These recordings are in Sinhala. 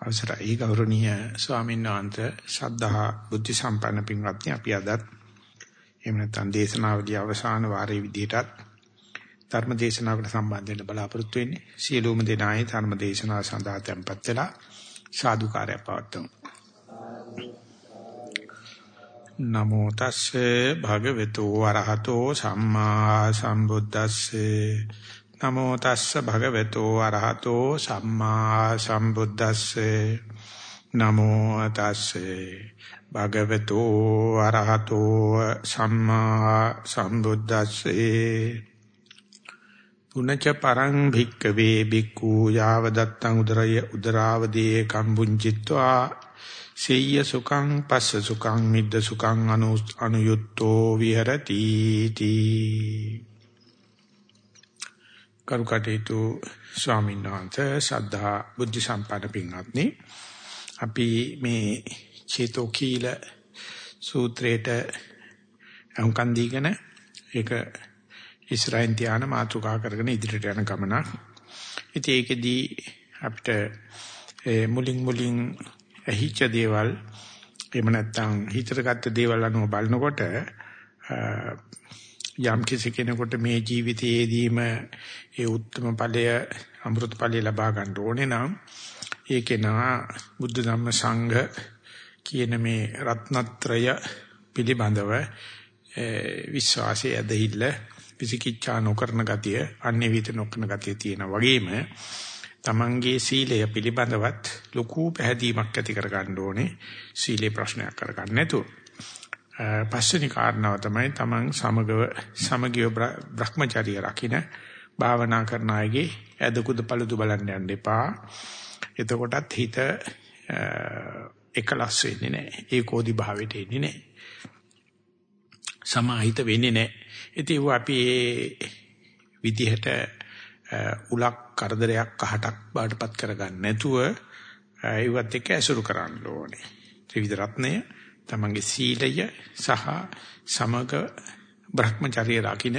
අවසරයි. ගෞරවනීය ස්වාමීන් වහන්සේ ශ්‍රද්ධා බුද්ධ සම්පන්න පින්වත්නි අපි අදත් එහෙම නැත්නම් දේශනාවලිය අවසාන වාරයේ විදිහටත් ධර්ම දේශනාවකට සම්බන්ධ වෙන්න බලාපොරොත්තු වෙන්නේ. සියලුම දෙනායි ධර්ම දේශනාව සඳහා tempත් වෙලා සාදුකාරය පවත්වමු. නමෝ තස්සේ භගවතු වරහතෝ සම්මා සම්බුද්දස්සේ නමෝ තස්ස භගවතු අරහතෝ සම්මා සම්බුද්දස්සේ. නමෝ තස්සේ භගවතු අරහතෝ සම්මා සම්බුද්දස්සේ. පුනච පරං භික්කවේ භික්ඛු යාව දත්තං උදරය උදරාවදී කම්බුංචිත්වා. සේය සුඛං පස්ස සුඛං මිද්ද සුඛං අනුයුත්තෝ විහෙරති තී. කරුකටේතු ස්වාමීන් වහන්සේ ශ්‍රද්ධා බුද්ධ සම්පන්න පින්වත්නි අපි මේ චේතෝකීල සූත්‍රයට අංකන් දීගෙන ඒක ඉස්රායිල් ධානය මාතෘකා කරගෙන ඉදිරියට යන ගමනක්. ඉතින් ඒකෙදී අපිට මුලින් මුලින් ඇහිච්ච දේවල් එහෙම නැත්නම් හිතට ගත්ත දේවල් අනුව බලනකොට යම් කිසි කෙනෙකුට මේ ජීවිතයේදීම ඒ උත්තම ඵලය අමෘත ඵලය ලබා ගන්න ඕනේ නම් ඒකේ නා බුද්ධ ධම්ම සංඝ කියන මේ රත්නත්‍රය පිළිබඳව විශ්වාසය ඇදහිල්ල විසිකිච්ඡා නොකරන ගතිය අන්නේ විත නොකරන ගතිය තියෙන වගේම තමන්ගේ සීලය පිළිබඳවත් ලොකු පැහැදීමක් ඇති කර ගන්න ඕනේ. සීලේ ප්‍රශ්නයක් කර ගන්න නැතුව. පස්වෙනි කාරණාව තමයි තමන් සමගව සමගිය භ්‍රමචර්ය රකින්න භාවනා කරන අයගේ ඇදකුද පළුදු බලන්න යන්න එපා. එතකොටත් හිත එකලස් වෙන්නේ නැහැ. ඒකෝදි භාවයට එන්නේ නැහැ. සමාහිත වෙන්නේ නැහැ. ඉතින් අපි මේ විදිහට උලක් කරදරයක් කහටක් බාටපත් කරගන්න නැතුව ඒවත් එක්ක ඇසුරු කරන්න ඕනේ. ත්‍රිවිධ රත්නය තමන්ගේ සීලය සහ සමග භ්‍රමචර්ය රකින්න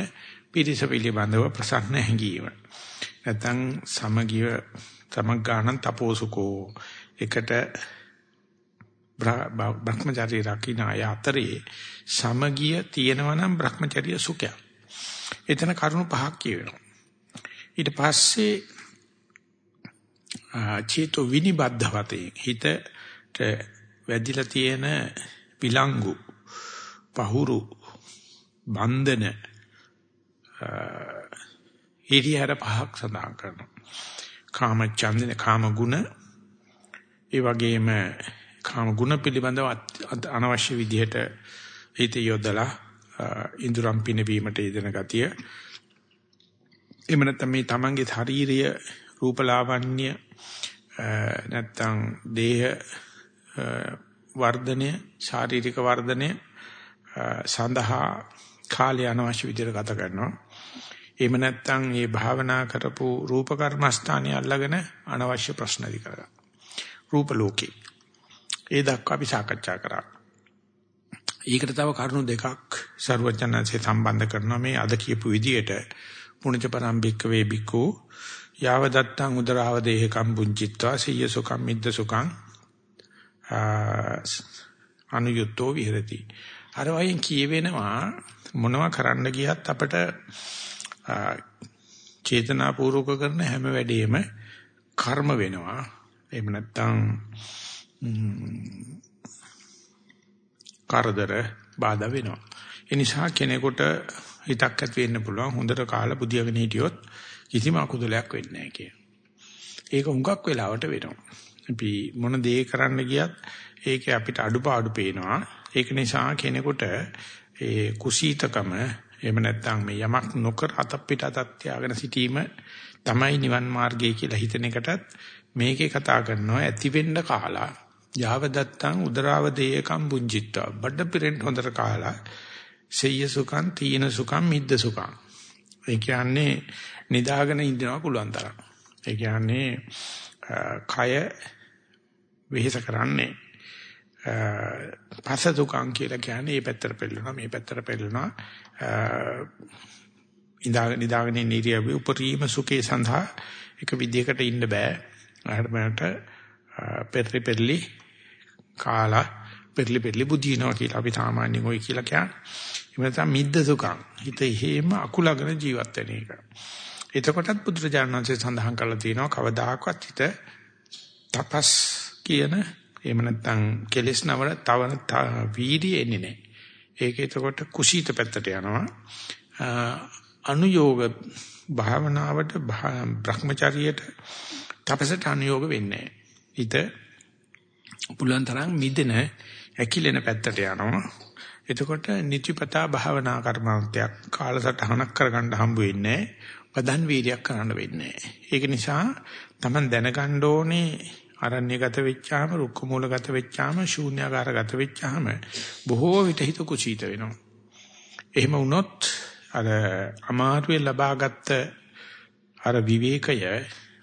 පිරිස පිළිබඳව ප්‍රසන්න හැඟීම. නැත්නම් සමගිය සමග්ගාණන් තපෝසුකෝ එකට භ්‍රමචර්ය රකින්න අය අතරේ සමගිය තියෙනවා නම් භ්‍රමචර්ය සුඛය. එතන කරුණු පහක් කියවෙනවා. ඊට පස්සේ චේතෝ විනිබද්ධවතේ හිතට වැදිලා තියෙන පිලංගු පහුරු බන්ධන හිරිහැර පහක් සඳහන් කරනවා. කාම ඡන්දන කාම ගුණ ඒ වගේම කාම ගුණ පිළිබඳව අනවශ්‍ය විදිහට හිත යොදලා ඉඳුරම් පිනවීමට යෙදෙන ගතිය. එහෙම නැත්නම් මේ තමන්ගේ ශාරීරිය රූපලාවන්‍ය නැත්නම් දේහ වර්ධනය ශාරීරික වර්ධනය සඳහා කාලය අනවශ්‍ය විදිහට ගත කරනවා. එහෙම නැත්නම් මේ භාවනා කරපු රූප කර්මස්ථානිය අල්ලගෙන අනවශ්‍ය ප්‍රශ්න දි කරගන්න. රූප ලෝකේ. ඒ දක්වා අපි සාකච්ඡා කරා. ඊකට තව කරුණු දෙකක් ਸਰවඥාන්සේ සම්බන්ධ කරනවා මේ අද කියපු විදිහට පුණජ පරම්පික වේ බිකෝ යාව දත්තං උදරාව දේහකම් පුංචිත්වා සිය සුඛම් මිද්ද සුඛං අනුයුක්තෝ විහෙරති. අර වයින් කියවෙනවා මොනවා කරන්න ගියත් අපිට චේතනාපූර්වක කරන හැම වැඩේම කර්ම වෙනවා. එහෙම නැත්නම් කරදර බාධා වෙනවා. ඒ නිසා කෙනෙකුට හිතක් ඇති වෙන්න පුළුවන් හොඳට කාලා බුදියාගෙන හිටියොත් කිසිම අකුදලයක් වෙන්නේ නැහැ කිය. ඒක හුඟක් වෙලාවට වෙනවා. අපි මොන දේ කරන්න ගියත් ඒකේ අපිට අඩුපාඩු පේනවා. ඒක නිසා කෙනෙකුට ඒ කුසීතකම එහෙම නැත්නම් මේ යමක් නොකර අත පිට අතක් තියාගෙන සිටීම තමයි නිවන් මාර්ගය කියලා හිතන එකටත් මේකේ කතා කරනවා ඇති වෙන්න කාලා. යාව දත්තං උදරාව දේයකම් බුංජිත්වා. බඩ පිරෙන් හොඳට කාලා. සෙය්‍ය සුඛං තීන සුඛං මිද්ද සුඛං. ඒ කියන්නේ නිදාගෙන ඉඳනවා පුළුවන් තරම්. ඒ කියන්නේ කය වෙහෙස කරන්නේ පස දුකං කියලා කියන්නේ මේ පැත්තට පෙළනවා මේ පැත්තට පෙළනවා ඉඳාගෙන නිදාගෙන ඉන්න ඉරියව්වේ උපරිම සුඛේ සඳහා එක විදියකට ඉන්න බෑ. අහකට පෙරලි පෙරලි කාලා පෙරලි පෙරලි බුදිනවා කියලා අපි සාමාන්‍යයෙන් ඔය කියලා කියන්නේ. එහෙම නැත්නම් මිද්ද සුඛං. හිත එහෙම අකුලගෙන ජීවත් වෙන එක. එතකොටත් බුදුරජාණන් වහන්සේ සඳහන් කරලා තියෙනවා කවදාකවත් හිත තපස් කියන එහෙම නැත්නම් කෙලෙස් නවල තවන වීර්යය එන්නේ නැහැ. ඒක එතකොට කුසීත පැත්තට යනවා. අනුയോഗ භාවනාවට භ්‍රමචරියට තපසට අනුയോഗ වෙන්නේ නැහැ. හිත පුලුවන් තරම් මිදෙන ඇකිලෙන පැත්තට යනවා. එතකොට නිතිපතා භාවනා කර්මාන්තයක් කාලසටහනක් කරගන්න හම්බ වෙන්නේ නැහැ. පදන් වීර්යයක් කරන්න වෙන්නේ ඒක නිසා Taman දැනගන්න ඕනේ අරණ්‍යගත වෙච්චාම රුක්ක මූලගත වෙච්චාම ශූන්‍යාකාරගත වෙච්චාම බොහෝ විට හිත කුසීත වෙනවා. එහෙම වුණොත් අර අමාරුවෙන් ලබාගත් අර විවේකය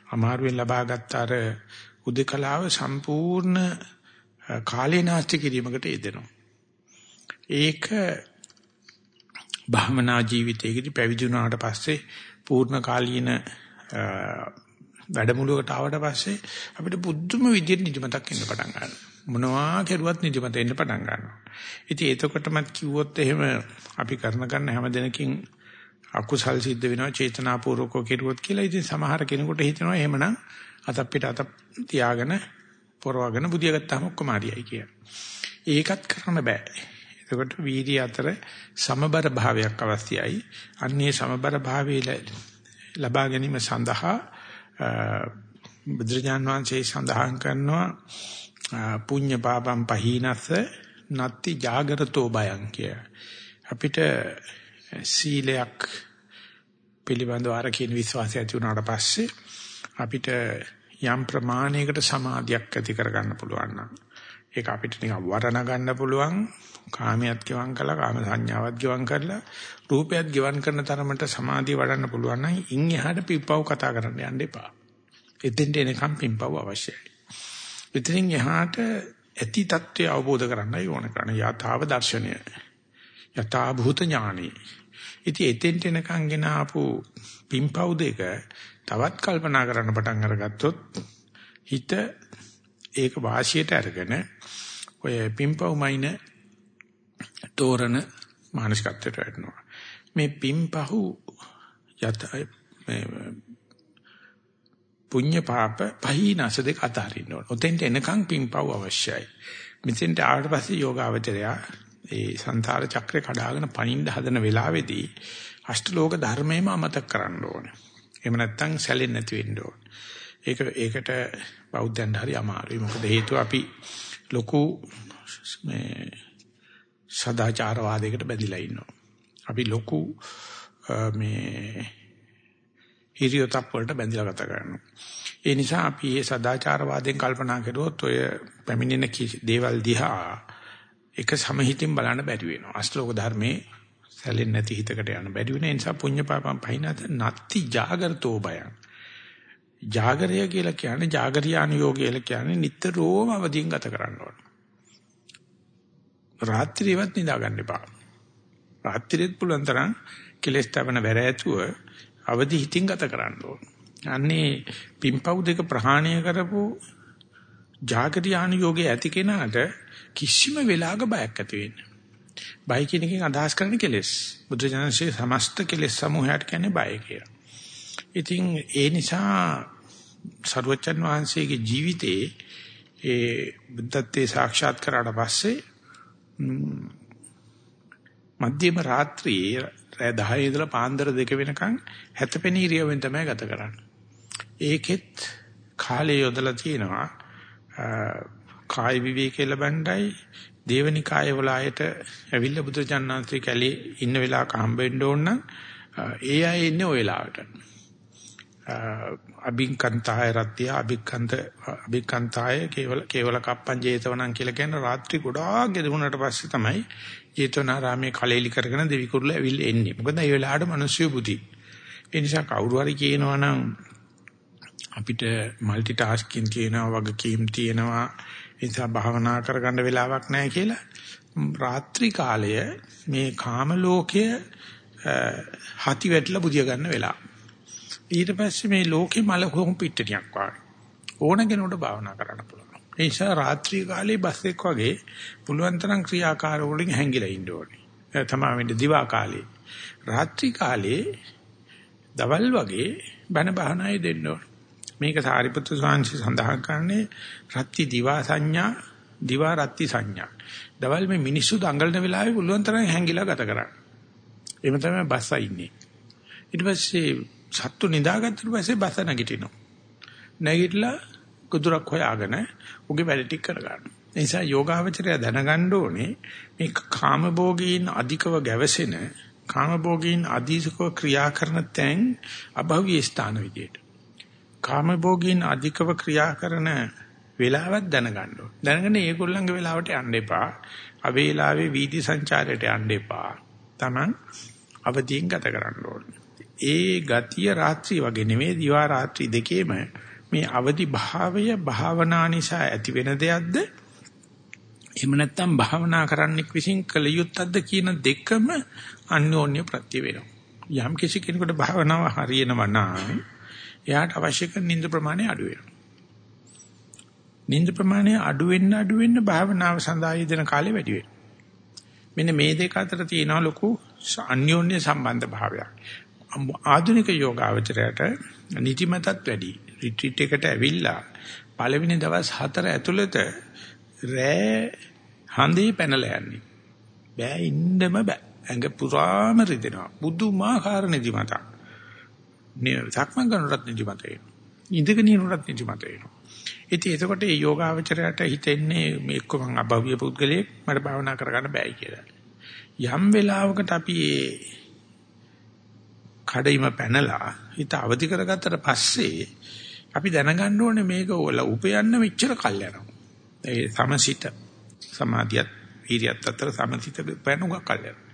අමාරුවෙන් ලබාගත් අර උදකලාව සම්පූර්ණ කාලේ නාස්ති කිරීමකට යෙදෙනවා. ඒක භාවනා ජීවිතයේදී පැවිදි වුණාට පස්සේ පූර්ණ කාලීන වැඩමුළුවකට ආවට පස්සේ අපිට බුද්ධම විදියට නිදිමතක් එන්න පටන් ගන්නවා. මොනවා කෙරුවත් නිදිමත එන්න පටන් ගන්නවා. ඉතින් එතකොටමත් කිව්වොත් එහෙම අපි කරන ගන්න හැම දිනකින් අකුසල් සිද්ධ වෙනවා චේතනාපූර්වකව කෙරුවොත් කියලා. ඉතින් සමහර කෙනෙකුට හිතෙනවා එහෙමනම් අත පිට අත තියාගෙන පොරවගෙන බුදිය ගත්තාම ඔක්කොම හරියයි කියලා. ඒකත් කරන්න බෑ. එතකොට වීර්ය අතර සමබර භාවයක් අවශ්‍යයි. අන්නේ සමබර භාවයේ ලබා ගැනීම සඳහා බුදුරජාන් වහන්සේ සඳහන් කරනවා පුඤ්ඤ පාපම් පහීනස්ස නත්ති జాగරතෝ බයං කිය. අපිට සීලයක් පිළිබඳව අර කියන විශ්වාසය ඇති වුණාට පස්සේ අපිට යම් ප්‍රමාණයකට සමාධියක් ඇති කරගන්න පුළුවන් නම් ඒක අපිට නිකන් වරණ ගන්න පුළුවන් කාමයක් ගෙවම් කළා කාම සංඥාවක් ගෙවම් කරලා රූපයක් ගෙවම් කරන තරමට සමාධිය වඩන්න පුළුවන් නම් ඉන් එහාට පිප්පව් කතා කරන්න යන්න එපා. එතෙන්ට එනකම් පිප්පව් අවශ්‍යයි. එතනින් එහාට ඇති தත්ත්වය අවබෝධ කරන්නයි ඕන කරන යථාව දර්ශනය. යථා භූත ඥානෙ. ඉතින් එතෙන්ට එනකම් ගෙන ආපු පිම්පව් දෙක තවත් කල්පනා කරන්න පටන් අරගත්තොත් හිත ඒක වාසියට අරගෙන ඔය පිම්පව්මයින තෝරන මානසිකත්වයට වැටෙනවා. මේ පිම්පහු යත මේ පුඤ්ඤ පාප පහිනස දෙක අතරින්න ඕන. ඔතෙන්ට එනකන් පිම්පව් අවශ්‍යයි. මෙතෙන්ට ආවට පස්සේ යෝගාවචරය ඒ සංසාර චක්‍රේ කඩාගෙන පනින්න හදන වෙලාවේදී අෂ්ටලෝක ධර්මයම අමතක කරන්න ඕනේ. එහෙම නැත්නම් සැලෙන්නේ නැති වෙන්න ඕනේ. ඒක ඒකට බෞද්ධයන් හරි අමාරුයි. මොකද හේතුව අපි ලොකු මේ සදාචාරවාදයකට බැඳිලා ඉන්නවා. අපි ලොකු මේ හිරියොතක් වලට බැඳිලා ගත කරනවා. ඒ නිසා අපි මේ සදාචාරවාදයෙන් කල්පනා කරුවොත් ඔය පැමිණෙන දේවල් දිහා එක සමහිතින් බලන්න බැරි වෙනවා. අශලෝක ධර්මයේ සැලෙන්නේ නැති හිතකට යන බැරි වෙන නිසා පුඤ්ඤ පාපම් පහිනත නත්ති జాగරතෝ බයං. జాగරය කියලා කියන්නේ జాగරියානුයෝගය කියලා කියන්නේ නිතරම අවදීන් ගත කරන්න ඕනේ. රාත්‍රියවත් නිදා ගන්න එපා. රාත්‍රියේත් පුළුවන් තරම් කෙලස් තවන වැර ඇතුව අවදි හිතින් ගත කරන්න ඕන. අන්නේ පිම්පව් දෙක ප්‍රහාණය කරපු ජාගටි ආනුയോഗයේ ඇති කෙනාට කිසිම වෙලාවක බයක් ඇති වෙන්නේ බය කියන එකෙන් අදහස් කරන්නේ කෙලෙස්. බුදුජානකසේ සමස්ත කෙලෙස් සමූහයට කියන්නේ බය කියලා. ඉතින් ඒ නිසා සරුවචන් වහන්සේගේ ජීවිතේ ඒ බුද්ධත්වේ සාක්ෂාත් කරාට පස්සේ මධ්‍යම රාත්‍රියේ රෑ 10 ඉඳලා පාන්දර 2 වෙනකන් හැතපෙනී ඉරියවෙන් තමයි ගත කරන්නේ. ඒකෙත් කාලය යොදලා තියෙනවා කාය විවේකේ ලබන්නයි දේවනිකාය වල ආයත ඇවිල්ලා බුදුචන්නාන්සේ කැලේ ඉන්න වෙලාවක හම්බෙන්න ඕන නම් ඒ අය ඉන්නේ ওই වෙලාවට. අභින්කන්තාය රත්‍ය අභික්කන්ත අභික්කන්තාය කේවල කේවල කප්පං ජේතවනං කියලා කියන රාත්‍රී ගොඩාක් ගෙදුණාට පස්සේ තමයි ජේතවනාරාමේ කලෙලි කරගෙන දෙවි කුරුල්ල ඇවිල්ලා එන්නේ. මොකද ඒ වෙලාවට මිනිස්සු බුද්ධි. ඒ නිසා කවුරු හරි කියනවා නම් අපිට মালටි ටාස්කින් තියෙනවා වගකීම් තියෙනවා ඒ නිසා භාවනා කරගන්න වෙලාවක් නැහැ කියලා රාත්‍රී කාලය මේ කාම ලෝකය හති වැටලා බුදිය ගන්න වෙලාව. ඊට පස්සේ මේ ලෝකේ මල කොහොම පිටටියක් වගේ. ඕන කෙනෙකුට භාවනා කරන්න පුළුවන්. ඒ නිසා රාත්‍රී කාලේ බස් එක වගේ පුළුවන් තරම් ක්‍රියාකාර වලින් හැංගිලා ඉන්න ඕනේ. තමයි වෙන්නේ දිවා කාලේ. රාත්‍රී කාලේ දවල් වගේ බණ බහනායි දෙන්න ඕනේ. මේක සාරිපුත්‍ර ස්වාමීන් සඳහන් කරන්නේ රත්ති දිවා සංඥා දිවා රත්ති සංඥා. දවල් මේ මිනිස්සු දඟලන වෙලාවේ පුළුවන් තරම් හැංගිලා ගත කරන්න. එහෙම තමයි බස්සා ඉන්නේ. ඊට පස්සේ සත්තු නිදාගත්තට පස්සේ බස නැගිටිනවා. නැගිටලා කුදුරක් හොයාගෙන උගේ වැඩ ටික කරගන්න. ඒ නිසා යෝගාවචරය දැනගන්න ඕනේ මේ කාමභෝගීන් අධිකව ගැවසෙන කාමභෝගීන් අධිකව ක්‍රියා කරන තැන් අභව්‍ය ස්ථාන විදියට. කාමභෝගීන් අධිකව ක්‍රියා කරන වෙලාවක් දැනගන්න ඕනේ. දැනගෙන ඒගොල්ලන්ගේ වෙලාවට යන්න එපා. අවේලාවේ වීදි සංචාරයට යන්න එපා. Taman අවදීන් ගත කරන්න ඕනේ. ඒ ගතිය රාත්‍රී වගේ නෙමෙයි දිවා රාත්‍රී දෙකේම මේ අවදි භාවය භාවනා නිසා ඇති වෙන දෙයක්ද එහෙම නැත්නම් භාවනා කරන්නෙක් විසින් කළ යුත්තක්ද කියන දෙකම අන්‍යෝන්‍ය ප්‍රත්‍ය වෙනවා. යම් කිසි කෙනෙකුට භාවනාව හරියනවා නම් එයාට අවශ්‍ය කරන නින්ද ප්‍රමාණය අඩු වෙනවා. නින්ද ප්‍රමාණය අඩු වෙන්න අඩු වෙන්න භාවනාව සඳහා යෙදෙන කාලය වැඩි වෙනවා. මෙන්න මේ දෙක අතර තියෙන ලොකු අන්‍යෝන්‍ය සම්බන්ධ භාවයක්. ආධුනික යෝගාවචරයට නිදිමතත් වැඩි. රිට්‍රීට් එකට ඇවිල්ලා පළවෙනි දවස් හතර ඇතුළත රෑ හඳේ පැනලා යන්නේ. බෑ ඉන්නම බෑ. ඇඟ පුරාම රිදෙනවා. බුදුමාහාර නිදිමතක්. නේ සක්මන් කරනවත් නිදිමත එනවා. ඉඳගෙන ඉන්නවත් නිදිමත එනවා. ඉතින් එතකොට මේ යෝගාවචරයට හිතෙන්නේ මේ එක්ක මං අභව්‍ය පුද්ගලයෙක් මට භාවනා කරගන්න බෑයි කියලා. යම් වෙලාවකට අපි මේ කඩයිම පැනලා හිත අවදි කරගත්තට පස්සේ අපි දැනගන්න ඕනේ මේක වල උපයන්න මෙච්චර කල් යනවා. ඒ සමසිත සමාධියත් වීර්යයත් අතර සමසිත පැනුගක් කල් යනවා.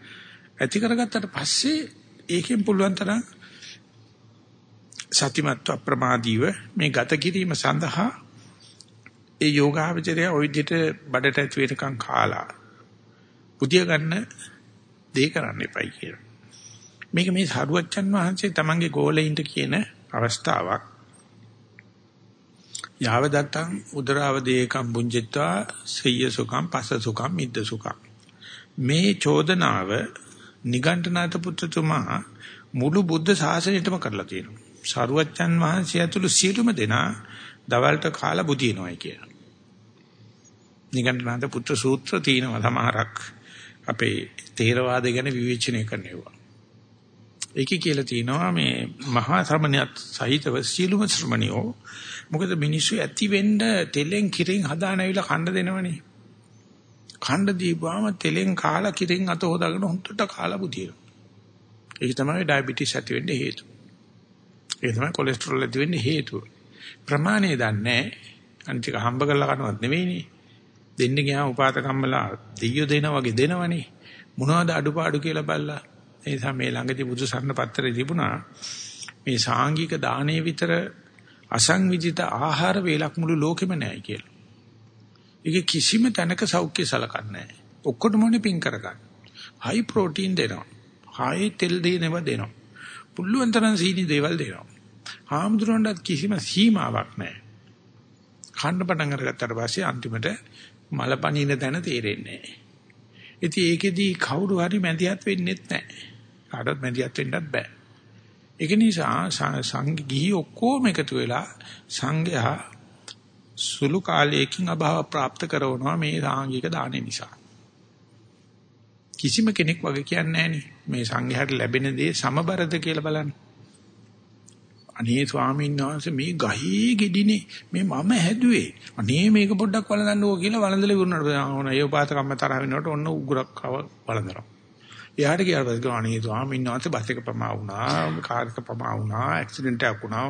ඇති කරගත්තට පස්සේ ඒකෙන් පුළුවන් තරම් සතිමත්ව අප්‍රමාදීව මේ ගත කිරීම සඳහා ඒ යෝගාවචරය ওই විදිහට බඩට ඇති වෙනකන් කාලා පුදිය ගන්න දේ කරන්න එපයි කියලා. මේක මේ සරුවච්චන් වහන්සේ තමන්ගේ ගෝලෙයින්ට කියන අවස්ථාවක්. යාව දත්තං උදරාවදේකම් බුඤ්ජිත්වා සෙය්‍ය සුඛම් පස්ස සුඛම් මිද්ද සුඛම්. මේ චෝදනාව නිගණ්ඨනාත පුත්‍රතුමා මුළු බුද්ධ ශාසනයටම කරලා තියෙනවා. සරුවච්චන් වහන්සේ ඇතුළු සියලුම දෙනා දවල්ට කාලා බුදිනවයි කියලා. නිගණ්ඨනාත පුත්‍ර සූත්‍ර තියෙනවා සමහරක් අපේ තේරවාද ගැන විවේචනය කරනවා. ඒකේ කියලා තියෙනවා මේ මහා ශ්‍රමණයත් සහිතව සීලුම ශ්‍රමණියෝ මොකද මිනිස්සු ඇති වෙන්න තෙලෙන් කිරින් හදාන ඇවිල්ලා කණ්ඩ දෙනවනේ. කණ්ඩ දීපුවාම තෙලෙන් කාලා කිරින් අත හොදාගෙන හොන්ටට කාලා බුදිනවා. ඒක තමයි ඩයබටිස් ඇති වෙන්න හේතුව. ඒක තමයි කොලෙස්ටරෝල් ඇති වෙන්න හේතුව. ප්‍රමාණය දන්නේ අන්තික හම්බ කරලා කනවත් නෙවෙයිනේ. දෙන්න ගියාම උපාත කම්මලා දෙයියෝ දෙනා වගේ දෙනවනේ. මොනවද අඩුපාඩු කියලා බලලා. ඒ නිසා මේ ළඟදී බුදු සරණ පත්‍රේ තිබුණා. මේ සාංගික දාණය විතර අසංවිධිත ආහාර වේලක් මුළු ලෝකෙම නැහැ කියලා. ඒක කිසිම තැනක සෞඛ්‍ය සලකන්නේ නැහැ. ඔක්කොටම ඕනේ පින් කරගන්න. හයි ප්‍රෝටීන් දෙනවා. හයි තෙල් දෙනව දෙනවා. පුළුවන් තරම් සීනි දේවල් දෙනවා. ආම්දුරණ්ඩත් කිසිම සීමාවක් නැහැ. කන්න පටන් අරගත්තට පස්සේ අන්තිමට මලපණින තැන තේරෙන්නේ නැහැ. ඉතින් ඒකෙදි කවුරු හරි මැදිහත් වෙන්නෙත් නැහැ. කාටවත් මැදිහත් වෙන්නත් බෑ. ඒක නිසා සංඝ ගිහි ඔක්කොම එකතු වෙලා සංඝයා සුළු කාලයකින් අභාව પ્રાપ્ત කරනවා මේ සාංගික දාණය නිසා. කිසිම කෙනෙක් වගේ කියන්නේ නැහැ මේ සංඝයාට ලැබෙන දේ සමබරද කියලා බලන්න. අනේ ස්වාමීන් වහන්සේ මේ ගහේ ගෙඩිනේ මේ මම හැදුවේ. අනේ මේක පොඩ්ඩක් වළඳන්නකෝ කියලා වළඳලා ඉවරනට ඕන ඒ උපාත කම්ම තරහ වෙනකොට ඔන්න උගුරක් වළඳනවා. එයාට ගියාට පස්සේ අනේ ස්වාමීන් වහන්සේ බස් එක පමා වුණා, කාර් එක පමා වුණා, ඇක්සිඩන්ට් එකක් වුණා.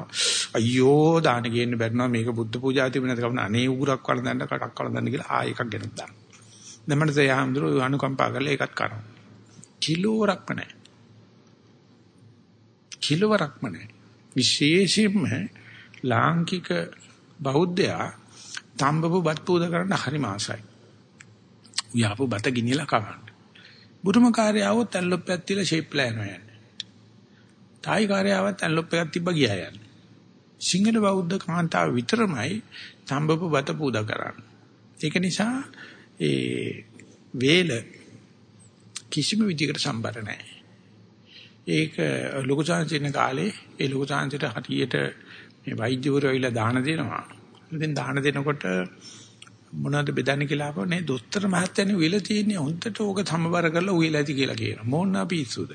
අයියෝ දාන ගේන්න බැරිනවා මේක බුද්ධ පූජා තිබුණාද කවුන අනේ උගුරක් වළඳන්න කටක් වළඳන්න කියලා ආයෙ එකක් ගෙනත් දාන්න. දැන් මට සයහම්දුර අනුකම්පා කරලා ඒකත් කරනවා. කිලෝරක්ම නැහැ. කිලෝරක්ම නැහැ. විශේෂයෙන්ම ලාංකික බෞද්ධයා තම්බපු බත් පූජා කරන්න හරි මාසයි. උයාපු බත ගිනිලා කවන්න. බුදුම කාර්යාවොත් ඇල්ලොප්පයක් තියලා ෂේප්ලා යනවා යන්නේ. තායි කාර්යාවත් ඇල්ලොප් එකක් තිබ්බ ගියා යන්නේ. සිංහල බෞද්ධ කාන්තාව විතරමයි තඹපු බත පූජා කරන්නේ. ඒක නිසා ඒ වේල කිසිම විදිහකට සම්බර නැහැ. ඒක ලොකු chance කාලේ ඒ ලොකු chance හරියට මේ වෛද්‍යවරු ඇවිල්ලා දාන දෙනවා. ඉතින් දාන දෙනකොට මොනවද බෙදන්නේ කියලා අහපුවා නේ දොස්තර මහත්තයනේ උයලා තියෙන්නේ හොන්දට ඕක සමබර කරලා උයලා ඇති කියලා කියනවා. මොනවා පිස්සුද?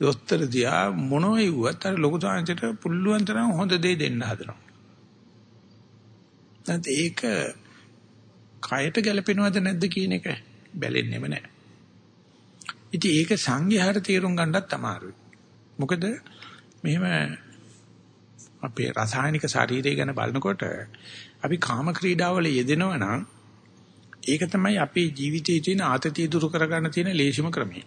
දොස්තර දිහා මොනෝ ඉව්වත් අර ලොකු chance පුල්ලුවන් තරම් හොඳ දේ දෙන්න හදනවා. නැත්නම් ඒක කයට ගැලපෙනවද නැද්ද කියන එක බැලෙන්නෙම නැහැ. ඉතින් ඒක සංඝයාට තේරුම් ගන්නත් අමාරුයි. මොකද මෙහෙම අපේ රසායනික ශරීරය ගැන බලනකොට අපි කාම ක්‍රීඩාවල යෙදෙනවා නම් ඒක තමයි අපේ ජීවිතයේ තියෙන ආතතිය දුරු කරගන්න තියෙන ලේසිම ක්‍රමය.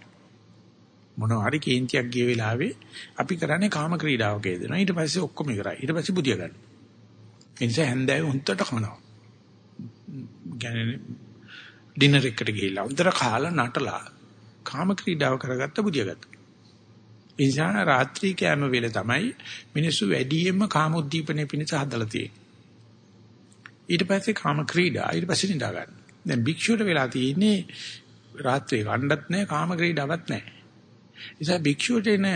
මොනවා හරි කේන්තියක් ගිය වෙලාවේ අපි කරන්නේ කාම ක්‍රීඩාවක යෙදෙනවා. ඊට පස්සේ ඔක්කොම ඉවරයි. ඊට පස්සේ බුදිය ගන්න. ඒ නිසා හැන්දෑවේ හුන්ටට කනවා. කියන්නේ ඩිනර් එකට ගිහිල්ලා උන්තර කාලා නටලා කාම ක්‍රීඩාව කරගත්ත බුදිය ගත්තා. ඒ නිසා රාත්‍රී කෑම වේල තමයි මිනිස්සු වැඩියෙන්ම කාම උද්දීපනයේ පිණිස හදලා තියෙන්නේ. ඊට පස්සේ කාම ක්‍රීඩා ඊට පස්සේ නිදා ගන්න. දැන් භික්ෂුවට වෙලා තියෙන්නේ රාත්‍රියේ කණ්ඩත් නැහැ කාම ක්‍රීඩාවක් නැහැ. නිසා භික්ෂුවට එන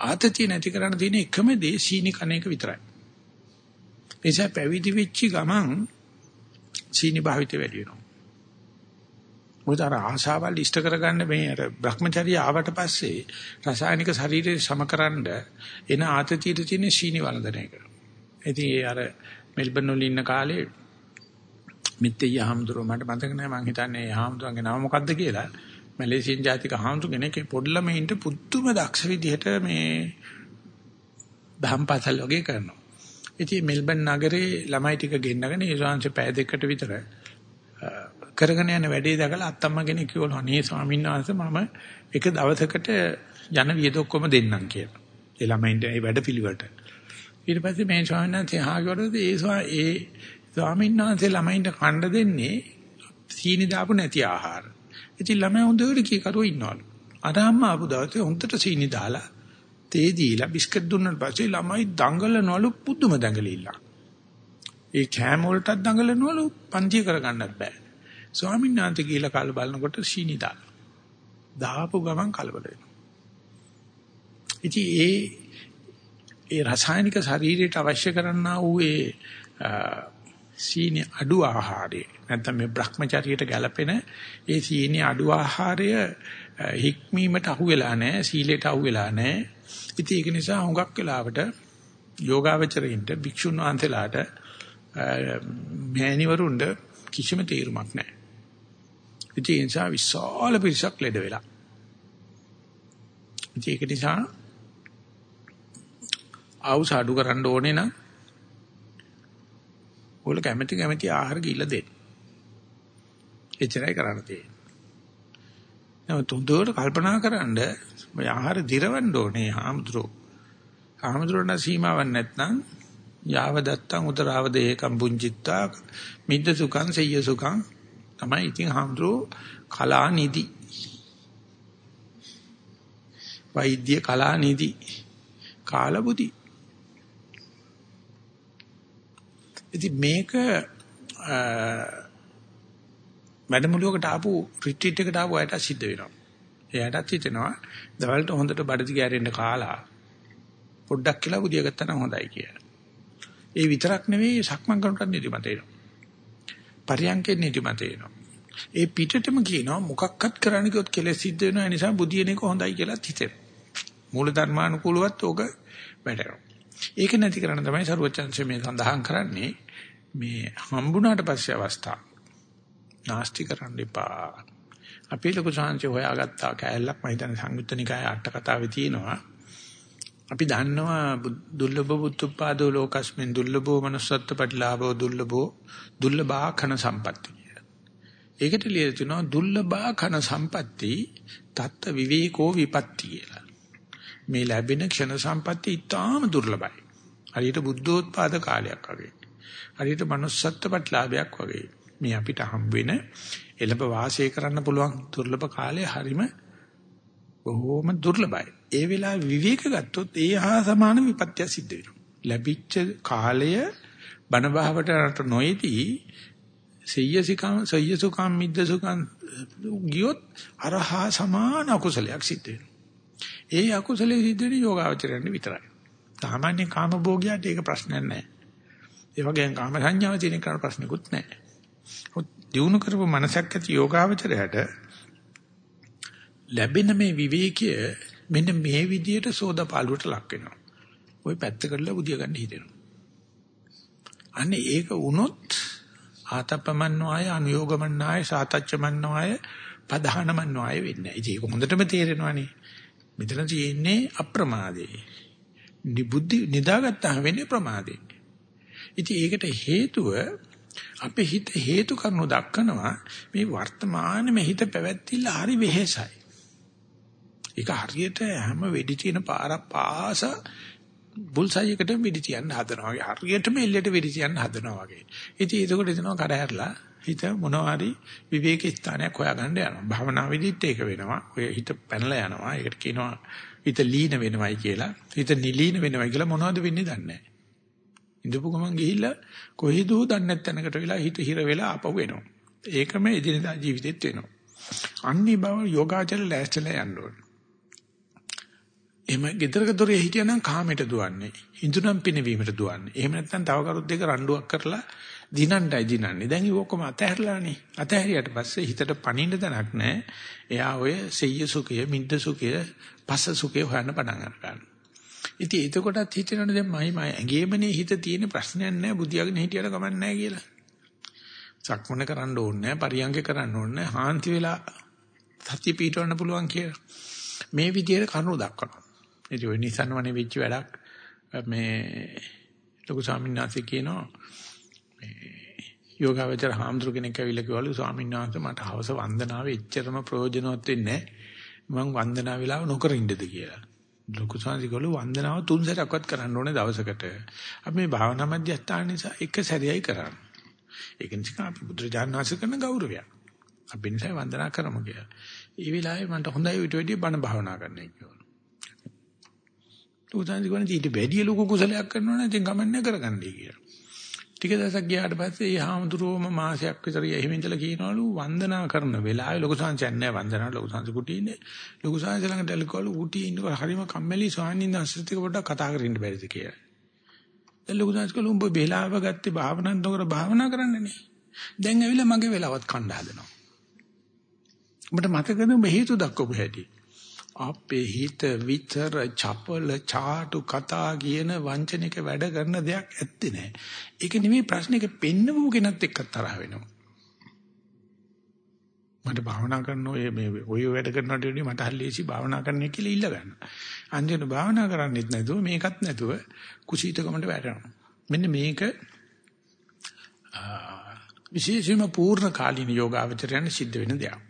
ආතතිය නැති කරන්න තියෙන එකම දේ සීනි කණ එක විතරයි. නිසා පැවිදි වෙච්ච ගමන් සීනි භාවිත වැඩි වෙනවා. මොකද අර ආශාවල් ඉෂ්ට කරගන්න මේ අර Brahmacharya ආවට පස්සේ රසායනික ශරීරය සමකරනද එන ආතතියට තියෙන සීනි වළඳන එක. ඉතින් ඒ අර මෙල්බන් වල ඉන්න කාලේ මිත්‍යේ හාමුදුරුව මට මතක නැහැ මං හිතන්නේ හාමුදුරන්ගේ නම මොකද්ද කියලා. මැලේසියන් ජාතික හාමුදුරු කෙනෙක් පොඩි ළමයින්ට පුදුම දක්ෂ විදිහට මේ බම්පතල් වගේ කරනවා. ඉතින් මෙල්බන් නගරේ ළමයි ටික ගෙන්නගෙන ඒ ශාංශ පය දෙකකට විතර කරගෙන යන වැඩේ දැකලා අත්තම්මා කෙනෙක් කිව්වලු අනේ ස්වාමීන් වහන්සේ මම එක දවසකට යන වියද ඔක්කොම දෙන්නම් කියලා. ඒ ළමයින්ට ඒ වැඩ පිළිවෙලට. ඊට පස්සේ මේ ස්වාමීන් වහන්සේ ආගවලද ඒ ඒ ස්වාමීන් වහන්සේ ළමයින්ට කන්න දෙන්නේ සීනි දාපු නැති ආහාර. ඉතින් ළමයි හොඳට කී කරුව ඉන්නවලු. අර අම්මා ආපු දවසේ හොඳට සීනි දාලා තේ දීලා බිස්කට් දුන්නාට පස්සේ ළමයි දඟලනවලු පුදුම දඟලිලා. ඒ කෑම වලටත් දඟලනවලු පන්ති කරගන්නත් බෑ. ස්වාමීන් වහන්සේ කියලා කාල බලනකොට සීනි දාලා. දාපු ගමන් කලබල වෙනවා. ඉතින් ඒ ඒ රසායනික ශරීරයට අවශ්‍ය කරනා වූ ඒ සීනි අඩු ආහාරය නැත්නම් මේ Brahmacharyaට ගැලපෙන ඒ සීනි අඩු ආහාරය හික්මීමට අහු වෙලා නැහැ සීලයට අහු වෙලා නැහැ ඉතින් ඒක නිසා හුඟක් වෙලාවට යෝගාවචරයින්ට භික්ෂුන් වහන්සේලාට මෑණිවරුන්ට කිසිම තීරමක් නැහැ ඉතින් ඒ නිසා විශාල පිරිසක් ලෙඩ වෙලා ඉතින් ඒක නිසා ආවුස අඩු කරන්න ඕනේ නම් ඔයාලා කැමැති කැමැති ආහාර ගිල්ල දෙන්න. එච්චරයි කරන්න තියෙන්නේ. නමුත් හොඳට කල්පනා කරන්ඩ ඔය ආහාර දිරවන්න ඕනේ හාමුදුරුවෝ. හාමුදුරුවන්ට සීමාවක් නැත්නම් යාව දත්තං උදරාව දේකම් පුංචිත්තා මිද්ද සුඛං සෙය්‍ය සුඛං තමයි ඉතින් හාමුදුරුවෝ කලා නිදි. වෛද්‍ය කලා නිදි. කාලබුදි ඉතින් මේක වැඩමුළුවකට ආපු රිට්‍රීට් එකට ආපු අයට සිද්ධ වෙනවා. එයාටත් හිතෙනවා දවල්ට හොඳට බඩදි ගෑරෙන්න කාලා පොඩ්ඩක් කියලා බුදිය ගත්තා නම් හොඳයි කියලා. ඒ විතරක් නෙවෙයි සක්මන් කරනකොට නිදිමත එනවා. පරියන්කේ නිදිමත එනවා. ඒ පිටටම කියනවා මොකක්වත් කරන්න කිව්වොත් කෙලෙස් සිද්ධ වෙනවා ඒ නිසා බුදියන එක හොඳයි කියලා හිතෙනවා. මූල ධර්මානුකූලවත් ඕක වැටෙනවා. ඒක නැති කරන්න තමයි සරුවචන්සේ මේ සඳහන් කරන්නේ මේ හම්බුණාට පස්සේ අවස්ථාව. නාස්ති කරන්න එපා. අපි ලොකු සංහංශය හොයාගත්තා කෑල්ලක් මම හිතන්නේ සංයුත්ත නිකායේ අට කතාවේ තියෙනවා. අපි දන්නවා දුර්ලභ බුද්ධපාදෝ ලෝකස්මින් දුර්ලභෝ manussත්ත්ව පටිලාභෝ දුර්ලභෝ දුර්ලභා khන සම්පatti කියලා. ඒකට ලියලා තිනවා දුර්ලභා khන සම්පatti තත්ත විවේකෝ විපatti කියලා. මේ ලැබෙන ක්ෂණ සම්පatti ඊටාම දුර්ලභයි. හරියට බුද්ධෝත්පාද කාලයක් වගේ. හරියට manussත්ත්ව ප්‍රතිලාභයක් වගේ. මේ අපිට හම් වෙන එළඹ වාසය කරන්න පුළුවන් දුර්ලභ කාලය හරීම බොහෝම දුර්ලභයි. ඒ වෙලාවේ විවේක ගත්තොත් ඒ හා සමාන විපත්‍ය සිද්ධ වෙනවා. ලැබිච්ච කාලය බණ භාවට නොයේදී සෙය්‍යසිකම් සෙය්‍යසුකම් මිද්දසුකම් ගියොත් අරහා සමාන අකුසලයක් සිද්ධ වෙනවා. ඒ අකුසලයේ සිද්ධ වෙන්නේ යෝගාවචරයන් විතරයි. සාමාන්‍ය කාම භෝගියාට ඒක ප්‍රශ්නයක් නැහැ. ඒ වගේම කාම සංඥාව තියෙන කෙනාට ප්‍රශ්නකුත් නැහැ. දිනු කරපු මනසක් ඇති යෝගාවචරයට ලැබෙන මේ විවේකය මෙන්න මේ විදියට සෝදාපාලුවට ලක් වෙනවා. ওই පැත්තකටලා බුදිය ගන්න හිතෙනවා. අනේ ඒක වුණොත් ආතපමන්නාය අනුയോഗමන්නාය සාතච්චමන්නාය පධානමන්නාය වෙන්නේ. ඉතින් ඒක හොඳටම තේරෙනවානේ. මෙතන තියෙන්නේ අප්‍රමාදේ. නිබුද්ධි නිදාගත්තාම වෙන්නේ ප්‍රමාදේ. ඉතින් ඒකට හේතුව අපේ හිත හේතු කරනු දක්කනවා මේ වර්තමානයේ හිත පැවැත්තිලා හරි වෙහෙසයි. ඒක හරියට හැම වෙඩි තියෙන පාරක් පාස බුල්සයියකට වෙඩි තියන්න හදනවා වගේ හරියටම එල්ලෙට වෙඩි තියන්න හදනවා වගේ. ඉතින් ඒකකොට එතනවා කඩහැරලා හිත මොනවාරි විවේක ස්ථානයක් හොයාගන්න යනවා. භවනා විදිහට ඒක වෙනවා. ඔය හිත පැනලා යනවා. ඒකට කියනවා හිත ලීන වෙනවයි කියලා. හිත නිලීන වෙනවයි කියලා මොනවද වෙන්නේ දන්නේ නැහැ. ඉඳපු ගමන් ගිහිල්ලා කොහෙදෝ දන්නේ නැත්නම්කට වෙලා හිත හිර වෙලා ආපහු එනවා. ඒකම එදිනදා ජීවිතෙත් වෙනවා. අන්නි බව යෝගාචර ලෑස්තිලා යන්න ඕනේ. එහෙම gedaraක දොරේ හිටියනම් කාමයට දුවන්නේ. ඉඳුනම් පිනවීමට දුවන්නේ. එහෙම නැත්නම් තව කරුත් දෙක රණ්ඩුවක් කරලා දිනන්නයි දිනන්නේ. දැන් ඒක ඔක්කොම අතහැරලානේ. අතහැරියට පස්සේ හිතට පණින්න තැනක් නැහැ. එයා ඔය සෙය්‍ය සුඛය, මිද්ද සුඛය, පස්ස සුඛය හොයන්න පටන් ගන්නවා. ඉතින් එතකොටත් හිතෙනවනේ දැන් මයි මයි ඇඟේමනේ හිත තියෙන ප්‍රශ්නයක් නැහැ බුදියාගෙන හිටියට කමක් නැහැ කියලා. සක්මන කරන්න ඕනේ නැහැ, පරියංග කරන්න ඕනේ නැහැ, හාන්ති වෙලා සත්‍ය පීඨවන්න පුළුවන් කියලා. මේ විදිහට කරුණු දක්වනවා. ඉතින් ඔය නිසන්වනේ වෙච්ච වැඩක් මේ ලොකු ස්වාමීන් වහන්සේ කියනවා මේ යෝගාවචර හාමුදුරු කෙනෙක් ඇවිල්ලා කිව්වලු ස්වාමීන් වහන්සේ මට හවස වන්දනාවේ එච්චරම ප්‍රයෝජනවත් වෙන්නේ නැහැ මම වන්දනා වෙලාව නොකර ඉන්නද කියලා. ලොකු සංසිකවලු වන්දනාව තුන් සැරයක්වත් කරන්න ඕනේ දවසකට. අපි මේ භාවනා මධ්‍යස්ථාන නිසා එක සැරයයි කරන්නේ. ඒක නිසා අපි බුදුරජාණන් වහන්සේ කරන ගෞරවයක්. අපි නිසා වන්දනා කරමු කියලා. ඒ වෙලාවේ මට හොඳයි ඊට වැඩිය බණ භාවනා කරන්න කිව්වා. උදාහරණ දෙන්න ඊට වැඩි ලොකු කුසලයක් කරනවා නම් ඉතින් ගමන්නේ කරගන්නයි කියලා. ටික දවසක් ගියාට පස්සේ ඒ හාමුදුරුවෝම මාසයක් විතර එහෙම ඉඳලා කියනවලු වන්දනා කරන වෙලාවේ ලොකු සංසයන් නැහැ වන්දනා ලොකු සංස කුටියේ ලොකු සංස ළඟට එල්කවලු කුටියේ ඉන්නකොට හරිම කම්මැලි ස්වාමීන් වහන්සේත් එක්ක පොඩ්ඩක් කතා කරගෙන ඉන්න බැරිද කියලා. දැන් ලොකු සංස කළු උඹ වෙලාව ගත්තේ භාවනා නොකර භාවනා කරන්නනේ. දැන් ඇවිල්ලා මගේ වෙලාවත් කණ්ඩා හදනවා. උඹට මතකද උඹ හේතු දක්වපු හැටි? අපේ හිත විතර චපල ചാටු කතා කියන වංචනික වැඩ කරන දෙයක් ඇත්තේ නැහැ. ඒක නෙමෙයි ප්‍රශ්නේක පෙන්නවු කෙනත් එක්ක තරහ වෙනවා. මට භාවනා කරන ඔය මේ ඔය වැඩ කරනට වඩා මට හල්ලේසි භාවනා කරන්න කියලා ඉල්ල ගන්න. අන්තිමට භාවනා කරන්නෙත් නැතුව මේකත් නැතුව කුසීතකමට වැටෙනවා. මෙන්න මේක විශේෂයෙන්ම පූර්ණ කාලීන යෝගාවචරයන් සිද්ධ වෙන දෙයක්.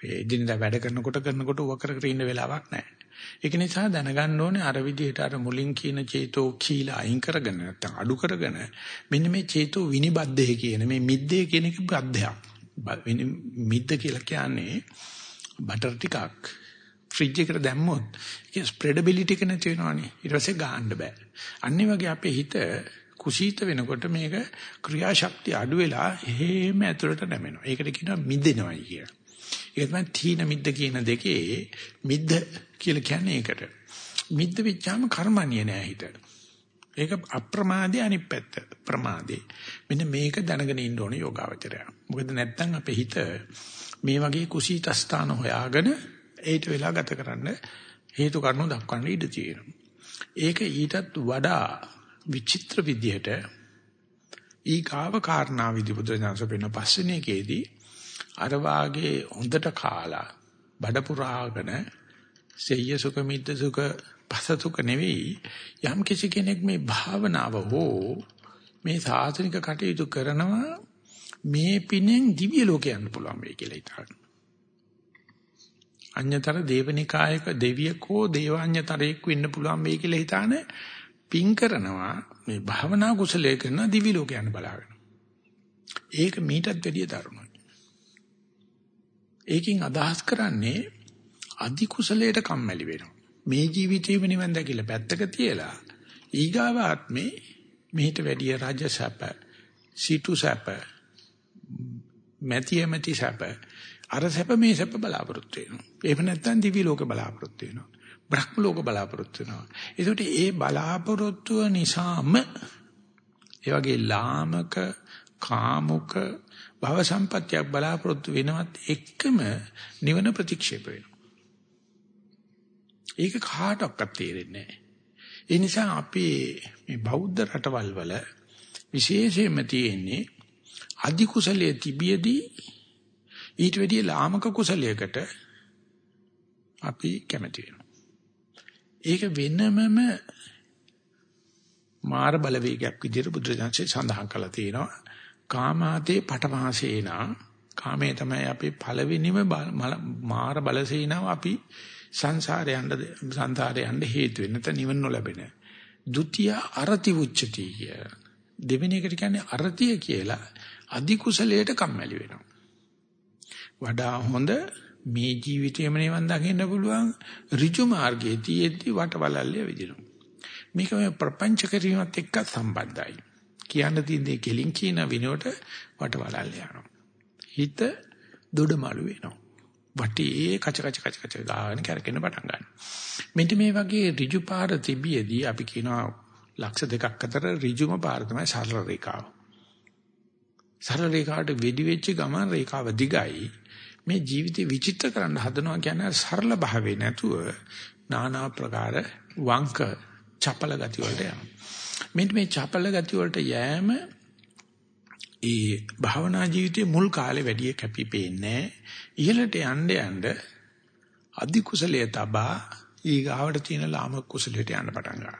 ඒ දිනදා වැඩ කරනකොට කරනකොට ඌව කර කර ඉන්න වෙලාවක් නැහැ. ඒක නිසා දැනගන්න ඕනේ අර විදිහට අර මුලින් කියන චේතෝ කීලා අයින් කරගෙන නැත්තම් අඩු කරගෙන මෙන්න මේ චේතෝ විනිබද්ධය කියන මේ මිද්දේ කියන එක බද්ධයක්. මිද්ද කියලා කියන්නේ බටර් ටිකක් ෆ්‍රිජ් එකට දැම්මොත් ඒක ස්ප්‍රෙඩබිලිටි එක නැති වෙනවනේ. ඊට පස්සේ ගන්න බෑ. අනිත් වගේ අපේ හිත කුසීත වෙනකොට මේක ක්‍රියාශක්තිය අඩු වෙලා එහෙම ඇතුළට නැමෙනවා. ඒකට කියනවා මිදෙනවයි කියලා. ඒක තමයි තීන මිද්ද කියන දෙකේ මිද්ද කියලා කියන්නේ ඒකට. මිද්ද විච්චාම කර්මණිය නෑ හිත. ඒක අප්‍රමාදේ අනිත් පැත්ත ප්‍රමාදේ. මෙන්න මේක දැනගෙන ඉන්න ඕනේ යෝගාවචරය. මොකද නැත්තම් අපේ හිත මේ වගේ කුසීත ස්ථාන හොයාගෙන ඒට වෙලා ගත කරන්න හේතු කාරණා දක්වන්න ඉඩ තියෙනවා. ඒක ඊටත් වඩා විචිත්‍ර විදිහට ඊගාව කාරණා විදි බුදුරජාණන් සපෙන්න පස්වෙනේකේදී අර වාගේ හොඳට කාලා බඩ පුරාගෙන සෙය්‍ය සුඛ මිද්ද සුඛ පසසුඛ නෙවෙයි යම් කිසි කෙනෙක් මේ භාවනාව හෝ මේ සාසනික කටයුතු කරනවා මේ පිනෙන් දිව්‍ය ලෝකේ යන්න පුළුවන් වෙයි කියලා හිතන්න. අඤ්‍යතර දේවනිකායක දෙවියෙක් හෝ දේවාඤ්‍යතරයෙක් වෙන්න පුළුවන් වෙයි කියලා හිතාන පින් කරනවා මේ භාවනා කුසලයේ කරන දිව්‍ය ලෝකේ යන්න බලාගෙන. ඒක මීටත් වැඩිය දරුණුයි. ඒකෙන් අදහස් කරන්නේ අධි කුසලයට කම්මැලි වෙනවා. මේ ජීවිතේම නිවන් දැකලා පැත්තක තියලා ඊගාව ආත්මේ මෙහිට වැඩිය රාජ්‍ය සැප, සීතු සැප, මැතියමැති සැප, අර සැප මේ සැප බලාපොරොත්තු වෙනවා. එහෙම නැත්නම් දිවි ලෝක බලාපොරොත්තු වෙනවා. බ්‍රහ්ම ලෝක බලාපොරොත්තු වෙනවා. ඒකට ඒ බලාපොරොත්තුව නිසාම ඒ වගේ ලාමක කාමුක භව සම්පත්තියක් බලාපොරොත්තු වෙනවත් එක්කම නිවන ප්‍රතික්ෂේප වෙනවා. ඒක කාටවත් තේරෙන්නේ නැහැ. ඒ නිසා අපි මේ බෞද්ධ රටවල් වල විශේෂයෙන්ම තියෙන්නේ අධි කුසලයේ තිබියදී ඊට වැඩිය ලාමක කුසලයකට අපි කැමති වෙනවා. ඒක වෙනමම මාර බලවේගයක් විදිහට බුදුරජාන්සේ සඳහන් කළා තියෙනවා. කාමාතේ පටමහසේනා කාමයේ තමයි අපි පළවෙනිම මාර බලසේනාව අපි සංසාරේ යන්න සංසාරේ යන්න හේතු වෙන නැත්නම් නිවන නොලැබෙන. ဒုတိ ය අරති උච්චති කිය. දෙවෙනි එකට කියන්නේ අරතිය කියලා අධි කුසලයට කම්මැලි වෙනවා. වඩා හොඳ මේ ජීවිතේම නිවන් දකින්න පුළුවන් ඍජු මාර්ගයේ තියෙද්දි වටවලල්ලේ විදිනවා. මේක මේ ප්‍රපංච කිරීමත් එක්ක සම්බන්ධයි. කියන්න තියෙන දේ කෙලින් කියන විනෝඩ වටවලල්ලේ යනවා. හිත දොඩමළු වෙනවා. වටේ කච කච කච කච ගාන කරගෙන පටන් ගන්නවා. මෙන්න මේ වගේ ඍජු පාර තිබියදී අපි කියනවා ලක්ෂ දෙකක් අතර ඍජුම පාර තමයි සරල රේඛාව. සරල රේඛාවට වෙඩි වෙච්ච ගමන් රේඛාව දිගයි. මේ ජීවිතේ විචිත්‍ර කරන්න හදනවා කියන්නේ සරල භාවේ නැතුව নানা ප්‍රකාර වංක චපල ගති වලට යනවා. මෙන්න මේ චපල ගති වලට යෑම ඒ භාවනා ජීවිතයේ මුල් කාලේ වැඩි කැපිපෙන්නේ ඉහළට යන්න යන්න අධි කුසලයේ තබා ඊගාවට තියෙන ලාමක කුසලයට යන්න පටන් ගන්නවා.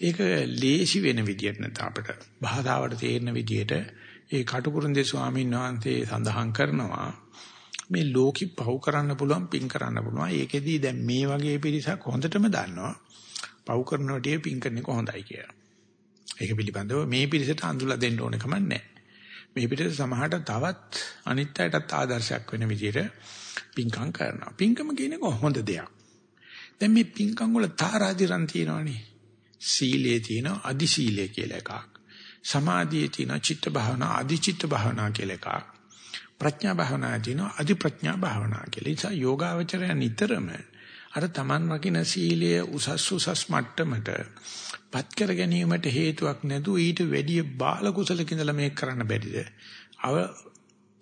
ඒක ලේසි වෙන විදියට නැත්නම් අපිට භාෂාවට තේරෙන විදියට ඒ කටුකුරුන්දේ ස්වාමීන් වහන්සේ සඳහන් කරනවා මේ ලෝකි පව් කරන්න පුළුවන් පින් කරන්න පුළුවන්. ඒකෙදී දැන් මේ වගේ පිරිසක් හොඳටම දන්නවා. පව් කරන විදිය පින් කරන එක හොඳයි කියලා. ඒක පිළිබඳව මේ පිරිසට අඳුලා දෙන්න ඕන කමක් නැහැ. මේ පිටේ සමහරට තවත් අනිත් අයටත් ආදර්ශයක් වෙන විදිහට පින්කම් කරනවා. පින්කම කියන එක හොඳ දෙයක්. දැන් මේ පින්කම් වල තාරාදිරන් තියෙනවනේ. සීලයේ තියෙන අදි සීලය කියලා එකක්. සමාධියේ තියෙන චිත්ත භාවනා අදි චිත්ත භාවනා කියලා එකක්. ප්‍රඥා භාවනා තියෙන අදි ප්‍රඥා භාවනා කියලා. ඒ නිසා යෝගාවචරය නිතරම අර Taman රකින්න සීලය උසස් උසස් මට්ටමට පත් කර ගැනීමට හේතුවක් නැතුව ඊට වැඩිය බාල කුසලක ඉඳලා මේක කරන්න බැරිද? අව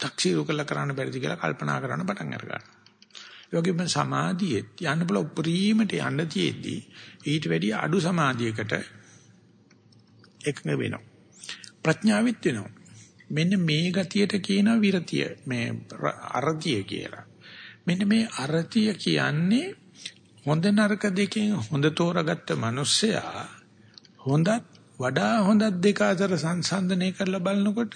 තක්සීරු කළ කරන්න බැරිද කියලා කල්පනා කරන්න පටන් අරගන්නවා. ඒ වගේම සමාධියෙත් යන්න බල උපරිමට යන්න තියෙද්දි ඊට වැඩිය අඩු සමාධියකට එකඟ වෙනවා. ප්‍රඥාවෙත් වෙනවා. මෙන්න මේ ගතියට කියන විරතිය මේ අරතිය කියලා. මෙන්න මේ අරතිය කියන්නේ හොඳ නරක දෙකෙන් හොඳ තෝරාගත්ත මිනිස්සයා හොඳත් වඩා හොඳත් දෙක අතර සංසන්දනය කරලා බලනකොට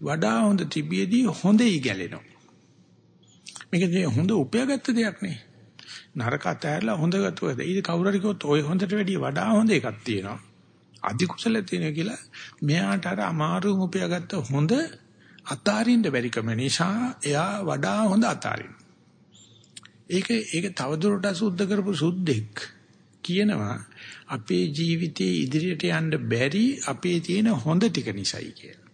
වඩා හොඳ තිබියදී හොඳයි ගැලෙනවා. මේක හොඳ උපයාගත්ත දෙයක් නේ. නරක අතහැරලා හොඳ ගතුවද. ඊට කවුරු හරි කිව්වොත් ওই හොඳට වැඩිය වඩා හොඳ එකක් තියෙනවා. අධි කුසල තියෙනවා කියලා මෙයාට අර අමාරුම උපයාගත්ත හොඳ අතාරින්න බැරිකම නිසා එයා වඩා හොඳ අතාරින්න. ඒක ඒක තවදුරටත් සුද්ධ කරපු සුද්ධෙක් කියනවා අපේ ජීවිතේ ඉදිරියට යන්න බැරි අපේ තියෙන හොඳ ටික නිසායි කියලා.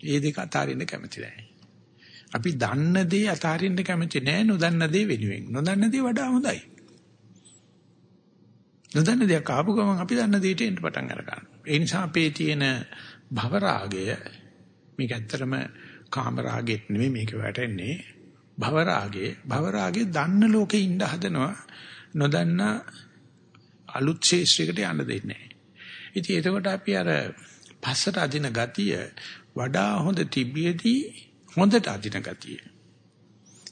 ඒ දෙක අතාරින්න කැමති නැහැ. අපි දන්න දේ අතාරින්න කැමති නැහැ නොදන්න දේ වෙනුවෙන්. නොදන්න දේ වඩා හොඳයි. නොදන්න දෙයක් ආපු ගමන් අපි දන්න දෙයට එන්න පටන් අරගන්නවා. ඒ නිසා අපේ තියෙන භව රාගය මේක ඇත්තටම කාම රාගෙත් නෙමෙයි මේක වැටෙන්නේ භව රාගේ භව රාගේ දන්න ලෝකේ ඉන්න හදනවා නොදන්න අලුත් ශේෂ්ත්‍රයකට යන්න දෙන්නේ නැහැ. ඉතින් එතකොට අපි අර පස්සට අදින ගතිය වඩා හොඳ තිබියදී හොඳට අදින ගතිය.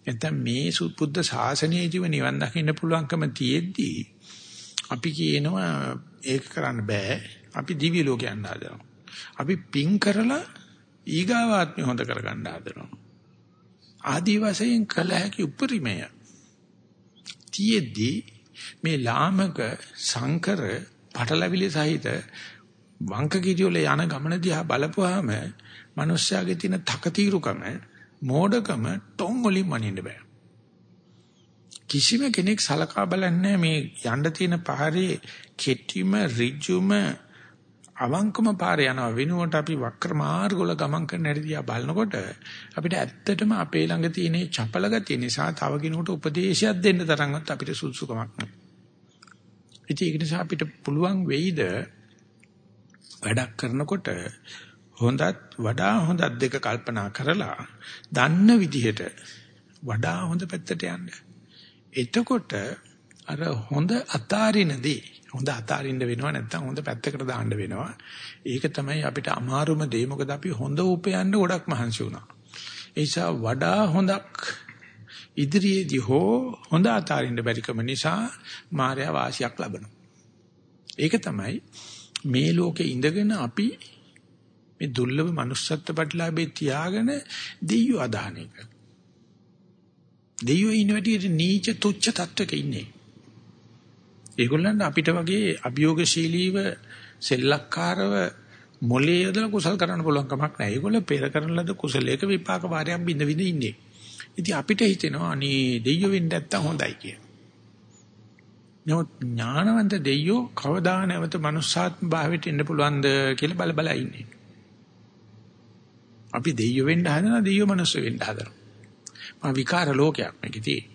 එතෙන් මේ සුද්ධ ශාසනයේදීම නිවන් දකින්න පුළුවන්කම තියෙද්දී අපි කියනවා ඒක කරන්න බෑ. අපි දිව්‍ය ලෝකේ යන්න හදනවා. අපි පින් කරලා ඊගාවාත්මය හොඳ කරගන්න හදනවා. ආදි වශයෙන් කළ හැකි උපරිමය. තියෙද්දී මේ ලාමක සංකර පටලැවිලි සහිත වංක කිරියොල යන ගමන දිහා බලපුවාම මිනිස්යාගේ තියෙන තකතිරුකම මෝඩකම ටොං වලින් මනින්න බෑ. කිසිම කෙනෙක් සලකා බලන්නේ මේ යන්න තියෙන පාරේ කෙටිම ඍජුම අවංකම පාරේ යනවා වෙනුවට අපි වක්‍ර මාර්ග වල ගමන් කරන හැටි දිහා බලනකොට අපිට ඇත්තටම අපේ ළඟ තියෙන චපල ගතිය නිසා තව කෙනෙකුට උපදේශයක් දෙන්න තරම්වත් අපිට සුදුසුකමක් නැහැ. ඒක නිසා අපිට පුළුවන් වෙයිද වැඩක් කරනකොට හොඳත් වඩා හොඳත් දෙක කල්පනා කරලා දන්න විදිහට වඩා හොඳ පැත්තට යන්න. එතකොට අර හොඳ අතාරිනදී හොඳ අතාරින්න වෙනවා නැත්නම් හොඳ පැත්තකට දාන්න වෙනවා. ඒක තමයි අපිට අමාරුම දේ. මොකද අපි හොඳ උපයන්න ගොඩක් මහන්සි වුණා. ඒ නිසා වඩා හොඳක් ඉදිරියේදී හෝ හොඳ අතාරින්න බැරිකම නිසා මායя වාසියක් ලබනවා. ඒක තමයි මේ ලෝකේ ඉඳගෙන අපි මේ දුර්ලභ manussත්ත්ව ප්‍රතිලාභේ තියාගෙන දෙයියෝ අදහන එක. දෙයියෝ ඉන්න වැඩියට නීච තුච්ච තත්වයක ඉන්නේ. ඒගොල්ලන්ට අපිට වගේ අභියෝගශීලීව සෙල්ලක්කාරව මොලේ යදලා කුසල් කරන්න පුළුවන් කමක් නැහැ. ඒගොල්ලෝ පෙර කරන ලද කුසලයක විපාක වාරයක් බින්ද විඳ ඉන්නේ. ඉතින් අපිට හිතෙනවා අනේ දෙයියෝ වෙන්න නැත්තම් හොඳයි කියලා. නමුත් ඥානවන්ත දෙයියෝ කවදා නැවත මනුස්සාත්ම භාවයට එන්න පුළුවන්ද කියලා බල බල ඉන්නේ. අපි දෙයියෝ වෙන්න හදනවා දෙයියෝ මනුස්ස වෙන්න හදනවා. මා විකාර ලෝකයක් මේකේ තියෙන්නේ.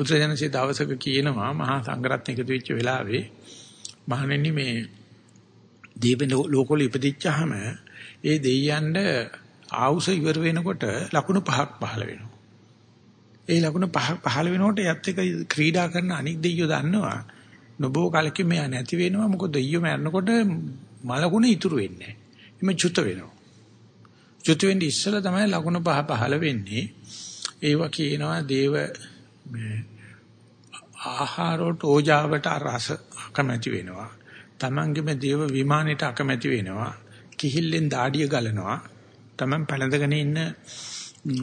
බුදුරජාණන්සේ දවසක කියනවා මහා සංඝරත්න එකතු වෙච්ච වෙලාවේ මහණෙනි මේ දීප ලෝකවල ඉපදිච්චාම ඒ දෙයියන්ට ආවුස ඉවර වෙනකොට ලකුණු පහක් පහළ වෙනවා. ඒ ලකුණු පහක් පහළ වෙනකොට යත් එක ක්‍රීඩා කරන අනික් දෙයියෝ දන්නවා නොබෝ කලකින් මෙයා නැති වෙනවා මොකද දෙයියෝ මරනකොට මලකුණ ඉතුරු වෙන්නේ නැහැ. එimhe චුත වෙනවා. චුත වෙන්නේ ඉස්සලා තමයි ලකුණු පහ පහළ වෙන්නේ. ඒවා කියනවා දේව මේ ආහාරෝට ඕජාවට රස අකමැති වෙනවා. Tamangeම දේව විමානෙට අකමැති වෙනවා. කිහිල්ලෙන් දාඩිය ගලනවා. Taman පැලඳගෙන ඉන්න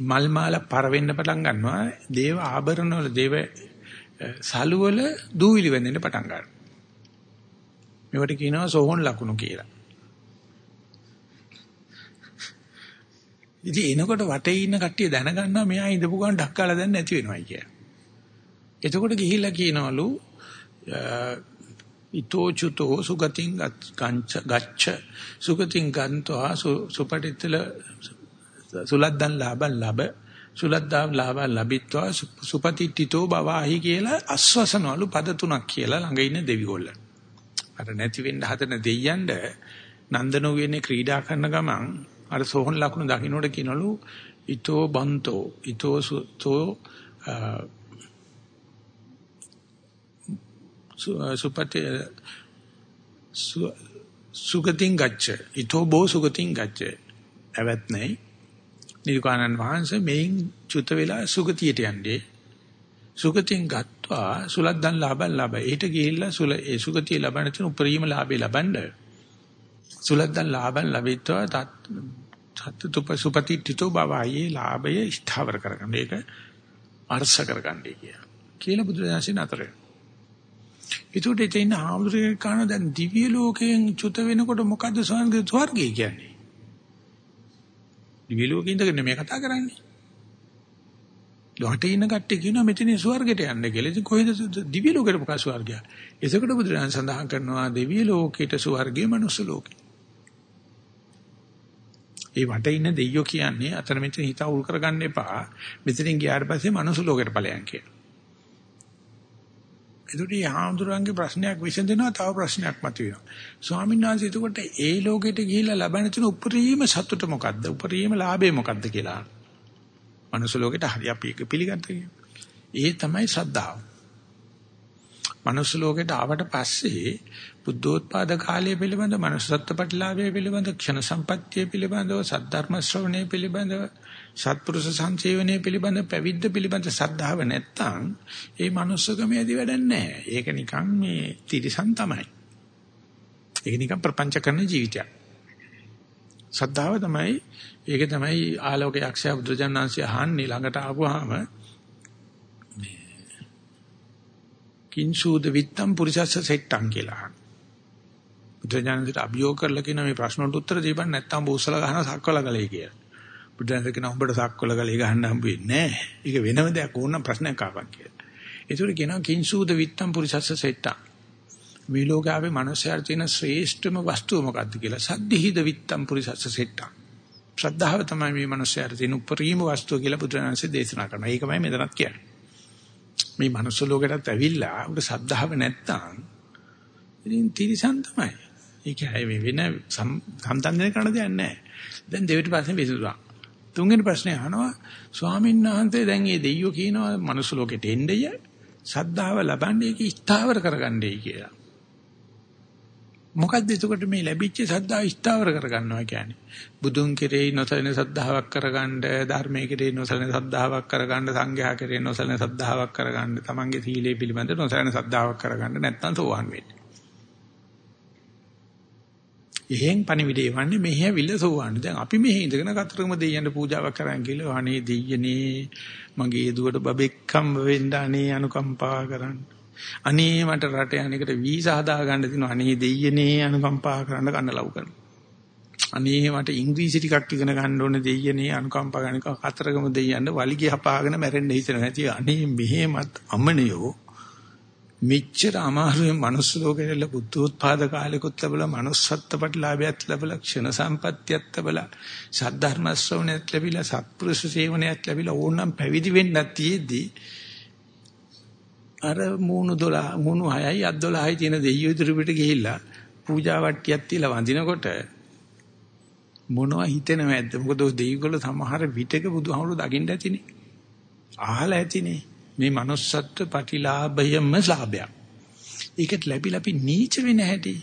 මල් මාල පර වෙන්න පටන් ගන්නවා. දේව ආභරණ වල දේව සලු වල දූවිලි වෙන්න පටන් ගන්නවා. මේවට කියනවා සෝහන් ලකුණු කියලා. ඉතින් එනකොට වටේ ඉන්න කට්ටිය දැනගන්නවා මෙයා ඉඳපු ගමන් ඩක්කාලා දැන් නැති වෙනවයි කියලා. එතකොට ගිහිල්ලා කියනවලු ඊතෝ චුතෝ සුගතින් ගච්ඡ සුගතින් ගන්්වා සුපටිතල සුලද්දන් ලාභන් ලබ සුලද්දාම් ලාභන් ලැබිත්වා සුපතිට්ඨිතෝ බවාහි කියලා අස්වසනවලු පද තුනක් කියලා ළඟ ඉන්න දෙවිගොල්ල. අර නැති වෙන්න හදන දෙයයන්ට නන්දනෝ වෙන්නේ ක්‍රීඩා කරන ගමන් අර සෝහන් ලකුණු දකින්නට කියනලු ඊතෝ බන්තෝ ඊතෝ සුතෝ සුපති සුගතින් ගච්ඡ ඊතෝ බෝ සුගතින් ගච්ඡ ඇවත් නැයි නිර්වාණන් වහන්සේ මේන් චුත වෙලා සුගතියට යන්නේ සුගතින් ගත්වා සුලද්දන් ලාභන් ලබ. ඊට ගිහිල්ලා සුල ඒ සුගතිය ලබන තුන උපරිම ලාභේ ලබන්න. සුලද්දන් ලාභන් ලැබිත්වා තත් තුප සුපතිත්‍ිතෝ බවයි ලාභය ස්ථාවර කරගන්න. ඒක අර්ථ කරගන්නයි කිය. කියලා බුදුදහමෙන් අතරේ. ඒකට එතන ආමුද්‍රේ කන දැන් දිව්‍ය ලෝකයෙන් චුත වෙනකොට මොකද්ද ස්වර්ගය කියන්නේ? දිව්‍ය ලෝකේ ඉඳගෙන මේ කතා කරන්නේ. ලෝකේ ඉන්න කට්ටිය කියනවා මෙතන ස්වර්ගයට යන්න කියලා. ඉතින් කොහෙද දිව්‍ය ලෝකෙට මොකක්ද ස්වර්ගය? එසකට බුදුරජාණන් සඳහන් කරනවා දිව්‍ය ලෝකෙට ස්වර්ගය මනුස්ස ලෝකෙ. ඒ වට ඉන්න දෙයියෝ කියන්නේ අතන මෙතන හිත අවුල් කරගන්න එපා. මෙතනින් ගියාට පස්සේ මනුස්ස ලෝකෙට ඵලයන් කියලා. එතකොට හාමුදුරන්ගේ ප්‍රශ්නයක් විසඳෙනවා තව ප්‍රශ්නයක් මතුවෙනවා. ස්වාමීන් වහන්සේ එතකොට ඒ ලෝකෙට ගිහිල්ලා ලබන තුන උපරිම සතුට මොකද්ද? උපරිම ලාභය මොකද්ද කියලා. මනුස්ස ලෝකෙට හරි අපි ඒක පිළිගත්තා ඒ තමයි ශ්‍රද්ධාව. මනුස්ස ලෝකෙට ආවට පස්සේ බුද්ධෝත්පාද කාලය පිළිබඳ මනුස්සත්ව ප්‍රතිලාභය පිළිබඳ ක්ෂණ සම්පත්තිය පිළිබඳව සද්ධර්ම ශ්‍රවණය පිළිබඳව සත්පුරුෂ සංසේවනයේ පිළිබඳ පැවිද්ද පිළිබඳ සද්ධාව නැත්තම් ඒ manussකමේදී වැඩක් නැහැ. ඒක නිකන් මේ තිරිසන් තමයි. ඒක නිකන් ප්‍රපංච කරන ජීවිතයක්. සද්ධාව තමයි ඒක තමයි ආලෝකයේ අක්ෂය බුදුජානනාංශය අහන්නේ ළඟට ආවම කිංසූද විත්තම් පුරිසස්ස සෙට්ටම් කියලා. බුදුජානනාංශයට අභියෝග කරලා කියන මේ ප්‍රශ්නට උත්තර දෙන්න නැත්තම් බෝසල ගහන සක්වල ගලේ කියලා. බුදුන් කියන උඹට සක්වල ගලේ ගහන්න හම්බ වෙන්නේ නැහැ. ඒක වෙනම දෙයක් ඕනනම් ප්‍රශ්නයක් ආවක් කියලා. ඒතර කියනවා කිංසූද විත්තම් පුරිසස්ස සෙට්ටා. මේ ලෝකාවේ මනුස්සයර තියෙන ශ්‍රේෂ්ඨම වස්තුව මොකද්ද කියලා සද්ධිහිද විත්තම් පුරිසස්ස සෙට්ටා. ශ්‍රද්ධාව තමයි මේ මනුස්සයර තියෙන උපරිම වස්තුව කියලා බුදුරජාණන්සේ දේශනා කරනවා. ඒකමයි මෙතනත් කියන්නේ. මේ මනුස්ස ලෝකයටත් ඇවිල්ලා උඩ ශ්‍රද්ධාව නැත්තම් ඉතින් තිරිසන් තමයි. ඒක හැම වෙන සම්තන්දන කරන දෙයක් නැහැ. දැන් දෙවිට පස්සේ විසඳුවා. තුන්වෙනි ප්‍රශ්නේ අහනවා ස්වාමීන් වහන්සේ දැන් මේ දෙයියෝ කියනවා මනුස්ස ලෝකෙට එන්නේය සද්ධාව ලබන්නේ ඒක ස්ථාවර කරගන්නයි කියලා. මොකද්ද එතකොට මේ ලැබිච්ච සද්ධාව ස්ථාවර කරගන්නවා කියන්නේ? බුදුන් කෙරෙහි නොසලෙන සද්ධාාවක් කරගන්න, ධර්මයේ කෙරෙහි නොසලෙන සද්ධාාවක් කරගන්න, සංඝයා කෙරෙහි නොසලෙන සද්ධාාවක් කරගන්න, තමන්ගේ සීලය පිළිබඳ නොසලෙන සද්ධාාවක් කරගන්න නැත්නම් සෝවන් වෙන්නේ. එහෙන් පණිවිඩේ වන්නේ මෙහි ඇවිල්ලා සෝවන්නේ. දැන් අපි මෙහි ඉඳගෙන කතරගම දෙයියන්ට පූජාවක් කරන් කියලා අනේ දෙයියනේ මගේ දුවට බබෙක්කම් වෙන්න අනේ අනුකම්පා කරන්න. අනේ මට රට යන්නේකට වීසා හදා ගන්න දිනවා. අනේ දෙයියනේ අනුකම්පා කරන්න කන්න ලව් කරනවා. අනේ මට ඉංග්‍රීසි ටිකක් ඉගෙන ගන්න ඕනේ දෙයියනේ අනුකම්පා ගන්න කතරගම දෙයියන්ට වලිගය හපාගෙන මැරෙන්න හිතන නැති. අනේ මෙහෙමත් අමනියෝ මෙච්චර අමාරුවෙන් මනුස්ස ලෝකෙට බුද්ධෝත්පාද කාලෙකුත් ලැබලා manussත්ත්ව ප්‍රතිලාභයත් ලැබලා ක්ෂණ සම්පත්තියත් ලැබලා සද්ධර්ම ශ්‍රවණයත් ලැබිලා සත්පුරුෂ සේවනයත් ලැබිලා ඕනනම් පැවිදි වෙන්නත් තියේදී අර මූණු 12 මූණු 6යි අත් 12යි තියෙන දෙයියෝ ඉදිරි පිට ගිහිල්ලා පූජා වට්ටියක් තියලා වඳිනකොට මොනවා හිතෙනවද මොකද දෙයියෝ සමහර විටක බුදුහාමුදුරු දකින්න ඇතිනේ. අහලා ඇතිනේ. මේ manussත්ව ප්‍රතිලාභයම ලාභයක්. ඒකට ලැබිලා අපි නීච වෙන හැටි.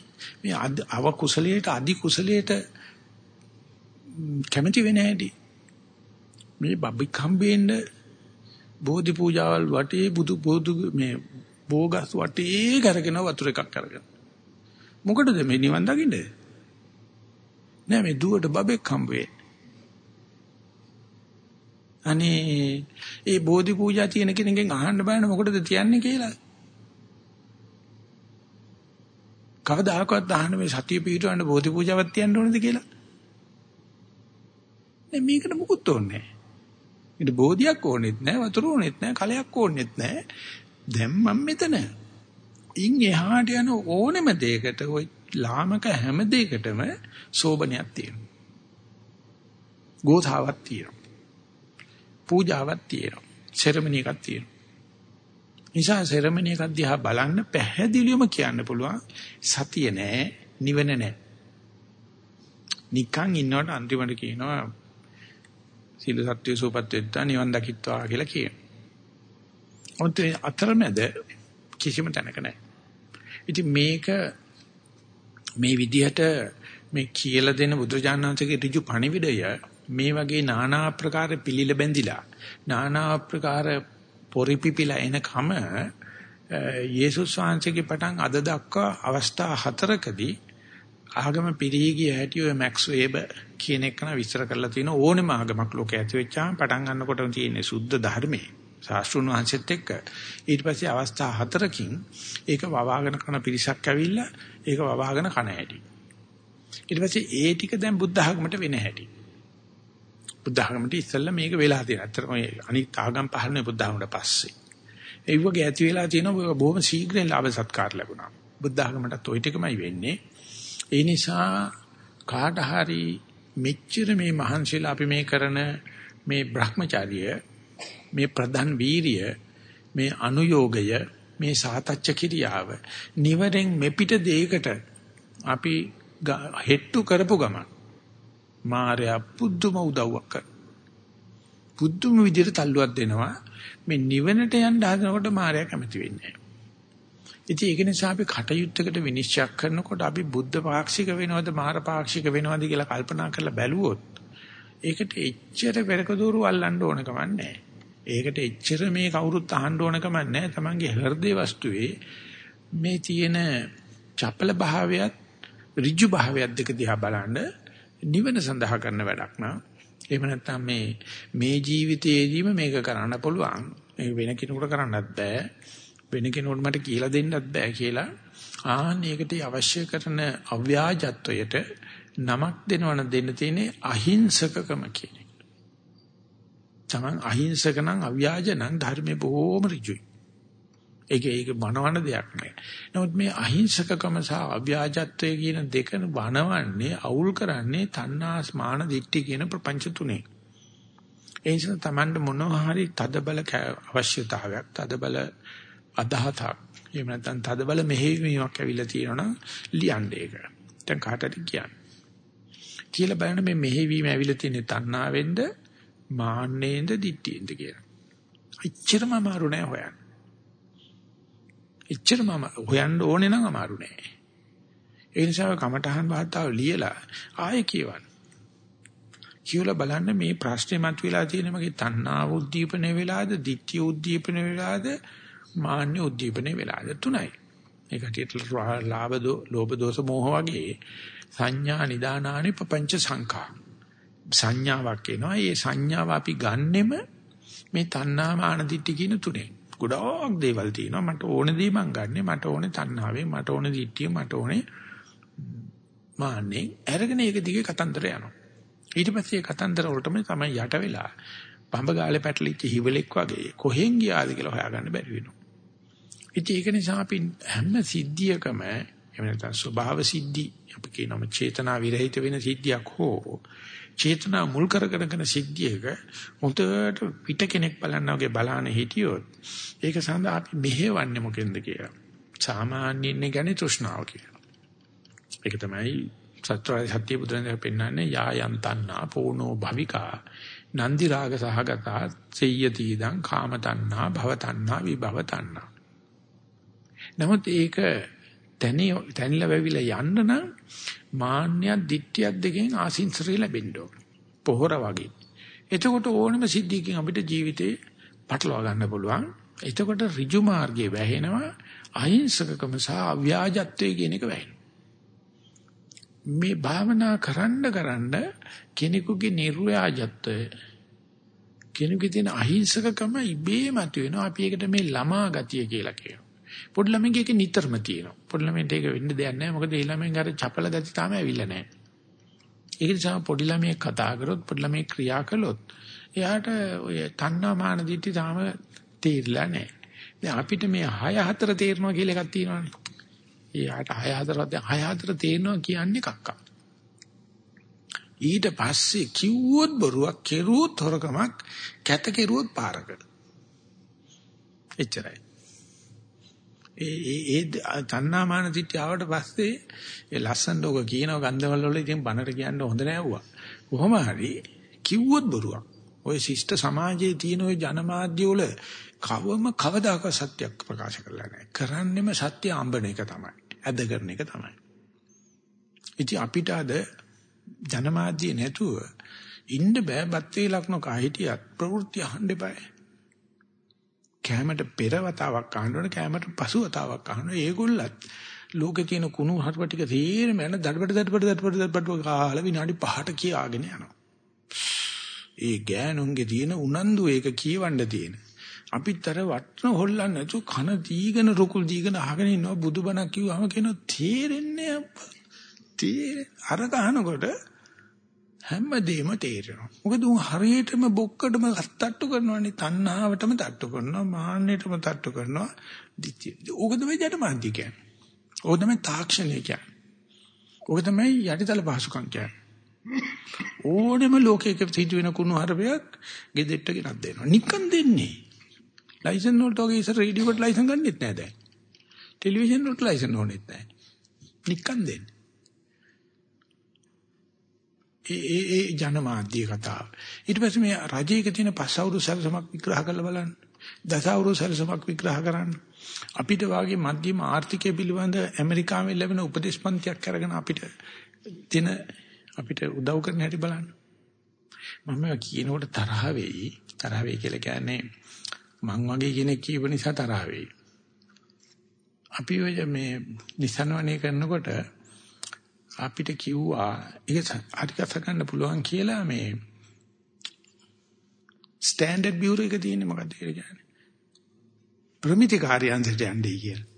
මේ අව කුසලයට අදි කුසලයට කැමති වෙන හැටි. මේ බබ්බික් හම්බෙන්න බෝධි පූජාවල් වටේ බුදු බෝධු මේ බෝගස් වටේ කරගෙන වතුර එකක් කරගෙන මොකටද මේ නිවන් දකින්නේ නෑ මේ දුවට බබෙක් හම්බ වෙන්නේ අනේ ඒ බෝධි පූජා තියෙන කෙනකින් අහන්න බෑනේ මොකටද තියන්නේ කියලා. කවදාකවත් අහන්න මේ සතිය පිටවන්න බෝධි පූජාවක් තියන්න ඕනද කියලා. නේ මේකට මුකුත් ඕනේ නැහැ. ඊට බෝධියක් ඕනෙත් නැහැ, වතුර ඕනෙත් නැහැ, කලයක් ඕනෙත් නැහැ. දැන් මම මෙතන. ඉන් එහාට යන ඕනෙම දෙයකට ওই ලාමක හැම දෙයකටම සෝබනයක් තියෙනවා. ගෝධාවක් තියෙනවා. පූජාවක් තියෙනවා. සෙරමනි එකක් තියෙනවා. නිසා සෙරමනි එකක් දිහා බලන්න පැහැදිලිවම කියන්න පුළුවන් සතිය නෑ නිවන නෑ. නිකන් ඉන්නවට අන්තිමට කියනවා සීල සත්‍ය සූපත් වෙත්තා නිවන් දකිත්වා කියලා කියනවා. ඔන්ට අතරමැද කිසිම තැනක නැහැ. ඉතින් මේක මේ විදිහට මේ කියලා දෙන බුදුජානනාංශගේ ඍජු පණිවිඩය මේ වගේ নানা ආකාර පිළිල බැඳිලා নানা ආකාර පොරිපිපිලා එනකම යේසුස් වහන්සේගේ පටන් අද දක්වා අවස්ථා හතරකදී ආගම පිරිහි හැටි ඔය මැක්ස් වේබර් කියන එක න විස්තර කරලා තියෙන ඕනෙම ආගමක් ලෝකේ ඇති වෙච්චාම පටන් ගන්නකොටම තියෙන සුද්ධ ධර්මයේ ශාස්ත්‍රුන් වහන්සේත් එක්ක ඊට පස්සේ අවස්ථා හතරකින් ඒක වවාගෙන කරන පිරිසක් ඇවිල්ලා ඒක වවාගෙන කන හැටි ඊට පස්සේ ඒ ටික දැන් බුද්ධ ආගමට වෙන හැටි බුද්ධ ආගමට ඉස්සෙල්ලා මේක වෙලා තියෙනවා. ඇත්තටම මේ අනිත් ආගම් පහළනේ බුද්ධ ආගමට පස්සේ. ඒ වගේ ඇති වෙලා තියෙනවා බොහොම ශීඝ්‍රයෙන් ලාභ සත්කාර ලැබුණා. බුද්ධ ආගමටත් ওই ටිකමයි වෙන්නේ. ඒ නිසා කාට හරි මෙච්චර මේ මහන්සිලා අපි මේ කරන මේ Brahmacharya මේ ප්‍රධාන වීරිය මේ අනුയോഗය මේ සාතච්ච කිරියාව නිවරෙන් මෙපිට දෙයකට අපි හෙට්ටු කරපු ගමන් මාර්යා පුදුම උදව්වක් කරනවා. පුදුම විදිහට තල්ලුවක් දෙනවා. මේ නිවනට යන්න හදනකොට මාර්යා කැමති වෙන්නේ නැහැ. ඉතින් ඒක නිසා අපි කටයුත්තකට විනිශ්චය කරනකොට අපි බුද්ධ පාක්ෂික වෙනවද මාර පාක්ෂික වෙනවද කියලා කල්පනා කරලා බැලුවොත් ඒකට එච්චර පෙරක දూరు අල්ලන්න ඕන කමක් නැහැ. ඒකට එච්චර මේ කවුරුත් අහන්න ඕන කමක් නැහැ. Tamange හෘදේ වස්තුවේ මේ තියෙන චපල භාවයත් ඍජු භාවයත් දෙක දිහා බලන්න නිවන සඳහා කරන වැඩක් නා එහෙම නැත්නම් මේ මේ ජීවිතයේදීම මේක කරන්න පුළුවන් මේ වෙන කෙනෙකුට කරන්නත් බෑ වෙන කෙනෙකුට මට කියලා දෙන්නත් බෑ කියලා ආන්න ඒකට අවශ්‍ය කරන අව්‍යාජත්වයට නමක් දෙනවන දෙන්න තියෙන්නේ අහිංසකකම කියන එක. තමන් අහිංසක නම් අව්‍යාජ නම් ධර්මේ බොහොම ඍජුයි. ඒක ඒක බනවන දෙයක් නෑ. නමුත් මේ අහිංසකකම සහ අව්‍යාජත්වය කියන දෙක බනවන්නේ අවුල් කරන්නේ තණ්හා ස්මාන දිට්ඨි කියන ප්‍රපංච තුනේ. ඒ නිසා Tamand මොනවා හරි තදබල අවශ්‍යතාවයක් තදබල අදහතක් එහෙම නැත්නම් තදබල මෙහෙයවීමක් ඇවිල්ලා තියෙනවනම් ලියන්න ඒක. දැන් කාටද කියන්නේ? කියලා බලන්න මේ මෙහෙවීම ඇවිල්ලා තියෙන තණ්හාවෙන්ද මාන්නේන්ද දිට්ඨියෙන්ද කියලා. එච්චරම අමාරු නෑ හොයන්න. එච්චරම හොයන්න ඕනේ නම් අමාරු නෑ. ඒ නිසා කමඨහන් වාතාව ලියලා ආයෙ කියවන්න. කියලා බලන්න මේ ප්‍රශ්නේ මතුවලා තියෙන මගේ තණ්හාව උද්දීපන වෙලාද, ditthිය උද්දීපන වෙලාද, මාන්න උද්දීපන වෙලාද තුනයි. ඒ කටියට ලාභ දෝ, ලෝභ දෝෂ මෝහ වගේ සංඥා නිදානානි පపంచ සංඛා. සංඥාවක් එනවා. ඒ සංඥාව අපි ගන්නෙම මේ තණ්හා මාන දිට්ඨි කියන තුනේ. ගොඩාක් දේවල් තියෙනවා. මට ඕන දේ මං ගන්නෙ. මට ඕනේ තණ්හාවෙන්, මට ඕනේ දිට්ඨිය, මට ඕනේ මාන්නේ. අරගෙන ඒක දිගේ කතන්දර යනවා. ඊට පස්සේ කතන්දර වලටම තමයි යට වෙලා පඹ ගාලේ පැටලිච්ච හිවලෙක් වගේ කොහෙන් ගියාද කියලා හොයාගන්න බැරි වෙනවා. ඉතින් ඒක නිසා අපි හැම සිද්ධියකම එහෙම නැත්නම් ස්වභාව සිද්ධි අපි කියනම චේතනා විරහිත වෙන සිද්ධියක් හෝ චේතනා මුල් කරගෙන කරන සිද්ධියක මුතට පිට කෙනෙක් බලන්න වගේ බලාන හිටියොත් ඒක සඳහා අපි මෙහෙවන්නේ මොකෙන්ද කියලා. සාමාන්‍යයෙන් කියන්නේ තෘෂ්ණාව කියලා. ඒක තමයි සත්‍යය සත්‍ය බුදුරජාණන් පෙන්නන්නේ යායන් තණ්හා පෝනෝ භවිකා නන්දි රාග සහගතා සෙය්‍යති දං කාම තණ්හා භව තණ්හා විභව තණ්හා. නමුත් ඒක තැනි තැනිලා වෙවිලා යන්න නම් මාන්නයක් දිට්ඨියක් දෙකෙන් ආසින්සරේ ලැබෙන්න ඕන. පොහොර වගේ. එතකොට ඕනම සිද්ධියකින් අපිට ජීවිතේ පටලවා ගන්න පුළුවන්. එතකොට ඍජු මාර්ගයේ වැහෙනවා අහිංසකකම සහ අව්‍යාජත්වයේ කියන එක වැහෙනවා. මේ භාවනා කරන්න කරන්න කෙනෙකුගේ නිර්ව්‍යාජත්වය කෙනෙකුගේ තියෙන අහිංසකකම ඉබේම මතුවෙනවා. අපි ඒකට මේ ළමා ගතිය කියලා කියනවා. පොඩි ළමයින්ගේ ඒක නිතරම තියෙනවා. පොඩි ළමයින්ට ඒක වෙන්න දෙයක් නැහැ. මොකද ඒ ළමයින් අර චපල ගති තාම ඇවිල්ලා නැහැ. ඒක නිසා පොඩි ළමයෙක් කතා කරොත් පොඩි ළමයෙක් ක්‍රියා කළොත් එයාට ඔය තණ්හා මාන දිටි තාම තේරිලා නැහැ. දැන් අපිට මේ 6 4 තේරෙනවා කියලා එකක් තියෙනවානේ. එයාට 6 4 6 4 තේරෙනවා කියන්නේ කක්කා. ඊට පස්සේ කිව්වොත් බොරුවක් කෙරුවොත් හොරකමක් කැත කෙරුවොත් පාරකට. එච්චරයි. ඒ ඒ ඒ තණ්හාමාන දිට්ඨිය ආවට පස්සේ ඒ ලස්සනට ඔක කියනවා ගන්ධවල වල ඉතින් බනට කියන්න හොඳ නෑවුවා. කොහොම හරි කිව්වොත් බොරුවක්. ওই ශිෂ්ට සමාජයේ තියෙන ওই ජනමාධ්‍ය වල කවම කවදාකවත් සත්‍යයක් ප්‍රකාශ කරලා නැහැ. කරන්නෙම සත්‍ය ආඹන එක තමයි. ඇද කරන එක තමයි. ඉතින් අපිට අද ජනමාධ්‍ය නැතුව ඉන්න බෑ බත් වේලක් නොකා හිටියත් ප්‍රවෘත්ති අහන්න එපායි. කැමරට පෙර වතාවක් අහන්න ඕන කැමරට පසු වතාවක් අහන්න ඒගොල්ලත් ලෝකේ තියෙන කුණු හර්ප ටික තේරෙම යන දඩබඩ දඩබඩ දඩබඩ දඩබඩ කාලා විනාඩි 5ට කියාගෙන යනවා. ඒ ගෑනුන්ගේ තියෙන උනන්දු ඒක කියවන්න තියෙන. අපිත්තර වටන හොල්ලන්නේ නැතු කන දීගෙන රුකුල් දීගෙන අහගෙන ඉන්නවා බුදුබණක් කිව්වම කියනවා තේරෙන්නේ තේරෙ අර ගහනකොට හැමදේම තේරෙනවා. මොකද උන් හරියටම බොක්කටම තට්ටු කරනවානේ තණ්හාවටම තට්ටු කරනවා මාන්නයටම තට්ටු කරනවා. ඕක තමයි ජඩමාන්ති කියන්නේ. ඕක තමයි තාක්ෂණය කියන්නේ. ඕක තමයි යටිතල පහසුකම් කියන්නේ. ඕනෙම ලෝකයක සිදුවෙන කුණු හරපයක් ගෙදෙට්ට ගෙනත් දෙනවා. නිකන් දෙන්නේ. ලයිසන් වලට වගේ ඉස්සර රේඩියෝ වලට ලයිසන් ගන්නෙත් නෑ දැන්. ටෙලිවිෂන් වලට ලයිසන් ඕනෙත් නෑ. නිකන් දෙන්නේ. ඒ ඒ ඒ ජනමාධ්‍ය කතාව. ඊට පස්සේ මේ රජයක තියෙන පස්වරු සැලසමක් විග්‍රහ කරලා බලන්න. දසවරු සැලසමක් විග්‍රහ කරන්න. අපිට වාගේ මධ්‍යම ආර්ථිකය පිළිබඳ ඇමරිකාවෙන් ලැබෙන උපදේශපන්තියක් අරගෙන අපිට දෙන අපිට උදව් කරන හැටි බලන්න. මම කියනකොට තරහ වෙයි. තරහ වෙයි කියලා කියන්නේ මං වගේ කෙනෙක් කියව නිසා තරහ වෙයි. අපි ඔය මේ නිසනවනේ කරනකොට අපිට කිව්වා ඒක හරියට ගන්න පුළුවන් කියලා මේ ස්ටෑන්ඩඩ් බියුරෝ එක තියෙන්නේ මොකක්ද කියලා කියන්නේ. ප්‍රමිති කාර්යාංශයට යන්නේ කියලා.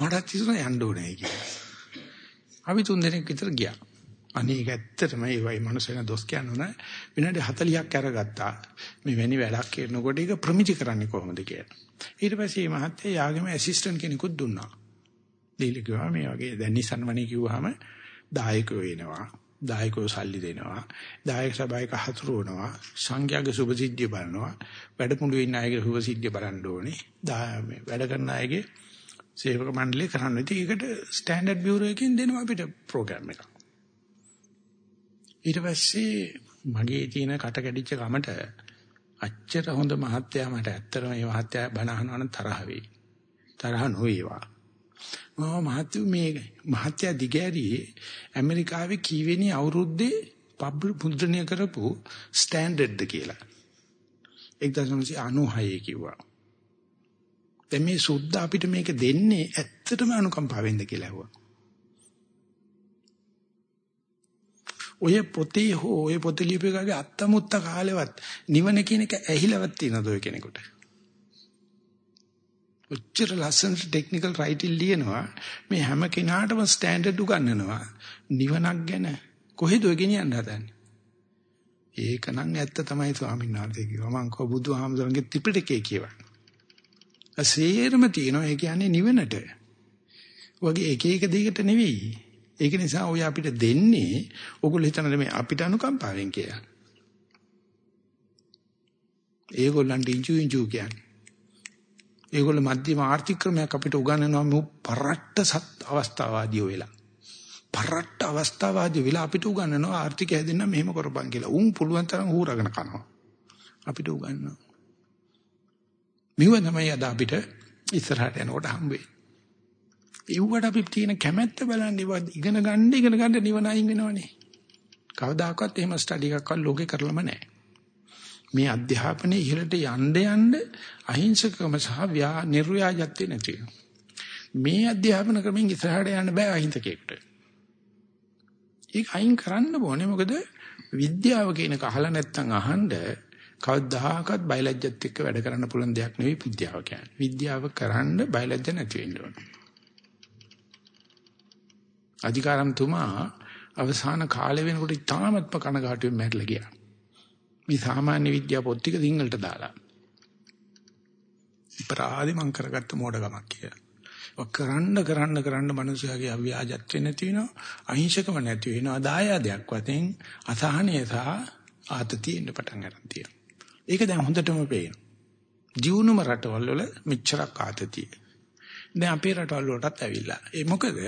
මට තිසුණ යන්න ඕනේ කියලා. අපි තුන් දෙනෙක් විතර ගියා. අනේ ඒක ඇත්තටම ඒ වගේ මනුස්සයන දොස් කියන්න නෑ විනාඩි 40ක් අරගත්තා මේ වැනි වැඩක් කරනකොට ඒක ප්‍රමිති කරන්නේ කොහොමද කියලා ඊට පස්සේ මේ මහත්තයා යාගෙම ඇසිස්ටන්ට් කෙනෙකුත් දුන්නා දීලා කිව්වා මේ වගේ දැන් නිසන්වනේ කිව්වහම දායකයෝ එනවා දායකයෝ සල්ලි දෙනවා දායක සභාවක හතුරුවනවා සංඝයාගේ සුභසිද්ධිය බලනවා වැඩමුළුවේ ඉන්න අයගේ සුභසිද්ධිය බලන්න ඕනේ වැඩ කරන අයගේ සේවක මණ්ඩලය කරන්න. ඉතින් ඒකට ස්ටෑන්ඩඩ් බියුරෝ එකකින් දෙනවා අපිට ප්‍රෝග්‍රෑම් එකක්. ඊට පස්සේ මගේ තියෙන කට කැඩිච්ච කමට අච්චර හොඳ මහත්තයා මට ඇත්තටම මේ මහත්තයා බණ අහනවා නම් තරහ වෙයි. තරහ නොවේවා. මම මහත්තු මේ මහත්තයා දිගෑරියේ ඇමරිකාවේ කීවෙනි අවුරුද්දේ පබ්ලික් මුද්‍රණය කරපු ස්ටෑන්ඩඩ්ද කියලා. 1996 කිව්වා. දැන් මේ සුද්ධ අපිට මේක දෙන්නේ ඇත්තටම අනුකම්පාවෙන්ද කියලා ඇහුවා. ඔය පොතේ හෝ ඔය පොත ලියපේකගේ අත්තමුත්ත කාලෙවත් නිවන කියන එක ඇහිලවත් තියනද ඔය කෙනෙකුට? ඔච්චර ලස්සනට ටෙක්නිකල් රයිටින් ලියනවා මේ හැම කෙනාටම ස්ටෑන්ඩඩ් උගන්වනවා නිවනක් ගැන කොහෙද ඔය ගෙනියන්න හදන්නේ? ඒක නම් ඇත්ත තමයි ස්වාමීන් වහන්සේ කිව්වා මං කව බුදුහාමුදුරන්ගේ ත්‍රිපිටකය කියවා. අසේරම තියෙනවා ඒ කියන්නේ නිවනට. වගේ එක එක දෙයකට නෙවෙයි. ඒක නිසා ඔය අපිට දෙන්නේ ඔගොල්ලෝ හිතනද මේ අපිට අනුකම්පාවෙන් කියලා. ඒගොල්ලන්ට ඉංචු ඉංචු කියන්නේ. ඒගොල්ලෝ මධ්‍යම ආර්ථික ක්‍රමයක් අපිට උගන්වනවා මේ පරට්ට සත් අවස්ථාවාදී වෙලා. පරට්ට අවස්ථාවාදී වෙලා අපිට උගන්වනවා ආර්ථිකය හැදෙන්න මෙහෙම කරපන් කියලා. උන් පුළුවන් තරම් හූරගෙන කනවා. අපිට උගන්වනවා. මෙව තමයි අද අපිට ඉස්සරහට යනකොට හම්බෙන්නේ. ඒවට අපි තියෙන කැමැත්ත බලන්න ඉගෙන ගන්න ඉගෙන ගන්න නිවන අයින් වෙනවනේ. කවදාකවත් එහෙම ස්ටඩි එකක්වත් ලෝකේ කරලම නැහැ. මේ අධ්‍යාපනයේ ඉහළට යන්න යන්න අහිංසකකම සහ නිර්ව්‍යාජත්වය නැති මේ අධ්‍යාපන ක්‍රමෙන් ඉස්සරහට යන්න බෑ අහිංසකෙක්ට. ඒක අයින් කරන්න ඕනේ මොකද විද්‍යාව කියන කහලා නැත්තම් අහන්න කවදාහකත් බයලජ්ජත් එක්ක වැඩ කරන්න පුළුවන් දෙයක් නෙවෙයි විද්‍යාව කියන්නේ. විද්‍යාව කරන්න බයලජ්ජ නැති වෙන්න ඕන. අධිකාරම්තුමා අවසාන කාලේ වෙනකොට ඉතාමත්ම කනගාටුවෙන් මැරලා ගියා. මේ සාමාන්‍ය විද්‍යාව පොත් ටික සිංහලට දාලා. අපරාධි මං කරගත්ත මෝඩකමක් කියලා. ඔක් කරන්න කරන්න කරන්න මිනිස්යාගේ අව්‍යාජත්වෙ නැති වෙනවා අහිංසකම නැති වෙනවා දායාදයක් වශයෙන් අසහනය සහ ආතතිය ඉන්න පටන් ගන්න තියෙනවා. ඒක දැන් හොඳටම පේනවා. ජීවුනම රටවල් වල මෙච්චරක් ආතතිය. දැන් අපේ රටවල් වලටත් ඇවිල්ලා. ඒ මොකද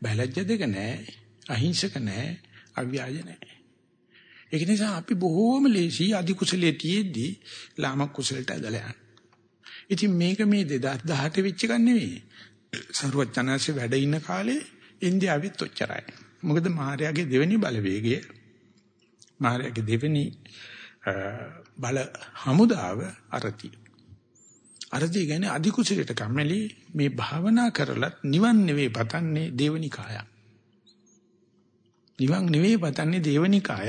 බයලජ්‍ය දෙක නැහැ, අහිංසක නැහැ, අව්‍යාජ නැහැ. ඒක නිසා අපි බොහෝම ලේසි අධි කුසලයේ තියේදී ලාම කුසලයට ඇදලා යනවා. ඉතින් මේක මේ 2018 වෙච්ච එකක් නෙවෙයි. සරුවචනanse වැඩ ඉන්න කාලේ ඉන්දියාවෙත් ඔච්චරයි. මොකද මහරයාගේ දෙවෙනි බලවේගය මහරයාගේ දෙවෙනි බල හමුදාව අරති. අරති කියන්නේ අධි කුසලයට කම්මැලි මේ භාවනා කරලත් නිවන් නෙවෙයි පතන්නේ දේවනිකාය. නිවන් නෙවෙයි පතන්නේ දේවනිකාය.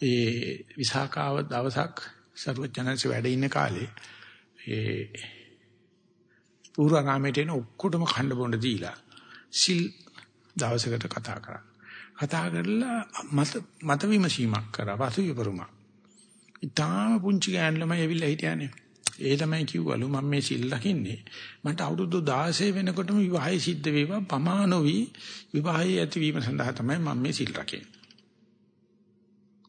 ඒ විසාකාව දවසක් සර්වඥාන්සේ වැඩ ඉන්න කාලේ ඒ පූර්වගාමයට එන ඔක්කොටම කන්න බොන්න දීලා සිල් දවසකට කතා කරා. කතා කරලා මත මත විමසීමක් කරා වසු විපරුමක්. ඉතාලම පුංචි ගෑන් ළමයි ඇවිල්ලා හිටියානේ. ඒ ළමයි කිව්වලු මම මේ සිල් ලකින්නේ. මට අවුරුදු 16 වෙනකොටම විවාහය සිද්ධ වේවා පමානොවි විවාහය ඇතිවීම සඳහා තමයි මම මේ සිල් රකින්නේ.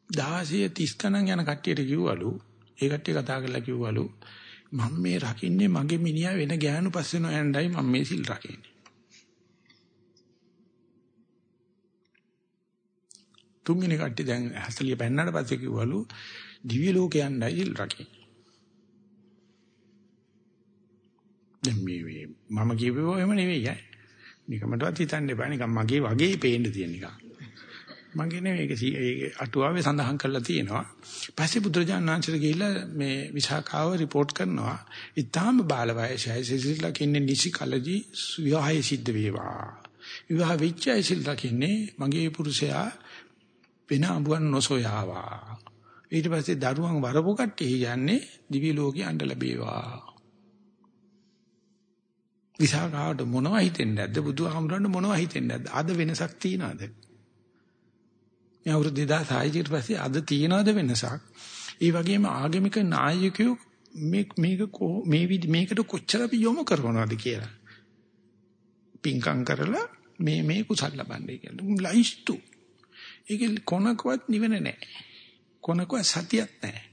16 30 ගණන් යන කට්ටියට කිව්වලු ඒ කට්ටිය කතා කරලා කිව්වලු මම මේ රකින්නේ මගේ මිනිහා වෙන ගෑනු පස්සේ නොයන්ඩයි මම මේ සිල් රකින්නේ. තුන්වෙනි කට්ටිය දැන් හැසලිය පෙන්නට පස්සේ කිව්වලු දිව්‍ය ලෝකේ යන්නයි රකින්නේ. දැන් මේ මම කියපුවා එහෙම නෙවෙයි අය. නිකමටවත් හිතන්න එපා නිකන් මගේ වගේ පේන්න තියෙන නිකන්. මගේ නෙවෙයි ඒක අටුවාවේ සඳහන් කරලා තියෙනවා. පස්සේ බුදුරජාණන් වහන්සේට ගිහිල්ලා මේ විසාකාව report කරනවා. ඊටාම බාල වයසයි සිසිල්ලා කියන්නේ නිසි කලදී විවාහය සිද්ධ වේවා. විවාහ වෙච්චයි සිල්ලා කියන්නේ මගේ පුරුෂයා වෙන අඹුවන් නොසොයාවා. ඊට පස්සේ දරුවන් වරපු කට්ටිය කියන්නේ දිවි ලෝකේ අඬ ලැබේවා. විසාකාට මොනව හිතෙන්නේ නැද්ද බුදුහාමුදුරන්ට මොනව හිතෙන්නේ නැද්ද? අද වෙනසක් තියනවාද? මේ අවුරුදු 2006 ඊට පස්සේ අද තියනවද වෙනසක්? ඒ වගේම ආගමික නායකයෝ මේ මේක මේ මේකට කොච්චර අපි යොමු කරනවද කියලා. පින්කම් කරලා මේ මේ කුසල් ලබන්නේ කියලා. ලයිස්තු. ඒක කොනකවත් නිවන නැහැ. කොනකවත් සතියක් නැහැ.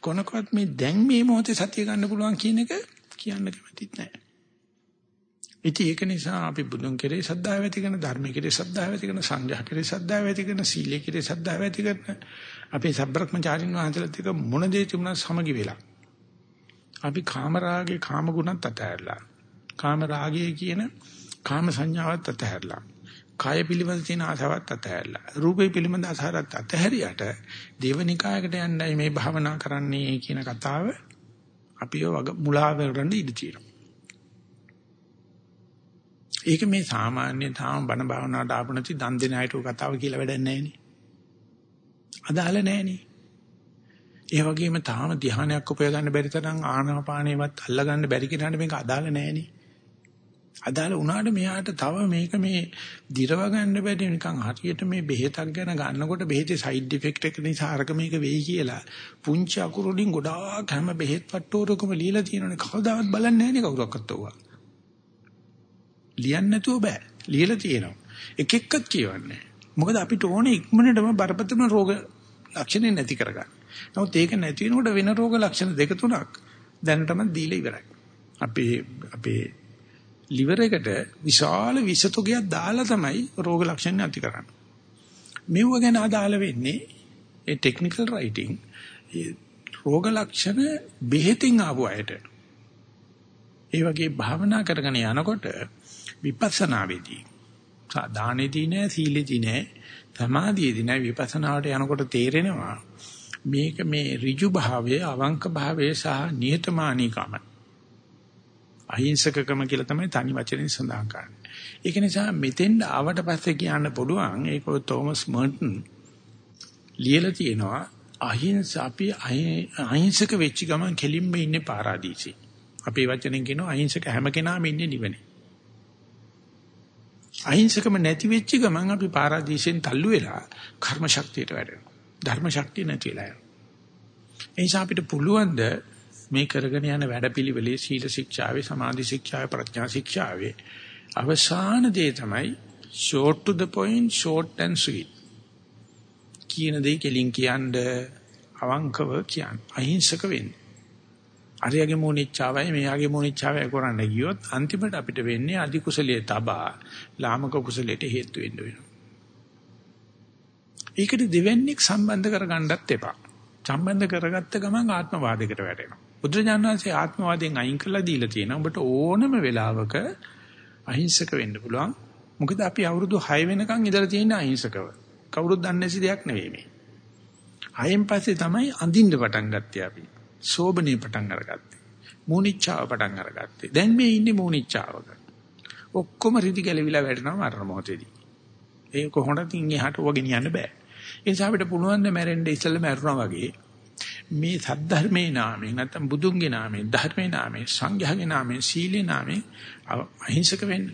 කොනකවත් මේ දැන් මේ මොහොතේ සතිය ගන්න පුළුවන් කියන එක කියන්න කැමතිත් නැහැ. ඉතින් ඒක නිසා අපි බුදුන් කෙරේ ශ්‍රද්ධාව ඇති කරන ධර්මයේ කෙරේ ශ්‍රද්ධාව ඇති කරන සංඝයා කෙරේ ශ්‍රද්ධාව ඇති කරන සීලයේ කෙරේ ශ්‍රද්ධාව ඇති කරන අපේ සබ්‍රක්‍මචාරින් වහන්සේලාත් එක්ක මොන දේ තිබුණා සමගි වෙලා අපි කාමරාගේ කාම ගුණත් අතහැරලා කාමරාගයේ කියන කාම සංඥාවත් අතහැරලා කාය පිළිබඳ තියෙන ආසාවත් අතහැරලා රූපේ පිළිබඳ ආසාරත් අතහැරියට දේවනිකායකට යන්නයි මේ භාවනා කරන්නේ කියන කතාව අපිව මුලා වෙරන්න ඉඩ තියෙනවා. ඒක මේ සාමාන්‍ය තාම බණ භාවනාවට ආපු නැති දන් දෙන අයට කතාව කියලා වැඩක් නැහැ නේ. අදාළ නැහැ නේ. ඒ වගේම තාම ධ්‍යානයක් උපය ගන්න බැරි තරම් ආනාපානේවත් අල්ල ගන්න බැරි කෙනාට මේක අදාළ නැහැ නේ. අදාළ වුණාට මෙයාට තව මේක මේ දිරව ගන්න බැරි නිකන් හරියට මේ බෙහෙතක් ගැන ගන්නකොට බෙහෙතේ සයිඩ් ඉෆෙක්ට් එක නිසා අරක මේක වෙයි කියලා පුංචි අකුරු වලින් ගොඩාක් හැම බෙහෙත් පට්ටෝරකම ලියලා තියෙනවනේ කවදාවත් බලන්නේ නැහැ නේ කවුරක්වත් ඔවා. ලියන්න නැතුව බෑ. ලියලා තියෙනවා. එක එක්කත් කියවන්නේ. මොකද අපිට ඕනේ ඉක්මනටම බරපතල රෝග ලක්ෂණ නැති කරගන්න. නමුත් ඒක නැති වෙනකොට වෙන රෝග ලක්ෂණ දෙක තුනක් දැනටම දීලා ඉවරයි. අපේ අපේ liver එකට විශාල විසතුගයක් දාලා තමයි රෝග ලක්ෂණ නැති කරන්නේ. මෙව ගැන අදාළ වෙන්නේ ඒ ටෙක්නිකල් රයිටින් රෝග ලක්ෂණ බෙහෙතින් ආපු අයට. ඒ වගේ භාවනා කරගෙන යනකොට විපස්සනා වෙදී. දානෙදී නෑ සීලෙදී නෑ සමාධියේදී නෑ විපස්සනාවට යනකොට තේරෙනවා මේක මේ ඍජු භාවයේ අවංක භාවයේ සහ නියතමානීකම අහිංසකකම කියලා තමයි තනි වචනෙන් සඳහන් කරන්නේ. ඒක නිසා මෙතෙන් ආවට පස්සේ කියන්න පුළුවන් ඒක තෝමස් මර්ටන් ලියලා තියෙනවා අහිංස අපි අහිංසක වෙච්ච ගමන් කෙලින්ම ඉන්නේ පාරාදීසෙ. අපේ වචනෙන් කියනවා අහිංසක හැම කෙනාම ඉන්නේ නිවනේ. අහිංසකම නැති වෙච්ච ගමන් අපි පාරාදීසෙන් තල්ලු වෙලා කර්ම ශක්තියට වැඩෙනවා. ධර්ම ශක්තිය නැති වෙලා යනවා. ඒ නිසා අපිට පුළුවන් ද මේ කරගෙන යන වැඩපිළිවෙලේ සීල ශික්ෂාවේ සමාධි ශික්ෂාවේ ප්‍රඥා ශික්ෂාවේ අවසාන දේ තමයි short to the point short and sweet කියන දේ කෙලින් කියන්න අවංකව කියන්න අහිංසක වෙන්න අරයාගේ මොනිච්චාවයි මෙයාගේ මොනිච්චාවයි කරන්න ගියොත් අන්තිමට අපිට වෙන්නේ අධි කුසලයේ තබා ලාමක කුසලයට හේතු වෙන්න වෙනවා. ඒකට දෙවන්නේක් සම්බන්ධ කරගන්නත් එපා. සම්බන්ධ කරගත්ත ගමන් ආත්මවාදයකට වැටෙනවා. බුදුරජාණන් වහන්සේ ආත්මවාදයෙන් අයින් කරලා දීලා තියෙනවා. ඔබට ඕනම වෙලාවක අහිංසක වෙන්න පුළුවන්. මොකද අපි අවුරුදු 6 වෙනකන් ඉඳලා තියෙන අහිංසකව. කවුරුත් දන්නේ නැසි දෙයක් නෙවෙයි මේ. හයෙන් පස්සේ තමයි අඳින්න පටන් ගත්තේ අපි. සෝබනේ පටන් අරගත්තේ. මූනිච්චාව පටන් අරගත්තේ. දැන් මේ ඉන්නේ මූනිච්චාවක. ඔක්කොම රිදි ගැලවිලා වැටෙනවා මරණ මොහොතේදී. ඒක කොහොමද ඉන් එහාට ඔය ගෙනියන්න බෑ. ඒ නිසා අපිට පුළුවන් ද මැරෙන්න ඉස්සෙල්ලා මැරුණා වගේ මේ සද්ධර්මයේ නාමයෙන් නැත්නම් බුදුන්ගේ නාමයෙන් ධර්මයේ නාමයෙන් සංඝයාගේ නාමයෙන් සීලේ නාමයෙන් අහිංසක වෙන්න.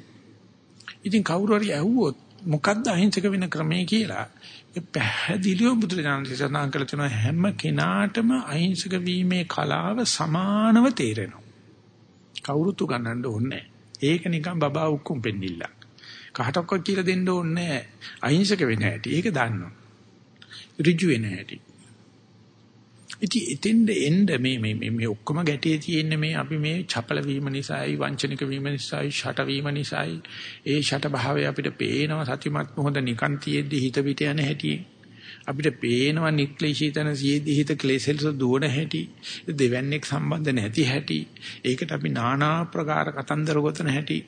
ඉතින් කවුරු හරි ඇහුවොත් මොකද්ද අහිංසක වෙන ක්‍රමය කියලා ඒ පැහැදිලිව බුදුරජාණන් සඳහන් කළ තියෙන හැම කෙනාටම අහිංසක වීමේ කලාව සමානව තේරෙනවා. කවුරුත් උගන්නන්න ඕනේ ඒක නිකන් බබා උක්කුම් පෙන්නිල්ල. කහටක්වත් කියලා දෙන්න ඕනේ අහිංසක වෙන හැටි. ඒක දන්නවා. ඍජු වෙන හැටි. ඉතින් එතෙන්ද එන්න මේ මේ මේ ඔක්කොම ගැටේ තියෙන්නේ මේ අපි මේ චපල වීම නිසායි වංචනික වීම නිසායි ෂට වීම නිසායි. ඒ ෂට භාවය අපිට පේනවා සතිමත් මොහොත නිකන් තියෙද්දි හිත පිට යන හැටි. අපිට පේනවා නික්ලේශීතන සියේදි හිත ක්ලේශෙල්ස දුවන හැටි. දෙවන්නේක් සම්බන්ධ නැති හැටි. ඒකට අපි নানা ප්‍රකාර කතන්දර ගොතන හැටි.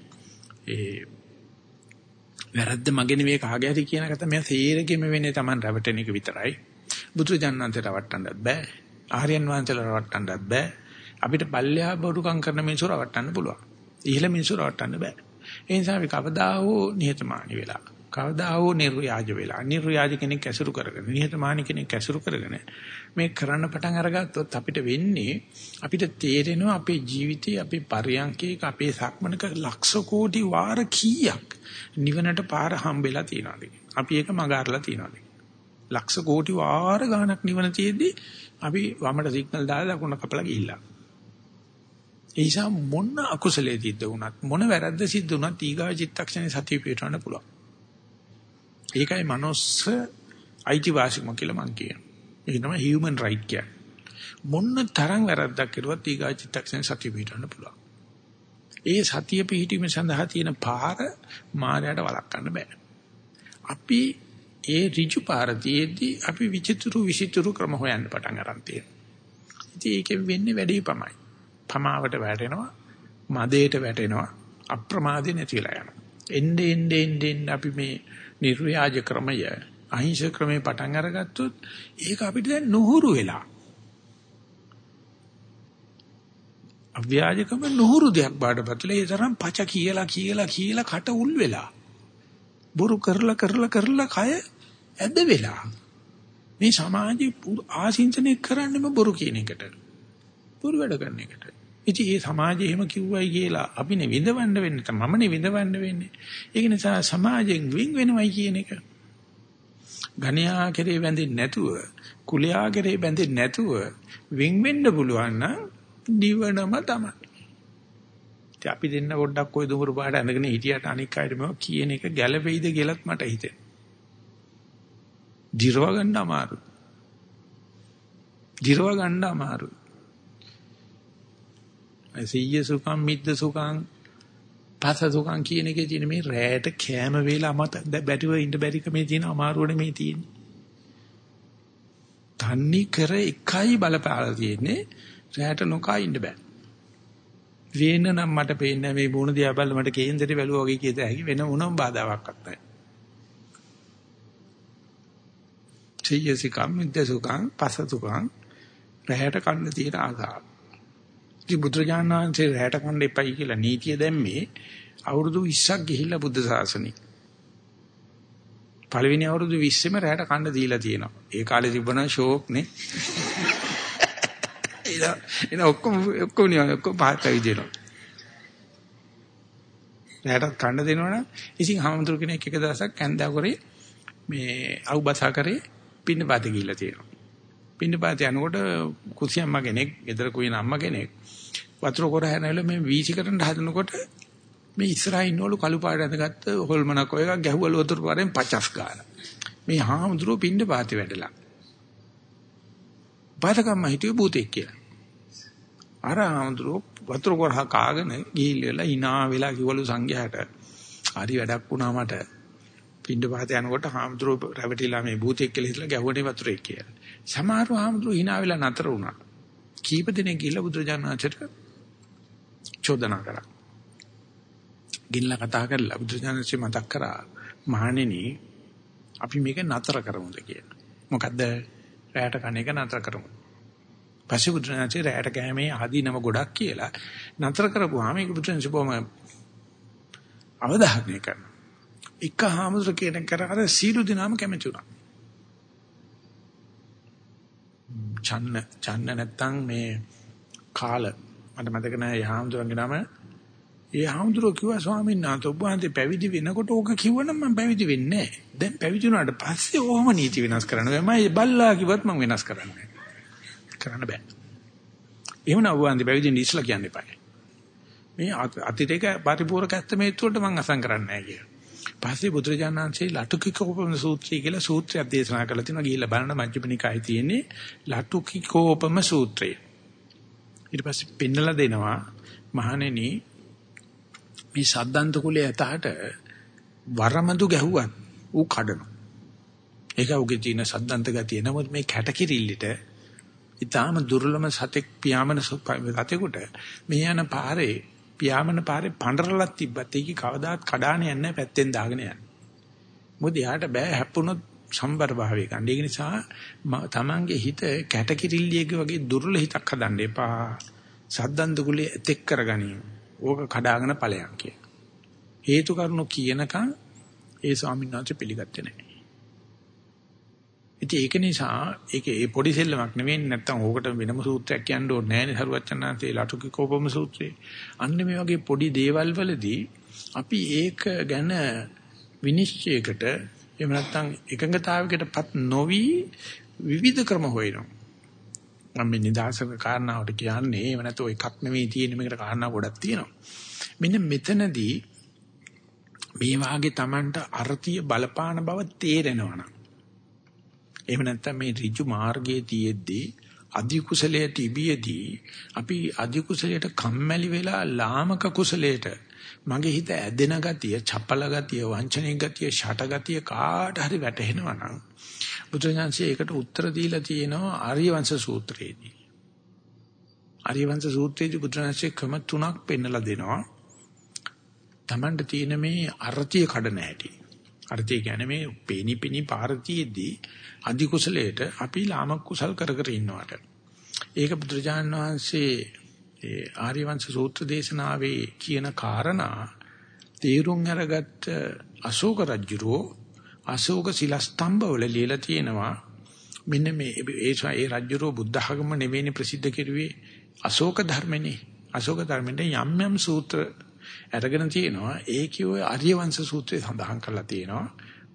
ඒ වැරද්ද මගේ නෙවෙයි කාගේ හරි කියන කත මම සේරගෙම වෙන්නේ Taman රැවටෙන එක විතරයි. බුදුරජාණන්තට රවට්ටන්නත් බෑ. ආර්යයන් වහන්සේලා රවට්ටන්නත් බෑ. අපිට පල්ලෙහා බොරුකම් කරන මිනිස්සු රවට්ටන්න පුළුවන්. ඉහළ මිනිස්සු රවට්ටන්න බෑ. ඒ නිසා අපි කවදා හෝ නිහතමානී වෙලා කවදා හෝ නිර්ව්‍යාජ වෙලා නිර්ව්‍යාජ කෙනෙක් ඇසුරු කරගෙන නිහතමානී කෙනෙක් ඇසුරු කරගෙන මේ කරන්න පටන් අරගත්තොත් අපිට වෙන්නේ අපිට තේරෙනවා අපේ ජීවිතේ අපේ පරියන්කේක අපේ සක්මනක ලක්ෂ කෝටි වාර කීයක් නිවනට පාර හම්බෙලා තියනවාද අපි ඒක මගාරලා තියනවාද ලක්ෂ කෝටි වාර ගාණක් නිවන තියෙද්දි අපි වමට සිග්නල් දාලා දකුණ කපලා ගිහිල්ලා. ඒ නිසා මොන අකුසලයේ තිද්ද වුණත් මොන වැරද්ද සිද්ධ වුණත් ඊගා චිත්තක්ෂණේ සතිය පිටවන්න පුළුවන්. ඒකයි මනෝස්ස අයිතිවාසිකම කියලා මම කියනවා. ඒක තමයි human right කියන්නේ. මොන්න තරම් වැරද්දක් කරුවත් ඊගා චිත්තක්ෂණේ සතිය පිටවන්න පුළුවන්. ඒ සතිය පිහිටීම සඳහා තියෙන පාර මායයට වළක්වන්න බෑ. අපි ඒ ඍජු පාරතියෙදී අපි විචිතුරු විචිතුරු ක්‍රම හොයන්න පටන් අරන් තියෙනවා. ඉතින් ඒකෙන් වෙන්නේ වැඩි පමයි. පමාවට වැටෙනවා, මදේට වැටෙනවා, අප්‍රමාදේ නැතිලා යනවා. එnde ende ende අපි මේ නිර්ව්‍යාජ ක්‍රමය, අහිංසක ක්‍රමේ පටන් අරගත්තොත් ඒක අපිට දැන් නුහුරු වෙලා. අව්‍යාජකම නුහුරු දෙයක් බාඩපත්ලා ඒ තරම් පච කියලා කියලා කියලා කට උල් වෙලා. බොරු කරලා කරලා කරලා කය ඇද වෙලා මේ සමාජයේ ආසින්චනය කරන්නෙම බොරු කියන එකට. බොරු වැඩ කරන එකට. ඉතින් මේ සමාජය එහෙම කිව්වයි කියලා අපි නෙවිඳවන්න වෙන්නේ මම නෙවිඳවන්න වෙන්නේ. ඒක නිසා සමාජයෙන් වින් වෙනවයි කියන එක. ගණයා කෙරේ බැඳෙන්නේ නැතුව, කුලයා කෙරේ බැඳෙන්නේ නැතුව වින් වෙන්න පුළුවන් නම් දිවනම තමයි. ඉතින් අපි දෙන්න පොඩ්ඩක් ওই දුඹුරු පාට ඇඳගෙන හිටියට අනික් අයට මේවා කියන එක ගැළපෙයිද කියලාත් මට හිතෙනවා. දිරව ගන්න අමාරුයි. දිරව ගන්න අමාරුයි. සීය සුඛං මිද්ද සුඛං පස සුඛං කියන එකේ තියෙන මේ රැයට කෑම වේලා මත බැටිව ඉන්න බැරික මේ තියෙන අමාරුවනේ මේ තියෙන්නේ. තන්නි කර එකයි බලපාලා තියෙන්නේ රැයට නොකා ඉන්න බෑ. වේන නම් මට පේන්නේ මේ බුණ දිහා බලලා මට කේන්දරේ බැලුවා වගේ කියත හැකි වෙන මොනම බාධාවක්වත් නැහැ. චේයසිකම් මිද්දසුකම් පසසුකම් රැහැට කන්න තියෙන ආසාව. ඉතින් බුදුරජාණන් වහන්සේ රැහැට කන්න එපයි කියලා නීතිය දැම්මේ අවුරුදු 20ක් ගිහිල්ලා බුද්ධ ශාසනෙ. පළවෙනි අවුරුදු 20ෙම රැහැට කන්න දීලා තියෙනවා. ඒ කාලේ තිබුණා ෂෝක් නේ. එන ඔක්කොම ඔක්කොම නිය ඔක්කොම පහත් ඇවිදිනවා. රැහැට කන්න දෙනවනම් ඉතින් හාමුදුරු කෙනෙක් එක දවසක් කැන්දා කරේ මේ අවුබසා කරේ පින්නපාත ගිහිල්ලා තියෙනවා. පින්නපාත යනකොට කුසියම්ම කෙනෙක්, ගෙදර කුයින අම්මා කෙනෙක් වතුර කොර හැනවල මේ වීසි කරන්න හදනකොට මේ ඉස්සරහින් ඉන්නවලු කළු පාට ඇඳගත්ත හොල්මනක් ඔය එකක් ගැහුවලු වතුර පාරෙන් පචස් ගාන. මේ හාමුදුරුවෝ පින්නපාතේ වැඩලා. පාතකම්ම හිටියේ භූතෙක් කියලා. අර හාමුදුරුවෝ වතුර කොර කාගෙන ගිහිල්ලා hina වෙලා කිව්වලු සංඝයාට හරි වැඩක් වුණා මට පින්ඩ පහත යනකොට හාමුදුරුවෝ රැවටිලා මේ භූතෙක් කියලා හිතලා ගැහුවනේ වතුරේ කියලා. සමහරව හාමුදුරුවෝ hina වෙලා නතර වුණා. කීප දිනෙක ගිහලා බුදුරජාණන්චට චෝදනා කරා. ගිල්ලා කතා කරලා බුදුරජාණන්සේ මතක් කරා මහණෙනි අපි මේක නතර කරමුද කියලා. මොකද්ද? රැයට කණ එක නතර කරමු. පස්සේ බුදුරජාණන්සේ රැයට කෑමේ ආදීනම ගොඩක් කියලා නතර කරපුවාම මේක බුදුරජාණන්සේ බොහොම අවධාරණය කරනවා. එක හාමුදුර කියන කරාර සීළු දිනාම කැමති වුණා. චන්න චන්න නැත්තම් මේ කාල මට මතක නැහැ හාමුදුරන්ගේ නම. ඒ හාමුදුරුවෝ කිව්වා ස්වාමීන් වහන්සේ ඔබ වහන්සේ පැවිදි වෙනකොට ඕක කිව්වනම් මම පැවිදි වෙන්නේ නැහැ. දැන් පැවිදි වුණාට පස්සේ ඕම නීති වෙනස් කරන්න බෑ. මම බල්ලා කිව්වත් මම වෙනස් කරන්නේ කරන්න බෑ. එහෙම නම් ඔබ වහන්සේ පැවිදි ඉස්සලා කියන්න එපා. මේ අතිරේක පරිපූර්ණ කැත්තමේත් වලට මම අසං කරන්නේ නැහැ කියලා. පස්සේ බුදුරජාණන්සේ ලටුකිකෝපම සූත්‍රය කියලා සූත්‍රයක් දේශනා කරලා තිනවා ගිහිල්ලා බලන්න මජ්ක්‍ධිම නිකායේ තියෙන්නේ ලටුකිකෝපම සූත්‍රය. ඊට පස්සේ පෙන්නලා දෙනවා මහණෙනි මේ සද්දන්ත කුලයේ ඇතහට වරමදු ගැහුවත් ඌ කඩනවා. ඒක උගේ තියෙන සද්දන්ත ගතිය. නමුත් මේ කැටකිරිල්ලට ඊටාම දුර්ලභම සතෙක් පියාඹන සතෙකුට මේ යන පාරේ පියාඹන පාරේ පඬරලක් තිබ්බත් ඒක කවදාත් කඩාන යන්නේ පැත්තෙන් දාගෙන යන්නේ. මොකද යාට බෑ හැප්පුණොත් සම්බර භාවය ගන්න. ඒක නිසා තමන්ගේ හිත කැටකිරිල්ලියක වගේ දුර්ල හිතක් හදන්න එපා. සද්දන්ත කුලයේ තෙක් කරගනින්. ඕක කඩාගෙන ඵලයක් කිය. හේතු කරුණු කියනකම් ඒ ස්වාමීන් වහන්සේ පිළිගත්තේ නැහැ. ඉතින් ඒක නිසා ඒක ඒ පොඩි සෙල්ලමක් නෙවෙයි නැත්තම් ඕකට වෙනම සූත්‍රයක් කියන්න ඕනේ නැහැ නේ සරුවචනාන්තේ ලටුකිකෝපම සූත්‍රේ. අන්න මේ වගේ පොඩි දේවල් වලදී අපි ඒක ගැන විනිශ්චයකට එහෙම නැත්නම් එකඟතාවයකටපත් නොවි විවිධ ක්‍රම හොයනවා. මම මේ නිදාසක කාරණාවට කියන්නේ එහෙම නැත්නම් එකක් නෙවෙයි තියෙන්නේ මේකට කාරණා ගොඩක් තියෙනවා. මෙන්න මෙතනදී මේ වාගේ Tamanට අර්ථිය බලපාන බව තේරෙනවා නම් එහෙම නැත්නම් මේ ඍජු මාර්ගයේ තියෙද්දී අධි කුසලයේ තිබියදී අපි අධි කුසලයට කම්මැලි වෙලා ලාමක කුසලයට මගේ හිත ඇදෙන ගතිය, චපල ගතිය, වංචනික ගතිය, ෂට ගතිය කාට හරි වැටහෙනවා නම් බුදුරජාන්සේ ඒකට උත්තර දීලා තියෙනවා ආර්ය වංශ සූත්‍රයේදී. ආර්ය වංශ සූත්‍රයේදී බුදුරජාන්සේ ක්‍රම තුනක් පෙන්නලා දෙනවා. Tamanට තියෙන මේ අර්ථිය කඩන හැටි. අර්ථය කියන්නේ මේ පේනිපිනි පාරතියේදී අධි කුසලයට අපි ලාමක කුසල් කර කර ඉන්නවට. ඒක බුදුරජාණන් වහන්සේ ඒ ආර්යවංශ සූත්‍ර දේශනාවේ කියන කාරණා තේරුම් අරගත්ත අශෝක රජුරෝ අශෝක සිලස්තම්භ වල ලියලා තියෙනවා මෙන්න මේ ඒ ඒ රජුරෝ බුද්ධ ආගම නෙවෙයි ප්‍රසිද්ධ කෙරුවේ අශෝක ධර්මනේ අශෝක ධර්මෙන් යම් යම් සූත්‍ර අරගෙන තියෙනවා ඒකේ ඔය ආර්යවංශ සූත්‍රය සඳහන් කරලා තියෙනවා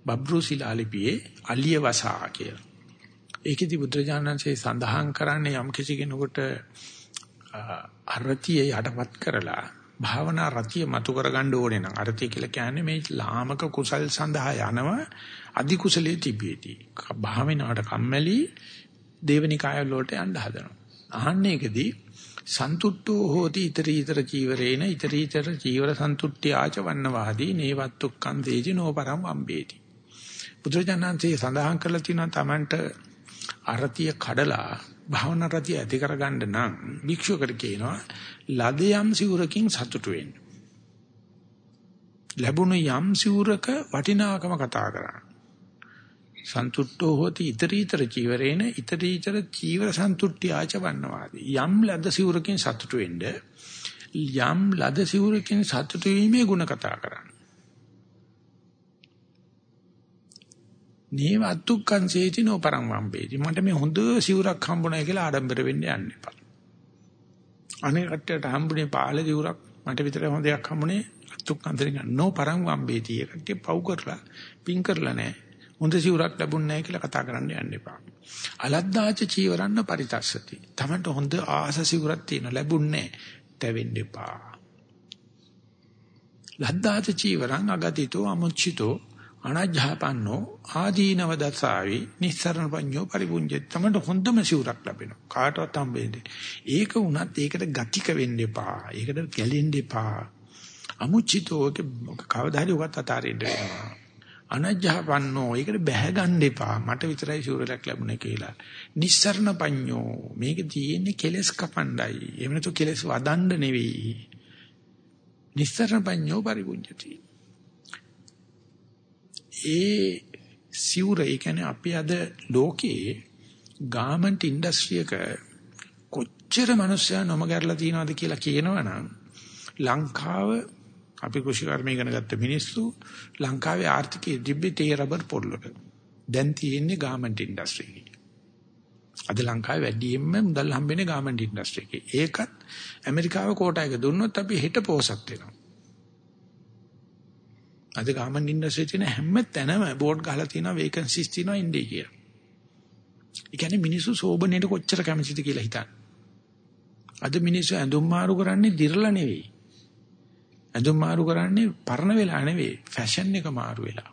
බබ්රු සිලාලිපියේ අලිය වසා කියලා. ඒකෙදි බුදුරජාණන්සේ සඳහන් කරන්නේ යම් කිසි කෙනෙකුට අරතිය යටපත් කරලා භාවනා රතිය මතු කරගන්න ඕනේ නම් අරතිය කියලා කියන්නේ මේ ලාමක කුසල් සඳහා යනව අධි කුසලයේ තිබෙති. භාවනාවට කම්මැලි දේවනිකාය වලට යන්න හදනවා. අහන්නේ එකදී සන්තුට්ඨෝ හෝති iterator චීවරේන iterator චීවර සන්තුට්ඨ්‍ය ආච වන්නවාදී නේවත්තුක්කං තේජි නෝපරම් වම්බේති. බුදුරජාණන්සේ සඳහන් කරලා තියෙනවා Tamanට අරතිය කඩලා භාවනා රතිය ඇති කරගන්න නම් භික්ෂුවකට කියනවා ලද යම් සිවුරකින් සතුටු වෙන්න. ලැබුණු යම් සිවුරක වටිනාකම කතා කරන්න. සන්තුට්ඨෝ හෝති iterator චීවරේන iterator චීවර සන්තුට්ඨි ආචවන්නවාදී යම් ලද සිවුරකින් සතුටු වෙන්න යම් ලද සිවුරකින් සතුටු වීමේ ಗುಣ කතා කරන්න. නේව අත්තුක්කං සේති නොපරං වම්බේති. මට මේ හොඳ සිවුරක් හම්බුණා කියලා ආඩම්බර වෙන්න යන්න එපා. අනේ කට්ටියට හම්බුනේ පාළ සිවුරක් මට විතර හොඳ දෙයක් හම්බුනේ අත්තුක්කං දෙන්න නොපරං වම්බේති. ඒ කට්ටිය පව් කරලා පින් කරලා නැහැ. හොඳ සිවුරක් ලැබුණ නැහැ කියලා කතා කරන්න යන්න එපා. අලද්දාච චීවරන්න පරිතස්සති. Tamanට හොඳ ආස සිවුරක් තියෙන ලැබුණ නැහැ. තැවෙන්න එපා. ලද්දාච චීවරං අගතිතෝ අමුච්චිතෝ අනජ්ජාපන්නෝ ආදීනව දසාවි නිස්සරණ පඤ්ඤෝ පරිපුඤ්ජෙත් තමයි හොඳම සිවුරක් ලැබෙනවා කාටවත් හම්බෙන්නේ ඒක වුණත් ඒකට ගතික වෙන්න එපා ඒකට ගැලෙන්න එපා අමුචිතෝ කවදා හරි උගත් අතාරින්න වෙනවා අනජ්ජාපන්නෝ ඒකට බැහැ ගන්න එපා. මට විතරයි සිවුරක් ලැබුණේ කියලා. නිස්සරණ පඤ්ඤෝ. මේක තියෙන්නේ කෙලස් කපණ්ඩයි. එහෙම නැතු කෙලස් වදන්න නෙවෙයි. නිස්සරණ පඤ්ඤෝ පරිපුඤ්ජති ඒ සිවුර ඒ කියන්නේ අපි අද ලෝකයේ ගාමන්ට් ඉන්ඩස්ට්‍රි එක කොච්චර මිනිස්සයා නොමගරලා තියනවද කියලා කියනවනම් ලංකාව අපි කෘෂි කර්ම ඉගෙන ගත්ත මිනිස්සු ලංකාවේ ආර්ථිකයේ දිබ්බේ තේ රබර් පොල්ලක දැන් තියෙන්නේ ගාමන්ට් ඉන්ඩස්ට්‍රි එකේ. අද ලංකාවේ වැඩියෙන්ම මුදල් හම්බෙන්නේ ගාමන්ට් ඉන්ඩස්ට්‍රි එකේ. ඒකත් ඇමරිකාව කෝටා එක දුන්නොත් අපි හෙට පෝසත් වෙනවා. අද ගාමන් ඉන්ඩස්ට්‍රියේ තියෙන හැම තැනම බෝඩ් ගහලා තියෙනවා වේකන්සිස් තියෙනවා ඉන්නේ කියලා. ඒ කියන්නේ මිනිස්සු සෝබනේට කොච්චර කැමතිද කියලා හිතන්න. අද මිනිස්සු ඇඳුම් මාරු කරන්නේ දිරලා නෙවෙයි. ඇඳුම් මාරු කරන්නේ පරණ වෙලා නෙවෙයි ෆැෂන් එක මාරු වෙලා.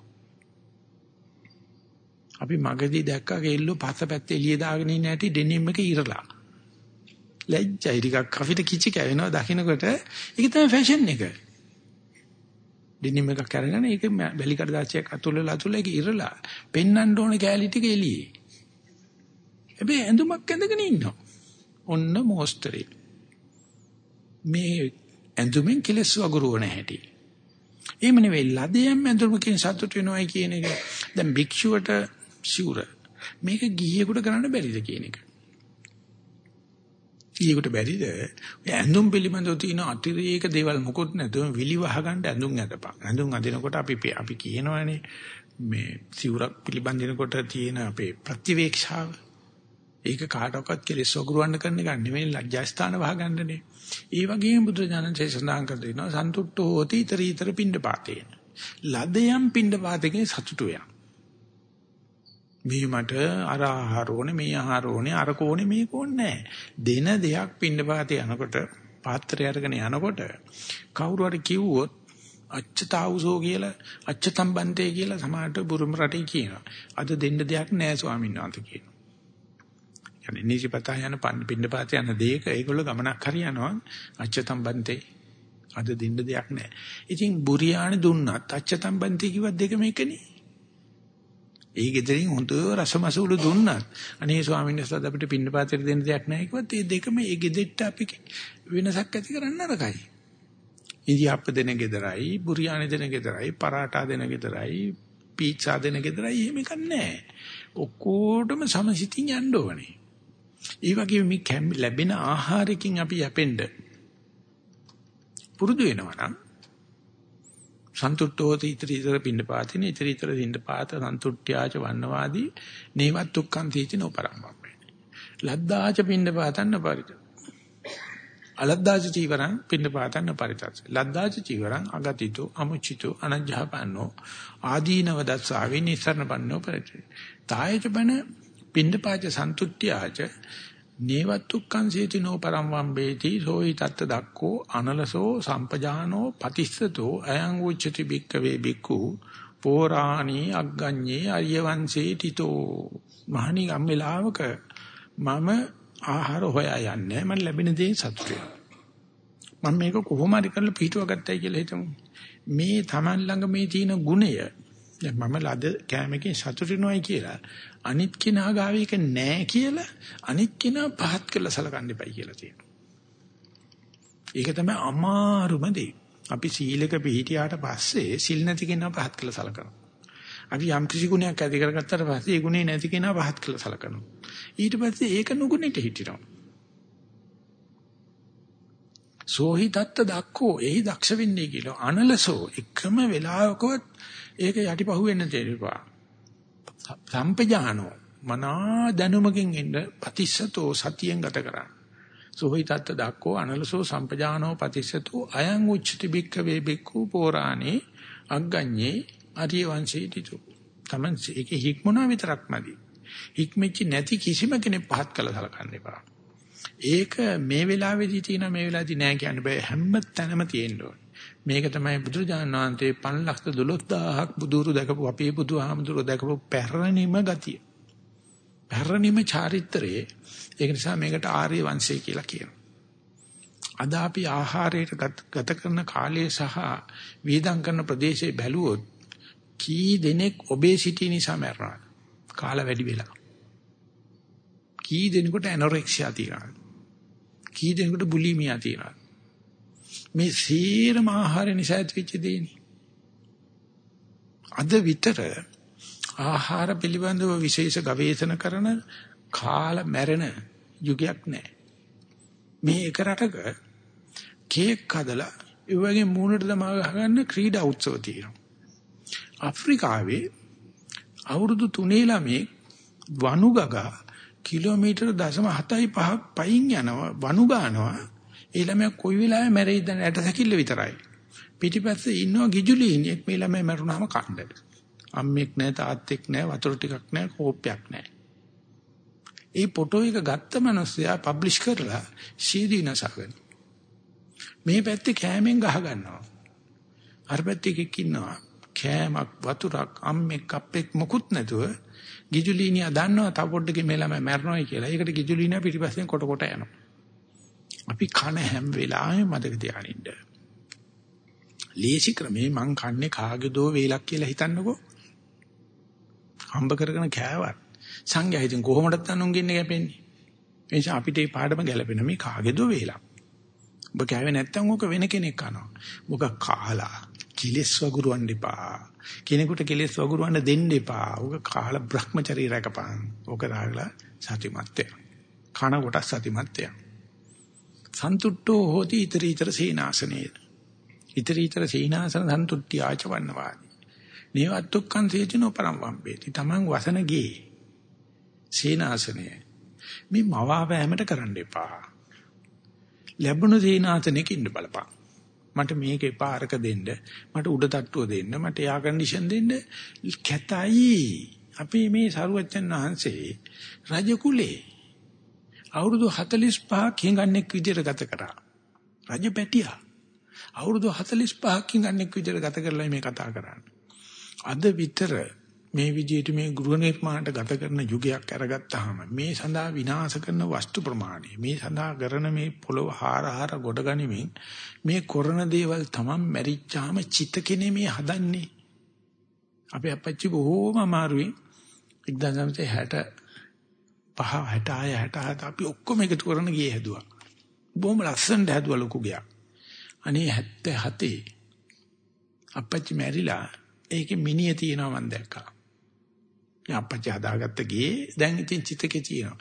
අපි මගදී දැක්කා කෙල්ලෝ පස්සපැත්තේ එළිය දාගෙන ඉන්න හැටි ඩෙනිම් එක ඉරලා. ලැජ්ජයි ටිකක් අපිට කිචි කැවෙනවා දකින්නකොට ඒක තමයි ෆැෂන් එක. ඩෙනිම් එකක් අරගෙන ඒක බැලිකඩ දාච්චයක් අතුල්ලලා අතුල්ලා ඒක ඉරලා පෙන්වන්න ඕනේ කැලී ටික එළියේ. හැබැයි ඇඳුමක් ඇඳගෙන ඉන්නවා. ඔන්න මොස්තරේ. මේ ඇඳුමින් කෙලස් වගුරුවන හැටි. එහෙම නෙවෙයි ලදයන් ඇඳුමකින් සතුට වෙනවයි කියන එක. දැන් භික්ෂුවට සිවුර. මේක ගිහියෙකුට කරන්න බැරිද කියන එක. ඊයකට බැරිද? ඔය ඇඳුම් පිළිබඳව තියෙන අතිරේක දේවල් මොකොත් නැතුව විලි වහගන්න ඇඳුම් ඇඳපන්. ඇඳුම් අදිනකොට අපි අපි කියනවානේ මේ සිවුරක් පිළිබඳිනකොට තියෙන අපේ ප්‍රතිවේක්ෂාව. ඒක කාටවත් කෙලෙස් වගුරුවන්න කරන එක නෙමෙයි ලැජ්ජාස්ථාන වහගන්නනේ. ඒ වගේම බුදුරජාණන්සේ සඳහන් කර දෙනවා සන්තුට්ඨෝ හෝති ඊතර ඊතර පිණ්ඩපාතේන. ලදයන් පිණ්ඩපාතකේ සතුටු යක්. මේ මට අර ආහාර ඕනේ මේ ආහාර ඕනේ අර කෝනේ මේ කෝන්නේ දෙන දෙයක් පින්නපාතේ යනකොට පාත්‍රය අරගෙන යනකොට කවුරු හරි කිව්වොත් අච්චතාවුසෝ කියලා අච්චතම්බන්තේ කියලා සමහරට බුරුම රටේ කියනවා. අද දෙන්න දෙයක් නැහැ ස්වාමීන් වහන්සේ කියනවා. කියන්නේ නිසිපතා යන පින්නපාත යන දෙයක ඒගොල්ල ගමනක් හරියනවා අච්චතම්බන්තේ අද දෙන්න දෙයක් නැහැ. ඉතින් බුරියානි දුන්නත් අච්චතම්බන්තේ කිව්වත් දෙකම එකනේ. ඒ ගෙදරින් හොඳ රසමසූලු දුන්නත් අනේ ස්වාමීන් වහන්සේ අපිට පින්නපාතේ දෙන්න දෙයක් නැහැ කිව්වත් ඒ දෙකම ඒ ගෙදෙට්ට අපි වෙනසක් ඇති කරන්න නරකයි. ඉන්දියාප්ප දෙන ගෙදරයි, බුරියානි දෙන ගෙදරයි, පරාටා දෙන ගෙදරයි, පීචා දෙන ගෙදරයි එහෙම එකක් නැහැ. ඔක්කොටම සමසිතින් යන්න ඕනේ. ඒ වගේ මේ ලැබෙන ආහාරකින් අපි යැපෙන්න පුරුදු වෙනවා නම් සන්තුට්ඨෝති ඉතර ඉතර පින්නපාතින ඉතර ඉතර දින්නපාත සන්තුට්ඨ්‍යාච වන්නවාදී නේවත් දුක්ඛං තීච නොපරම්පම්මේ ලද්දාච පින්නපාතන්න පරිත අලද්දාච චීවරං පින්නපාතන්න පරිතස් ලද්දාච චීවරං අගතිතෝ අමුචිතෝ අනජ්ජහපන්නෝ ආදීනව දස්සාවේ නිසරණ බන්නෝ පරිත තායච බන පින්නපාච සන්තුට්ඨ්‍යාච නේවත්තුක්කං සේතිනෝ පරම් වම්බේති සෝයි තත්ත දක්කෝ අනලසෝ සම්පජානෝ පතිස්සතෝ අයං උච්චති බික්කවේ බික්කු පෝරාණී අග්ගඤ්ඤේ අරිය වංශේ තිතෝ මහණි ගම්මෙලාවක මම ආහාර හොයා යන්නේ මම ලැබෙන දේ සතුටු. මම මේක කොහොම හරි කරලා පිටුව ගත්තයි කියලා හිතමු. මේ Taman ළඟ මේ තියෙන ගුණය දැන් මම ලද කෑමකින් සතුටිනොයි කියලා අනිත් කෙනා ගාවේ එක නෑ කියලා අනිත් කෙනා පහත් කරලා සලකන්න එපයි කියලා තියෙනවා. ඒක තමයි අමාරුම දේ. අපි සීලක පිළිහිටියාට පස්සේ සිල් නැති කෙනා පහත් කරලා සලකනවා. අපි යම් කිසි ගුණයක් ඇති කරගත්තාට පස්සේ ඒ ගුණේ නැති කෙනා පහත් කරලා සලකනවා. ඊට පස්සේ ඒක නුගුණෙට හිටිනවා. සෝහි තත්ත දක්කෝ එහි දක්ෂ වෙන්නේ කියලා අනලසෝ එකම වෙලාවකවත් ඒක යටිපහුව වෙන්න තේරෙපා. සම්පජානෝ මනා දැනුමකින් ඉන්න පතිස්සතෝ සතියෙන් ගත කරා. සෝහි තත්ත දක්කෝ අනලසෝ සම්පජානෝ පතිස්සතෝ අයං උච්චති බික්ක වේ බික්කු පෝරාණේ අග්ගඤ්ඤේ ආර්ය වංශේ තිතු. Taman ඒක හික්මුණා විතරක් නැති. හික්මෙච්ච නැති කිසිම කෙනෙක් පහත් කළ සලකන්න එපා. ඒක මේ වෙලාවේදී තියෙන මේ වෙලාවේදී නෑ කියන්න බෑ හැම තැනම තියෙන්න ඕනේ. මේක තමයි බුදුරජාණන් වහන්සේ 512000ක් බුදුරු දැකපු අපේ බුදුහාමුදුරුවෝ දැකපු පැරණිම ගතිය. පැරණිම චාරිත්‍රයේ ඒක නිසා මේකට ආර්ය වංශය කියලා කියනවා. අද අපි ආහාරයට ගත කරන කාලය සහ වේදම් කරන ප්‍රදේශයේ බැලුවොත් කී දෙනෙක් ඔබේසිටි නිසා මැරෙනවා. කාල වැඩි වෙලා. කී දෙනෙකුට ඇනොරෙක්සියා තියෙනවා. කී දෙනෙකුට බුලිමියා තියෙනවා. මේ සීරම ආහාර නිසා ඇතිවෙච්ච දෙන්නේ. අද විතර ආහාර පිළිබඳව විශේෂ ගවේෂණ කරන කාල මැරෙන යුගයක් නැහැ. මේ එක රටක කේක් හදලා ඒ වගේ මූණට දමා ගන්න ක්‍රීඩා උත්සව තියෙනවා. අප්‍රිකාවේ අවුරුදු 3 ළමේ වනුගගා කිලෝමීටර 0.75ක් පයින් යනවා වනු ගන්නවා ඒ ළමයා කොයි වෙලාවෙ මැරෙයිද ඇට සැකිල්ල විතරයි. පිටිපස්සේ ඉන්නවා ගිජුලිනියෙක් මේ ළමයා මැරුණාම කණ්ඩ. අම්මෙක් නැහැ තාත්තෙක් නැහැ වතුර ටිකක් නැහැ කෝප්පයක් නැහැ. ඒ ෆොටෝ එක ගත්ත මිනිස්සයා පබ්ලිෂ් කරලා සීදීනසගෙන. මේ පැත්තේ කෑමෙන් ගහ ගන්නවා. අර පැත්තේ එකෙක් ඉන්නවා. කෑමක් වතුරක් අම්මෙක් අප්පෙක් මොකුත් නැතුව ගිජුලිනියා දන්නවා තව පොඩ්ඩකින් මේ ළමයා මැරෙනවායි කියලා. ඒකට ගිජුලිනියා පිටිපස්සෙන් කොට කොට යනවා. අපි කන හැම වෙලාවෙම මතක තියාගන්න. ලේසි ක්‍රමේ මං කන්නේ කාගේ දෝ වේලක් කියලා හිතන්නකෝ. හම්බ කරගෙන කෑවත් සංඝයා ඉතින් කොහොමදත් අනුන්ගින්නේ කැපෙන්නේ. ඒ නිසා අපිට මේ පාඩම ගැලපෙන මේ කාගේ දෝ වේලක්. ඔබ කෑවේ නැත්තම් ඕක වෙන කෙනෙක් කනවා. මොක කාලා කිලස් වගුරුවන්න එපා. කෙනෙකුට කෙලස් වගුරුවන්න දෙන්න එපා. ඕක කාලා Brahmacharya රැකපන්. ඕක රාගලා සතිමත් වෙන. කන කොට සතිමත් වෙන. සන්තුට්ඨෝ හෝති ඊතර ඊතර සීනාසනේ. ඊතර ඊතර සීනාසන සන්තුට්ඨිය ආචවන්නවාදී. නේවත්තුක්කං සේචනෝ පරම් වම්බේති. Taman වසනගේ සීනාසනේ. මේ මවාවෑමට කරන්න එපා. ලැබුණු සීනාසනෙක ඉන්න බලපන්. මට මේක එපා අරක දෙන්න. මට උඩ තට්ටුව දෙන්න. මට එයා කන්ඩිෂන් දෙන්න. කැතයි. අපි මේ සරුවච්චන් වහන්සේ රජ කුලේ අවුරුදු 45ක් හිඟන්නෙක් විදියට ගත කරා. රජ පැටියා. අවුරුදු 45ක් හිඟන්නෙක් විදියට ගත කරලා මේ කතා කරන්නේ. අද විතර මේ විදිහට මේ ගෘහ නිර්මාණයට ගත කරන යුගයක් අරගත්තාම මේ සඳහා විනාශ කරන වස්තු ප්‍රමාණය මේ සඳහා කරන මේ පොළොව හාරහාර ගොඩ ගනිමින් මේ කරන දේවල් තමන් මැරිච්චාම චිත කෙනේ මේ හදන්නේ අපේ අපච්චි බොහෝම අමාරුයි 1960 පහ 66 67 අපි ඔක්කොම එකතු කරන ගියේ හැදුවා බොහොම ලස්සනට හැදුවා ලොකු ගයක් අනේ 77 අපච්චි මැරිලා ඒකේ මිනිය තියෙනවා මම දැක්කා මේ අපච්චි හදාගත්ත ගේ දැන් ඉතින් චිතකේ තියෙනවා.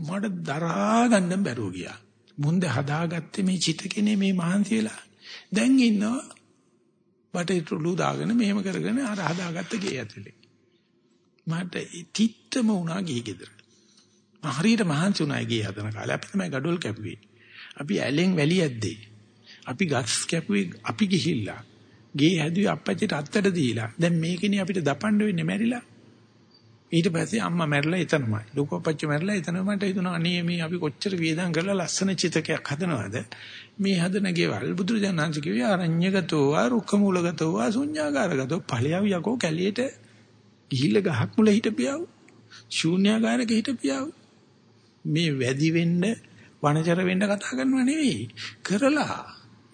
මට දරා ගන්න බැරුව ගියා. මුන්ද හදාගත්තේ මේ චිතකනේ මේ මහන්සි වෙලා. දැන් ඉන්නවා බටේටුළු දාගෙන මෙහෙම කරගෙන අර හදාගත්ත ගේ ඇතුලේ. මට තිත්තම වුණා ගේ ගෙදර. හරියට මහන්සි වුණා ගේ හදන කාලේ අපි තමයි gadol කැපුවේ. අපි ඇලෙන් වැලි ඇද්දේ. අපි ගස් කැපුවේ අපි ගිහිල්ලා. ගේ හැදුවේ අපච්චිට අත්තට දීලා. දැන් මේකනේ අපිට දපන්න වෙන්නේ මැරිලා. ඊට පස්සේ අම්මා මැරලා එතනමයි. ලොකු අපච්චි මැරලා එතනම මට හිතුණා අනේ මේ අපි කොච්චර වේදම් කරලා ලස්සන චිතකයක් හදනවද? මේ හදන ගෙවල් බුදුරජාණන් කිව්වේ අරඤ්‍යගතෝ වා රුක්ඛමූලගතෝ වා ශුඤ්ඤාකාරගතෝ ඵලයව යකෝ කැලියට ගිහිල්ලා ගහක් මුල හිටපියව. ශූන්‍යාකාරක හිටපියව. මේ වැඩි වෙන්න වනචර වෙන්න කතා කරනව නෙවෙයි. කරලා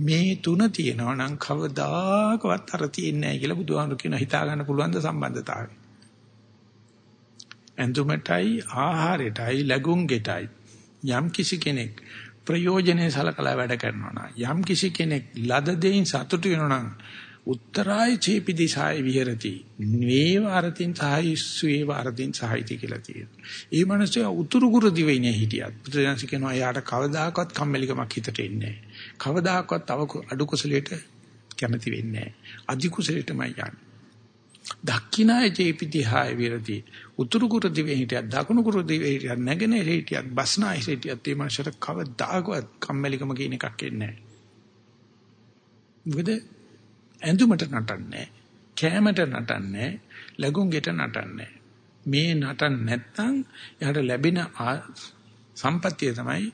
මේ තුන තියෙනවා නම් කවදාකවත් අර තියෙන්නේ නැහැ කියලා බුදුහාමුදුරු කියන හිතා ගන්න පුළුවන් ද සම්බන්ධතාවය. ඇඳුමටයි ආහාරයටයි ලැබුම්ගෙටයි යම් කිසි කෙනෙක් ප්‍රයෝජනේ සලකලා වැඩ කරනවා නම් යම් කිසි කෙනෙක් ලද දෙයින් සතුටු වෙනවා නම් උත්තරාය චේපිදිසාය විහෙරති නේ වාරතින් සහයි සුවේ වාරතින් සහයිති කියලා තියෙනවා. ඒ මනුස්සයා උතුරු කුරු දිවයිනේ හිටියත් පුදුරයන්ස කියනවා එයාට කවදාකවත් කම්මැලිකමක් හිතට එන්නේ නැහැ. කවදාකවත් තව අඩු කුසලයට කැමති වෙන්නේ නැහැ. අධි කුසලයටමයි යන්නේ. දක්ඛිනාය චේපිතිහාය විරති උතුරු කුරු දිවේ හිටියත් දකුණු කුරු දිවේ හිටියත් නැගෙනහිර හිටියත් බස්නාහිර හිටියත් මේ මනසට කවදාකවත් කම්මැලිකම කියන එකක් එන්නේ නැහැ. මොකද ඇඳුමට නටන්නේ කෑමට නටන්නේ ලැබුම්ගෙට නටන්නේ මේ නටන්න නැත්නම් එයාට ලැබෙන සම්පත්තිය තමයි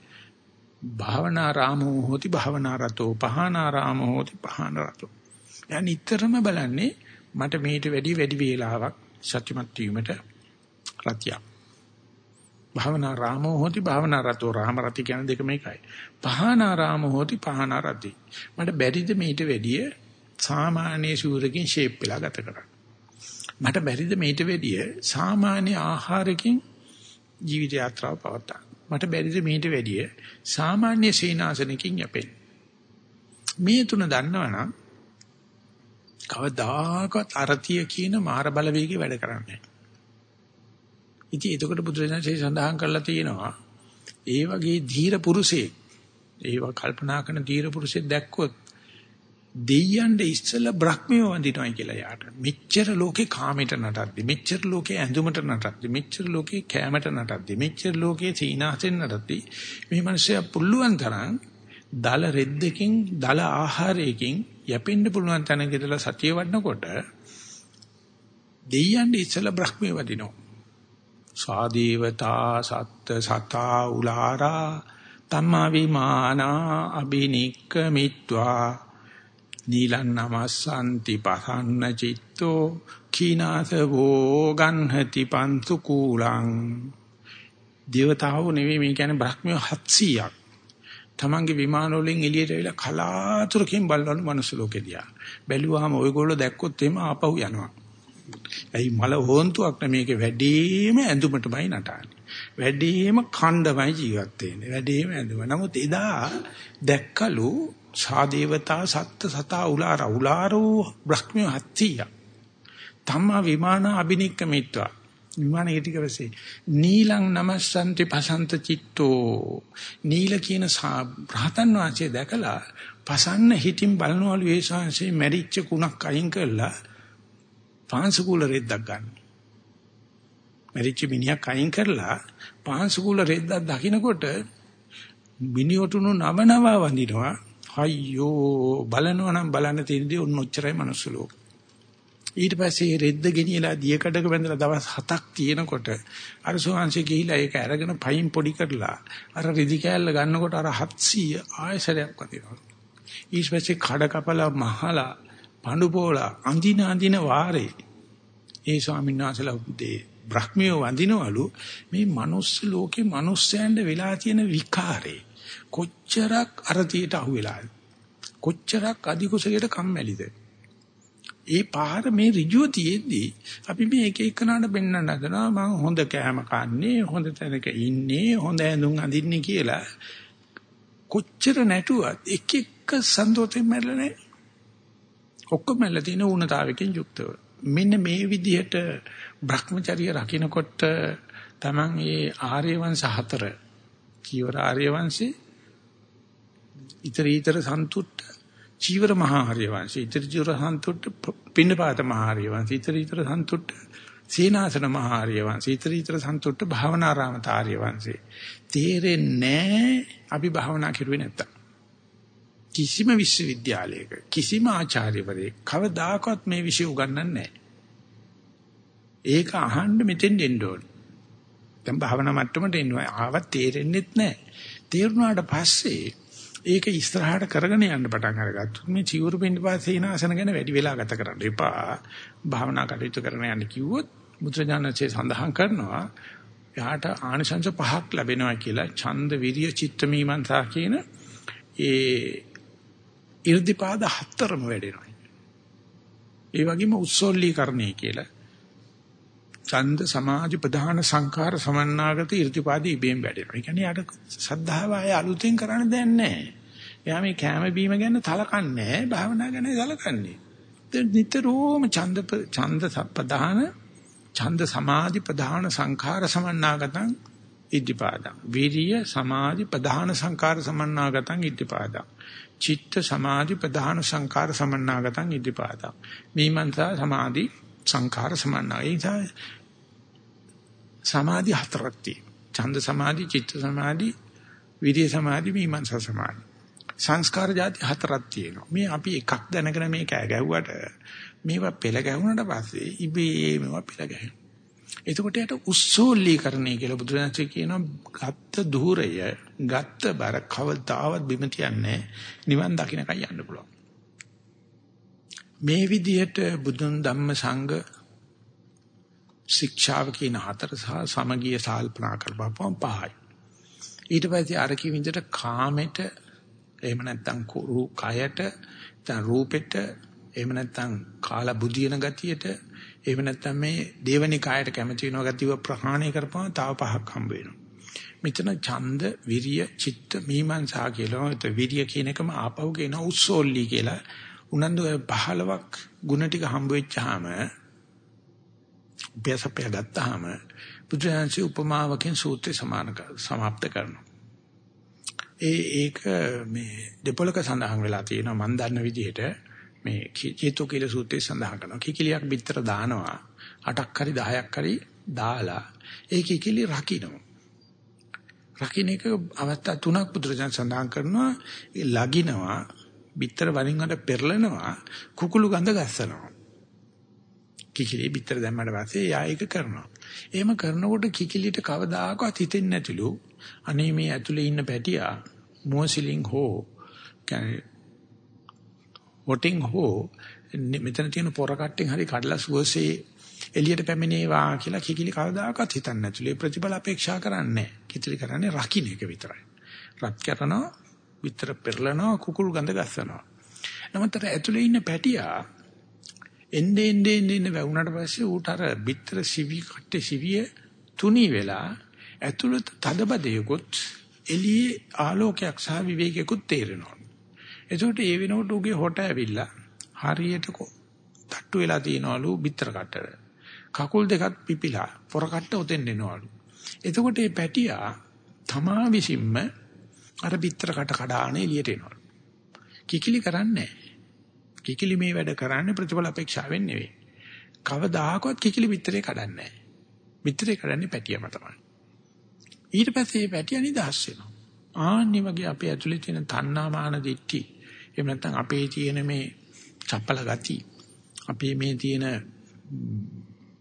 භාවනා රාමෝ හෝති භාවනා රතෝ පහනා රාමෝ හෝති පහන රතෝ. යන් නිතරම බලන්නේ මට මේට වැඩි වැඩි වේලාවක් සත්‍යමත් වීමට රතිය. භාවනා රාමෝ හෝති භාවනා රතෝ රාම රති කියන දෙක මේකයි. පහනා රාමෝ හෝති පහනා රති. මට බැරිද මේට වැඩිය සාමාන්‍ය සූරකින් ෂේප් වෙලා ගත කරන්න. මට බැරිද මේට වැඩිය සාමාන්‍ය ආහාරකින් ජීවිත යාත්‍රාව පවත්වා. මට බැරිද මේට වැඩිය සාමාන්‍ය සීනාසනකින් යපෙන්න. මේ තුන දන්නවනම් කවදාකවත් අරතිය කියන මාර බලවේගය වැඩ කරන්නේ නැහැ. ඉතින් එතකොට බුදුරජාණන්සේ සඳහන් කරලා තියෙනවා ඒ වගේ ධීර පුරුෂයෙක් ඒව කල්පනා කරන ධීර පුරුෂයෙක් දැක්කොත් දෙයයන්ට ඉස්සලා බ්‍රහ්මිය වඳිනවයි කියලා යාට. මෙච්චර ලෝකේ කාමයට නටද්දි, මෙච්චර ලෝකේ ඇඳුමට නටද්දි, මෙච්චර ලෝකේ කෑමට නටද්දි, මෙච්චර ලෝකේ සීනාසෙන් නටද්දි මේ මිනිස්සයා පුළුවන් තරම් දල රෙද්දකින්, දල ආහාරයකින් යැපෙන්න පුළුවන් තැනක ඉඳලා සතිය වඩනකොට දෙයයන්ට ඉස්සලා බ්‍රහ්මිය වදිනවා. සාදීවතා සත්ත සතා උලාරා තම්මා විමානා අබිනික්කමිත්වා නීලං නමස්සන්ති පසන්න චිත්තෝ කීනාසවෝ ගන්හති පන්තු කූලං දේවතාවෝ නෙවෙයි මේ කියන්නේ බ්‍රහ්මිය 700ක් තමන්ගේ විමාන වලින් එළියට ඇවිල්ලා කලාතුරකින් බලනවලු මනුස්ස ලෝකෙදියා බැලුවාම ඔයගොල්ලෝ දැක්කොත් එහෙම ආපහු යනවා ඇයි මල හොන්තුවක් නෙමේක වැඩිම ඇඳුමටමයි නටන්නේ. වැඩිම ඛණ්ඩමයි ජීවත් වෙන්නේ. වැඩිම ඇඳුම. නමුත් එදා දැක්කලු සාදේවතා සත්ත සතා උලාර උලාරෝ බ්‍රහ්මිය හත්තිය. තම්මා විමාන අබිනික්කමිත්වා. විමානයේ ටික වෙසේ නීලං නමස්සන්ති පසන්ත චිත්තෝ නීල කියන රහතන් වහන්සේ දැකලා පසන්න හිතින් බලනවලු ඒ ශාංශේ මැරිච්ච කුණක් අයින් කරලා පාංශකූල රෙද්දක් ගන්න. මැරිච්ච මිනිහක් අයින් කරලා පාංශකූල රෙද්දක් දකින්නකොට මිනිඔටුණු නව නව වඳිනවා. අයියෝ බලනවා නම් බලන්න තියෙන දේ උන් ඔච්චරයි මනුස්ස ලෝක. ඊට පස්සේ රෙද්ද ගෙනියලා දියකඩක බැඳලා දවස් 7ක් තියෙනකොට අර සෝංශේ ගිහිලා ඒක අරගෙන පයින් පොඩි කරලා අර රිදි කෑල්ල ගන්නකොට අර 700 ආයසරයක් වදිනවා. ඊට පස්සේ කඩ කපලා මහලා පඳු පොලා අඳින අඳින වාරේ ඒ ස්වාමීන් වහන්සේලා උදේ බ්‍රහ්මියෝ වඳිනවලු මේ මනුස්ස ලෝකේ මනුස්සයන්ට වෙලා තියෙන විකාරේ කොච්චරක් අරතියට අහුවෙලාද කොච්චරක් අධිකුසලයට කම්මැලිද? ඒ පාර මේ ඍජුව තියෙද්දි අපි මේ එක එකනට බෙන්නන්න හදනවා මම හොඳ කෑම කන්නේ හොඳ තැනක ඉන්නේ හොඳ ඇඳුම් අඳින්නේ කියලා. කොච්චර නැටුවත් එක එක සන්තෝෂයෙන් මැරෙලා නැහැ. ඔක්කොම මැරලා තියෙන ඌනතාවකින් යුක්තව. මෙන්න මේ විදිහට Brahmacharya රකින්නකොට තමන් ඒ ආර්ය වංශ හතර කීවර ආර්ය වංශේ ඊතර ඊතර සන්තුට්ඨ චීවර මහා හරිය වංශය ඊතර චීවර සන්තුට්ට පින්නපාත මහා හරිය වංශය ඊතර ඊතර සන්තුට්ට සීනාසන මහා හරිය වංශය ඊතර ඊතර සන්තුට්ට භාවනාරාමතාරිය වංශය තේරෙන්නේ අපි භාවනා කරුවේ නැත්තම් කිසිම විශ්වවිද්‍යාලයක කිසිම ආචාර්යවරයෙක් කවදාකවත් මේ විෂය උගන්වන්නේ නැහැ. ඒක අහන්න මෙතෙන් එන්න ඕනේ. දැන් භාවනා මට්ටමට එනවා ආවත් තේරෙන්නේ නැහැ. තේරුණාට පස්සේ ඒක ඉස්සරහට කරගෙන යන්න පටන් අරගත්තොත් මේ චිවුරු පිටිපස්සේ සීනාසන ගැන වැඩි වෙලා ගත කරන්න එපා. භාවනා කටයුතු කරන යන්න කිව්වොත් බුදුරජාණන්සේ සඳහන් කරනවා එයාට ආනිසංස පහක් ලැබෙනවා කියලා ඡන්ද විරිය චිත්ත මීමන්සා කියන ඒ irdipaද හතරම වැඩෙනවා. ඒ වගේම උස්සෝල්ලීකරණය කියලා ඡන්ද සමාධි ප්‍රධාන සංඛාර සමන්නාගත irdipaද ඉබේම වැඩෙනවා. ඒ කියන්නේ යාට සද්ධාව ආය අලුතෙන් කරන්න දෙයක් නැහැ. එයා මේ කැම බීම ගැන තලකන්නේ නැහැ, භාවනා ගැන තලකන්නේ. නිතරම ඡන්ද ඡන්ද ප්‍රධාන ඡන්ද සමාධි ප්‍රධාන සංඛාර සමන්නාගතං ඉද්ධිපාදං. විරිය සමාධි ප්‍රධාන සංඛාර සමන්නාගතං ඉද්ධිපාදං. චිත්ත සමාධි ප්‍රධාන සංඛාර සමන්නාගතං ඉද්ධිපාදං. මීමන්සා සමාධි සංඛාර සමන්නා. ඒ නිසා සමාධි හතරක් තියෙනවා. ඡන්ද සමාධි, චිත්ත සමාධි, විරිය සමාධි, මීමන්සා සමාධි. සංස්කාර જાති හතරක් තියෙනවා. මේ අපි එකක් දැනගෙන මේ කෑ ගැහුවට මේවා පෙළ ගැහුණාට පස්සේ ඉබේ මේවා පෙළ ගැහෙනවා. එතකොට යට උස්සෝල්ලීකරණය කියලා බුදුරජාණන් කියනවා ගත්ත ධූරය ගත්ත බර කවදාවත් බිම තියන්නේ නිවන් දකින්නකයි යන්න පුළුවන්. මේ විදිහට බුදුන් ධම්ම සංඝ ශික්ෂාව කියන හතර සහ සමගිය සාල්පනා කරපුවම පහයි. ඊට පස්සේ අර කි විදිහට කාමෙට එහෙම නැත්නම් කුරු කයට දැන් රූපෙට එහෙම නැත්නම් කාලා බුදියන ගතියට එහෙම නැත්නම් මේ දේවනි කායට කැමති වෙන ගතිය ප්‍රහාණය කරපුවම තව පහක් හම්බ වෙනවා. මෙතන ඡන්ද, විරිය, චිත්ත, මීමන්සා කියලා. ඒත් විරිය කියන එකම ආපහු කියන උස්සෝල්ලි කියලා. උනන්දු 15ක් ಗುಣ ටික හම්බ වෙච්චාම උපයසපය ගත්තාම බුදුහන්සේ උපමාවකින් සූත්‍රය සමාන සමාප්ත කරනවා. ඒ ඒක මේ දෙපොලක සඳහන් වෙලා තියෙනවා මම දන්න විදිහට මේ චේතු කියලා සූත්‍රයේ සඳහන් කරනවා. කිකිලියක් පිටර දානවා. 8ක් හරි 10ක් හරි දාලා ඒ කිකිලි රකින්න. රකින්න එක අවස්ථා තුනක් බුදුරජාණන් සඳහන් කරනවා. ඒ ලගිනවා බිත්තර වලින් වලට පෙරලනවා කුකුළු ගඳ ගස්සනවා. කිකිලි බිත්තර දැම්මට පස්සේ යා ඒක කරනවා. එහෙම කරනකොට කිකිලිට කවදාකවත් හිතෙන්නේ නැතිලු අනේ මේ ඇතුලේ ඉන්න පැටියා මොසිලින් හෝ කියන්නේ වොටින් හෝ මෙතන තියෙන පොර කට්ටෙන් හරි කඩලා සුවසේ එළියට පැමිණේවා කියලා කිකිලි කවදාකවත් හිතන්නේ නැතුලේ ප්‍රතිඵල අපේක්ෂා කරන්නේ නැහැ. කිකිලි කරන්නේ රකින්න එක විතරයි. රත් කරනවා විතර පෙරලනවා කුකුල් ගඳ ගස්සනවා. නමුත් අර ඇතුලේ ඉන්න පැටියා එන්නේ එන්නේ එන්නේ වැවුනට පස්සේ ඌට අර bitter සිවි කට්ටේ සිවිය තුනී වෙලා ඇතුළත තදබදයකොත් එළියේ ආලෝකයක් සහ විවේකයකුත් තේරෙනවා. එතකොට ඒ වෙනකොට ඌගේ හොට ඇවිල්ලා හරියට තට්ටු වෙලා තියනවලු bitter කට්ටට. කකුල් දෙකත් පිපිලා පොර කට්ට උතෙන් එනවලු. එතකොට මේ පැටියා තමා විසින්ම අර bitter කට කඩාන එළියට එනවා. කිකිලි කරන්නේ කිකිලි මේ වැඩ කරන්නේ ප්‍රතිඵල අපේක්ෂාවෙන් නෙවෙයි. කවදාහකවත් කිකිලි පිටරේ කඩන්නේ නැහැ. පිටරේ කඩන්නේ පැටියම තමයි. ඊට පස්සේ මේ පැටිය නිදහස් වෙනවා. ආන්නි වගේ අපේ ඇතුලේ තියෙන තණ්හා මාන දිට්ටි එහෙම නැත්නම් අපේ තියෙන මේ චපල ගති අපි මේ තියෙන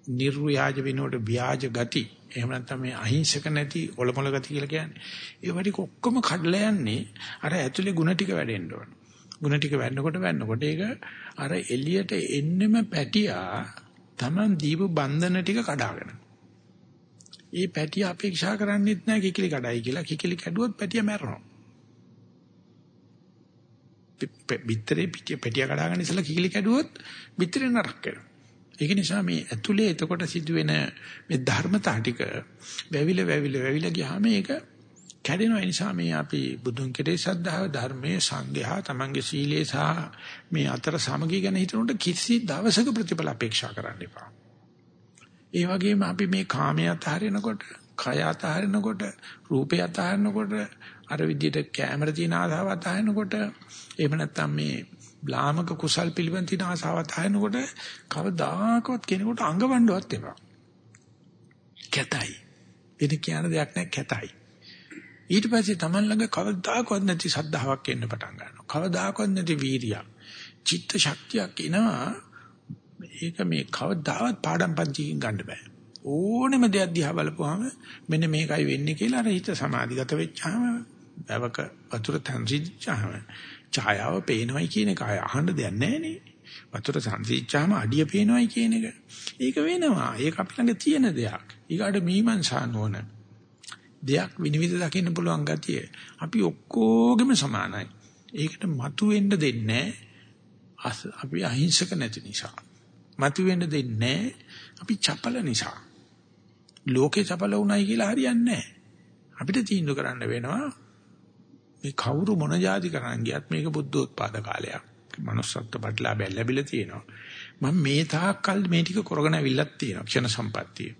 නිර්ව්‍යාජ වෙනකොට ව්‍යාජ ගති එහෙම නැත්නම් මේ අහිංසක නැති ඔලොමල ගති කියලා කියන්නේ. ඒ වටික ඔක්කොම කඩලා යන්නේ අර ඇතුලේ ಗುಣ ටික වැඩෙන්න ඕන. ಗುಣ ටික වැඩනකොට වැඩනකොට ඒක අර එළියට එන්නෙම පැටියා Taman දීපු බන්ධන ටික කඩාගෙන. ඒ පැටිය අපේක්ෂා කරන්නේත් නැහැ කිකිලි කඩයි කියලා. කිකිලි කැඩුවොත් පැටිය මැරෙනවා. බිත්තරේ පිටිය පැටිය කඩාගෙන ඉස්සලා කිකිලි කැඩුවොත් බිත්තරේ නරක වෙනවා. ඒක නිසා මේ ඇතුලේ එතකොට සිදුවෙන මේ ධර්මතා ටික වැවිල වැවිල වැවිල ගියාම ඒක කැඩෙනවා. ඒ නිසා මේ අපි බුදුන් කෙරේ ශ්‍රද්ධාව ධර්මයේ සංඝයා තමන්ගේ සීලයේ සහ මේ අතර සමගිය ගැන හිතනකොට කිසි දවසක ප්‍රතිඵල අපේක්ෂා කරන්න එපා. ඒ වගේම අපි මේ කාමයේ අතහරිනකොට, කය අතහරිනකොට, රූපය අතහරිනකොට, අර විදිහට කැමර තියෙන ආසාව අතහරිනකොට, එහෙම නැත්නම් මේ බ්ලාමක කුසල් පිළිබඳ තියෙන ආසාව අතහරිනකොට කවදාකවත් කෙනෙකුට අඟවන්නවත් එපා. කැතයි. වෙන කියන දෙයක් නැහැ කැතයි. ඊට පස්සේ Taman ළඟ කවදාකවත් නැති සද්ධාාවක් එන්න පටන් ගන්නවා. කවදාකවත් නැති වීරියක්. චිත්ත ශක්තියක් එනවා. ඒක මේ කවදාවත් පාඩම් පන්තිකින් ගන්න බෑ. ඕනෙම දෙයක් දිහා බලපුවාම මෙන්න මේකයි වෙන්නේ කියලා අර හිත සමාධිගත වෙච්චාම බවක වතුර තන්සිච්චාම ඡායාව පේනවයි කියන එක අහන්න දෙයක් නැහැ වතුර සංසිච්චාම අඩිය පේනවයි කියන එක. ඒක වෙනවා. ඒක අපි ළඟ තියෙන දෙයක්. ඊගාට මීමන්සා නොවන දෙයක් විනිවිද දකින්න පුළුවන් ගතිය. අපි ඔක්කොගෙම සමානයි. ඒකට මතු වෙන්න දෙන්නේ අපි අහිංසක නැති නිසා. මතු වෙන්න දෙන්නේ අපි චපල නිසා. ලෝකේ චපල උණයි කියලා හරියන්නේ නැහැ. අපිට තීන්දුව කරන්න වෙනවා මේ කවුරු මොන જાති කරන් ගියත් මේක බුද්ධෝත්පාද කාලයක්. manussත්ව ප්‍රතිලාභය ලැබිලා තියෙනවා. මම මේ තාක්කල් මේ ටික කරගෙන අවිල්ලක් තියෙනවා. ක්ෂණ සම්පත්තිය.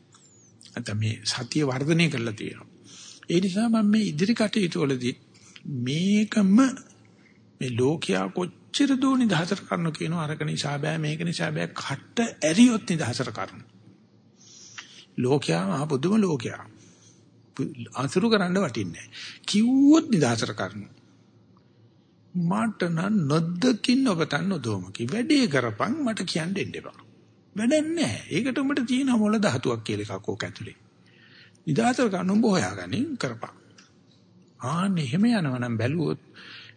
නැත්නම් මේ සතිය වර්ධනය කරලා තියෙනවා. ඒ නිසා මම මේ ඉදිරි කටයුතු වලදී මේකම මේ ලෝකයා කොච්චර දෝ නිදහසට කරන කියනවා අරක නිසා බෑ මේක නිසා බෑ කට ඇරියොත් නිදහසට කරන. ලෝකයා මහ බුදුම ලෝකයා. අසුරු කරන්න වටින්නේ කිව්වොත් නිදහසට කරනවා. මට නම් නොදකින් ඔබතන් නොදොමකි. වැඩේ කරපන් මට කියන්න දෙන්න එපා. වැඩක් නැහැ. ඒකට උඹට තියෙන මොළ ධාතුවක් කියලා එකක් ඕක ඇතුලේ. නිදහසට ගන්න උඹ හොයාගනින් කරපන්. ආන්නේ එහෙම යනවනම් බැලුවොත්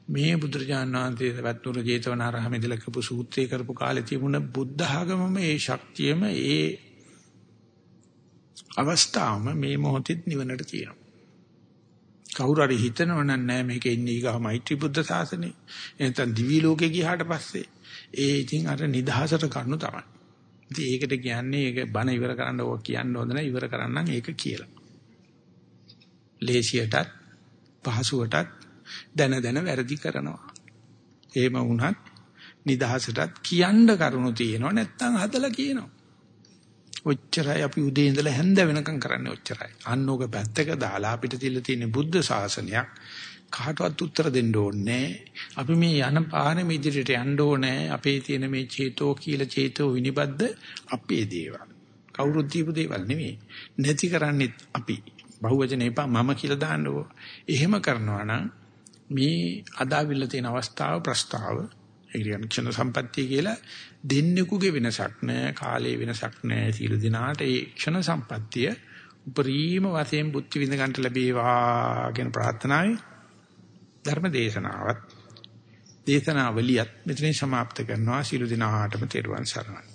මේ බුදුරජාණන් වහන්සේ වත්තුර ජේතවනාරාමේ ඉඳලා කරපු සූත්‍රය කරපු කාලේ තිබුණ බුද්ධ ආගමම ඒ ශක්තියම ඒ අවස්ථාවම මේ මොහොතේ නිවනට තියෙනවා. කවුරු හරි හිතනව නෑ මේක ඉන්නේ ඊගා මෛත්‍රී බුද්ධ ශාසනේ. එතන දිවි ලෝකේ ගියාට පස්සේ ඒ ඉතින් අර නිදහසට කරුණු තමයි. ඉතින් ඒකට කියන්නේ ඒක බණ ඉවර කරන්න ඕක කියන්න හොඳ නැහැ ඉවර කරන්නම් ඒක කියලා. ලේසියටත් පහසුවටත් දැන දැන වැරදි කරනවා. එහෙම වුණත් නිදහසටත් කියන්න කරුණු තියෙනවා නැත්තම් හදලා කියනවා. ඔච්චරයි අපි උදේ ඉඳලා හැන්ද වෙනකම් කරන්නේ ඔච්චරයි. අන්න ඕක පැත්තක දාලා අපිට තියලා තියෙන බුද්ධ ශාසනයක් කාටවත් උත්තර දෙන්න ඕනේ අපි මේ යන පාරේ ඉදිරියට යන්න ඕනේ. අපේ තියෙන මේ චේතෝ කියලා චේතෝ විනිබද්ද අපේ දේවල්. කවුරුත් දීපු දේවල් නෙමෙයි. නැති කරන්නේත් අපි. බහුවචනේ එපා මම කියලා දාන්නකෝ. එහෙම කරනවා නම් මේ අදාවිල්ල තියෙන අවස්ථාව ප්‍රස්තාව ඒ කියන්නේ ක්ෂණ සම්පත්තිය කියලා දෙන්නෙකුගේ වෙනසක් නෑ කාලේ වෙනසක් නෑ සීල දිනාට ඒ ක්ෂණ සම්පත්තිය උපරිම වශයෙන් බුද්ධ විඳ ගන්නට ලැබේවා කියන ප්‍රාර්ථනාවයි ධර්ම දේශනාවත් දේශනාවලියත් මෙතනින් સમાપ્ત කරනවා සීල දිනාටම තෙරුවන් සරණයි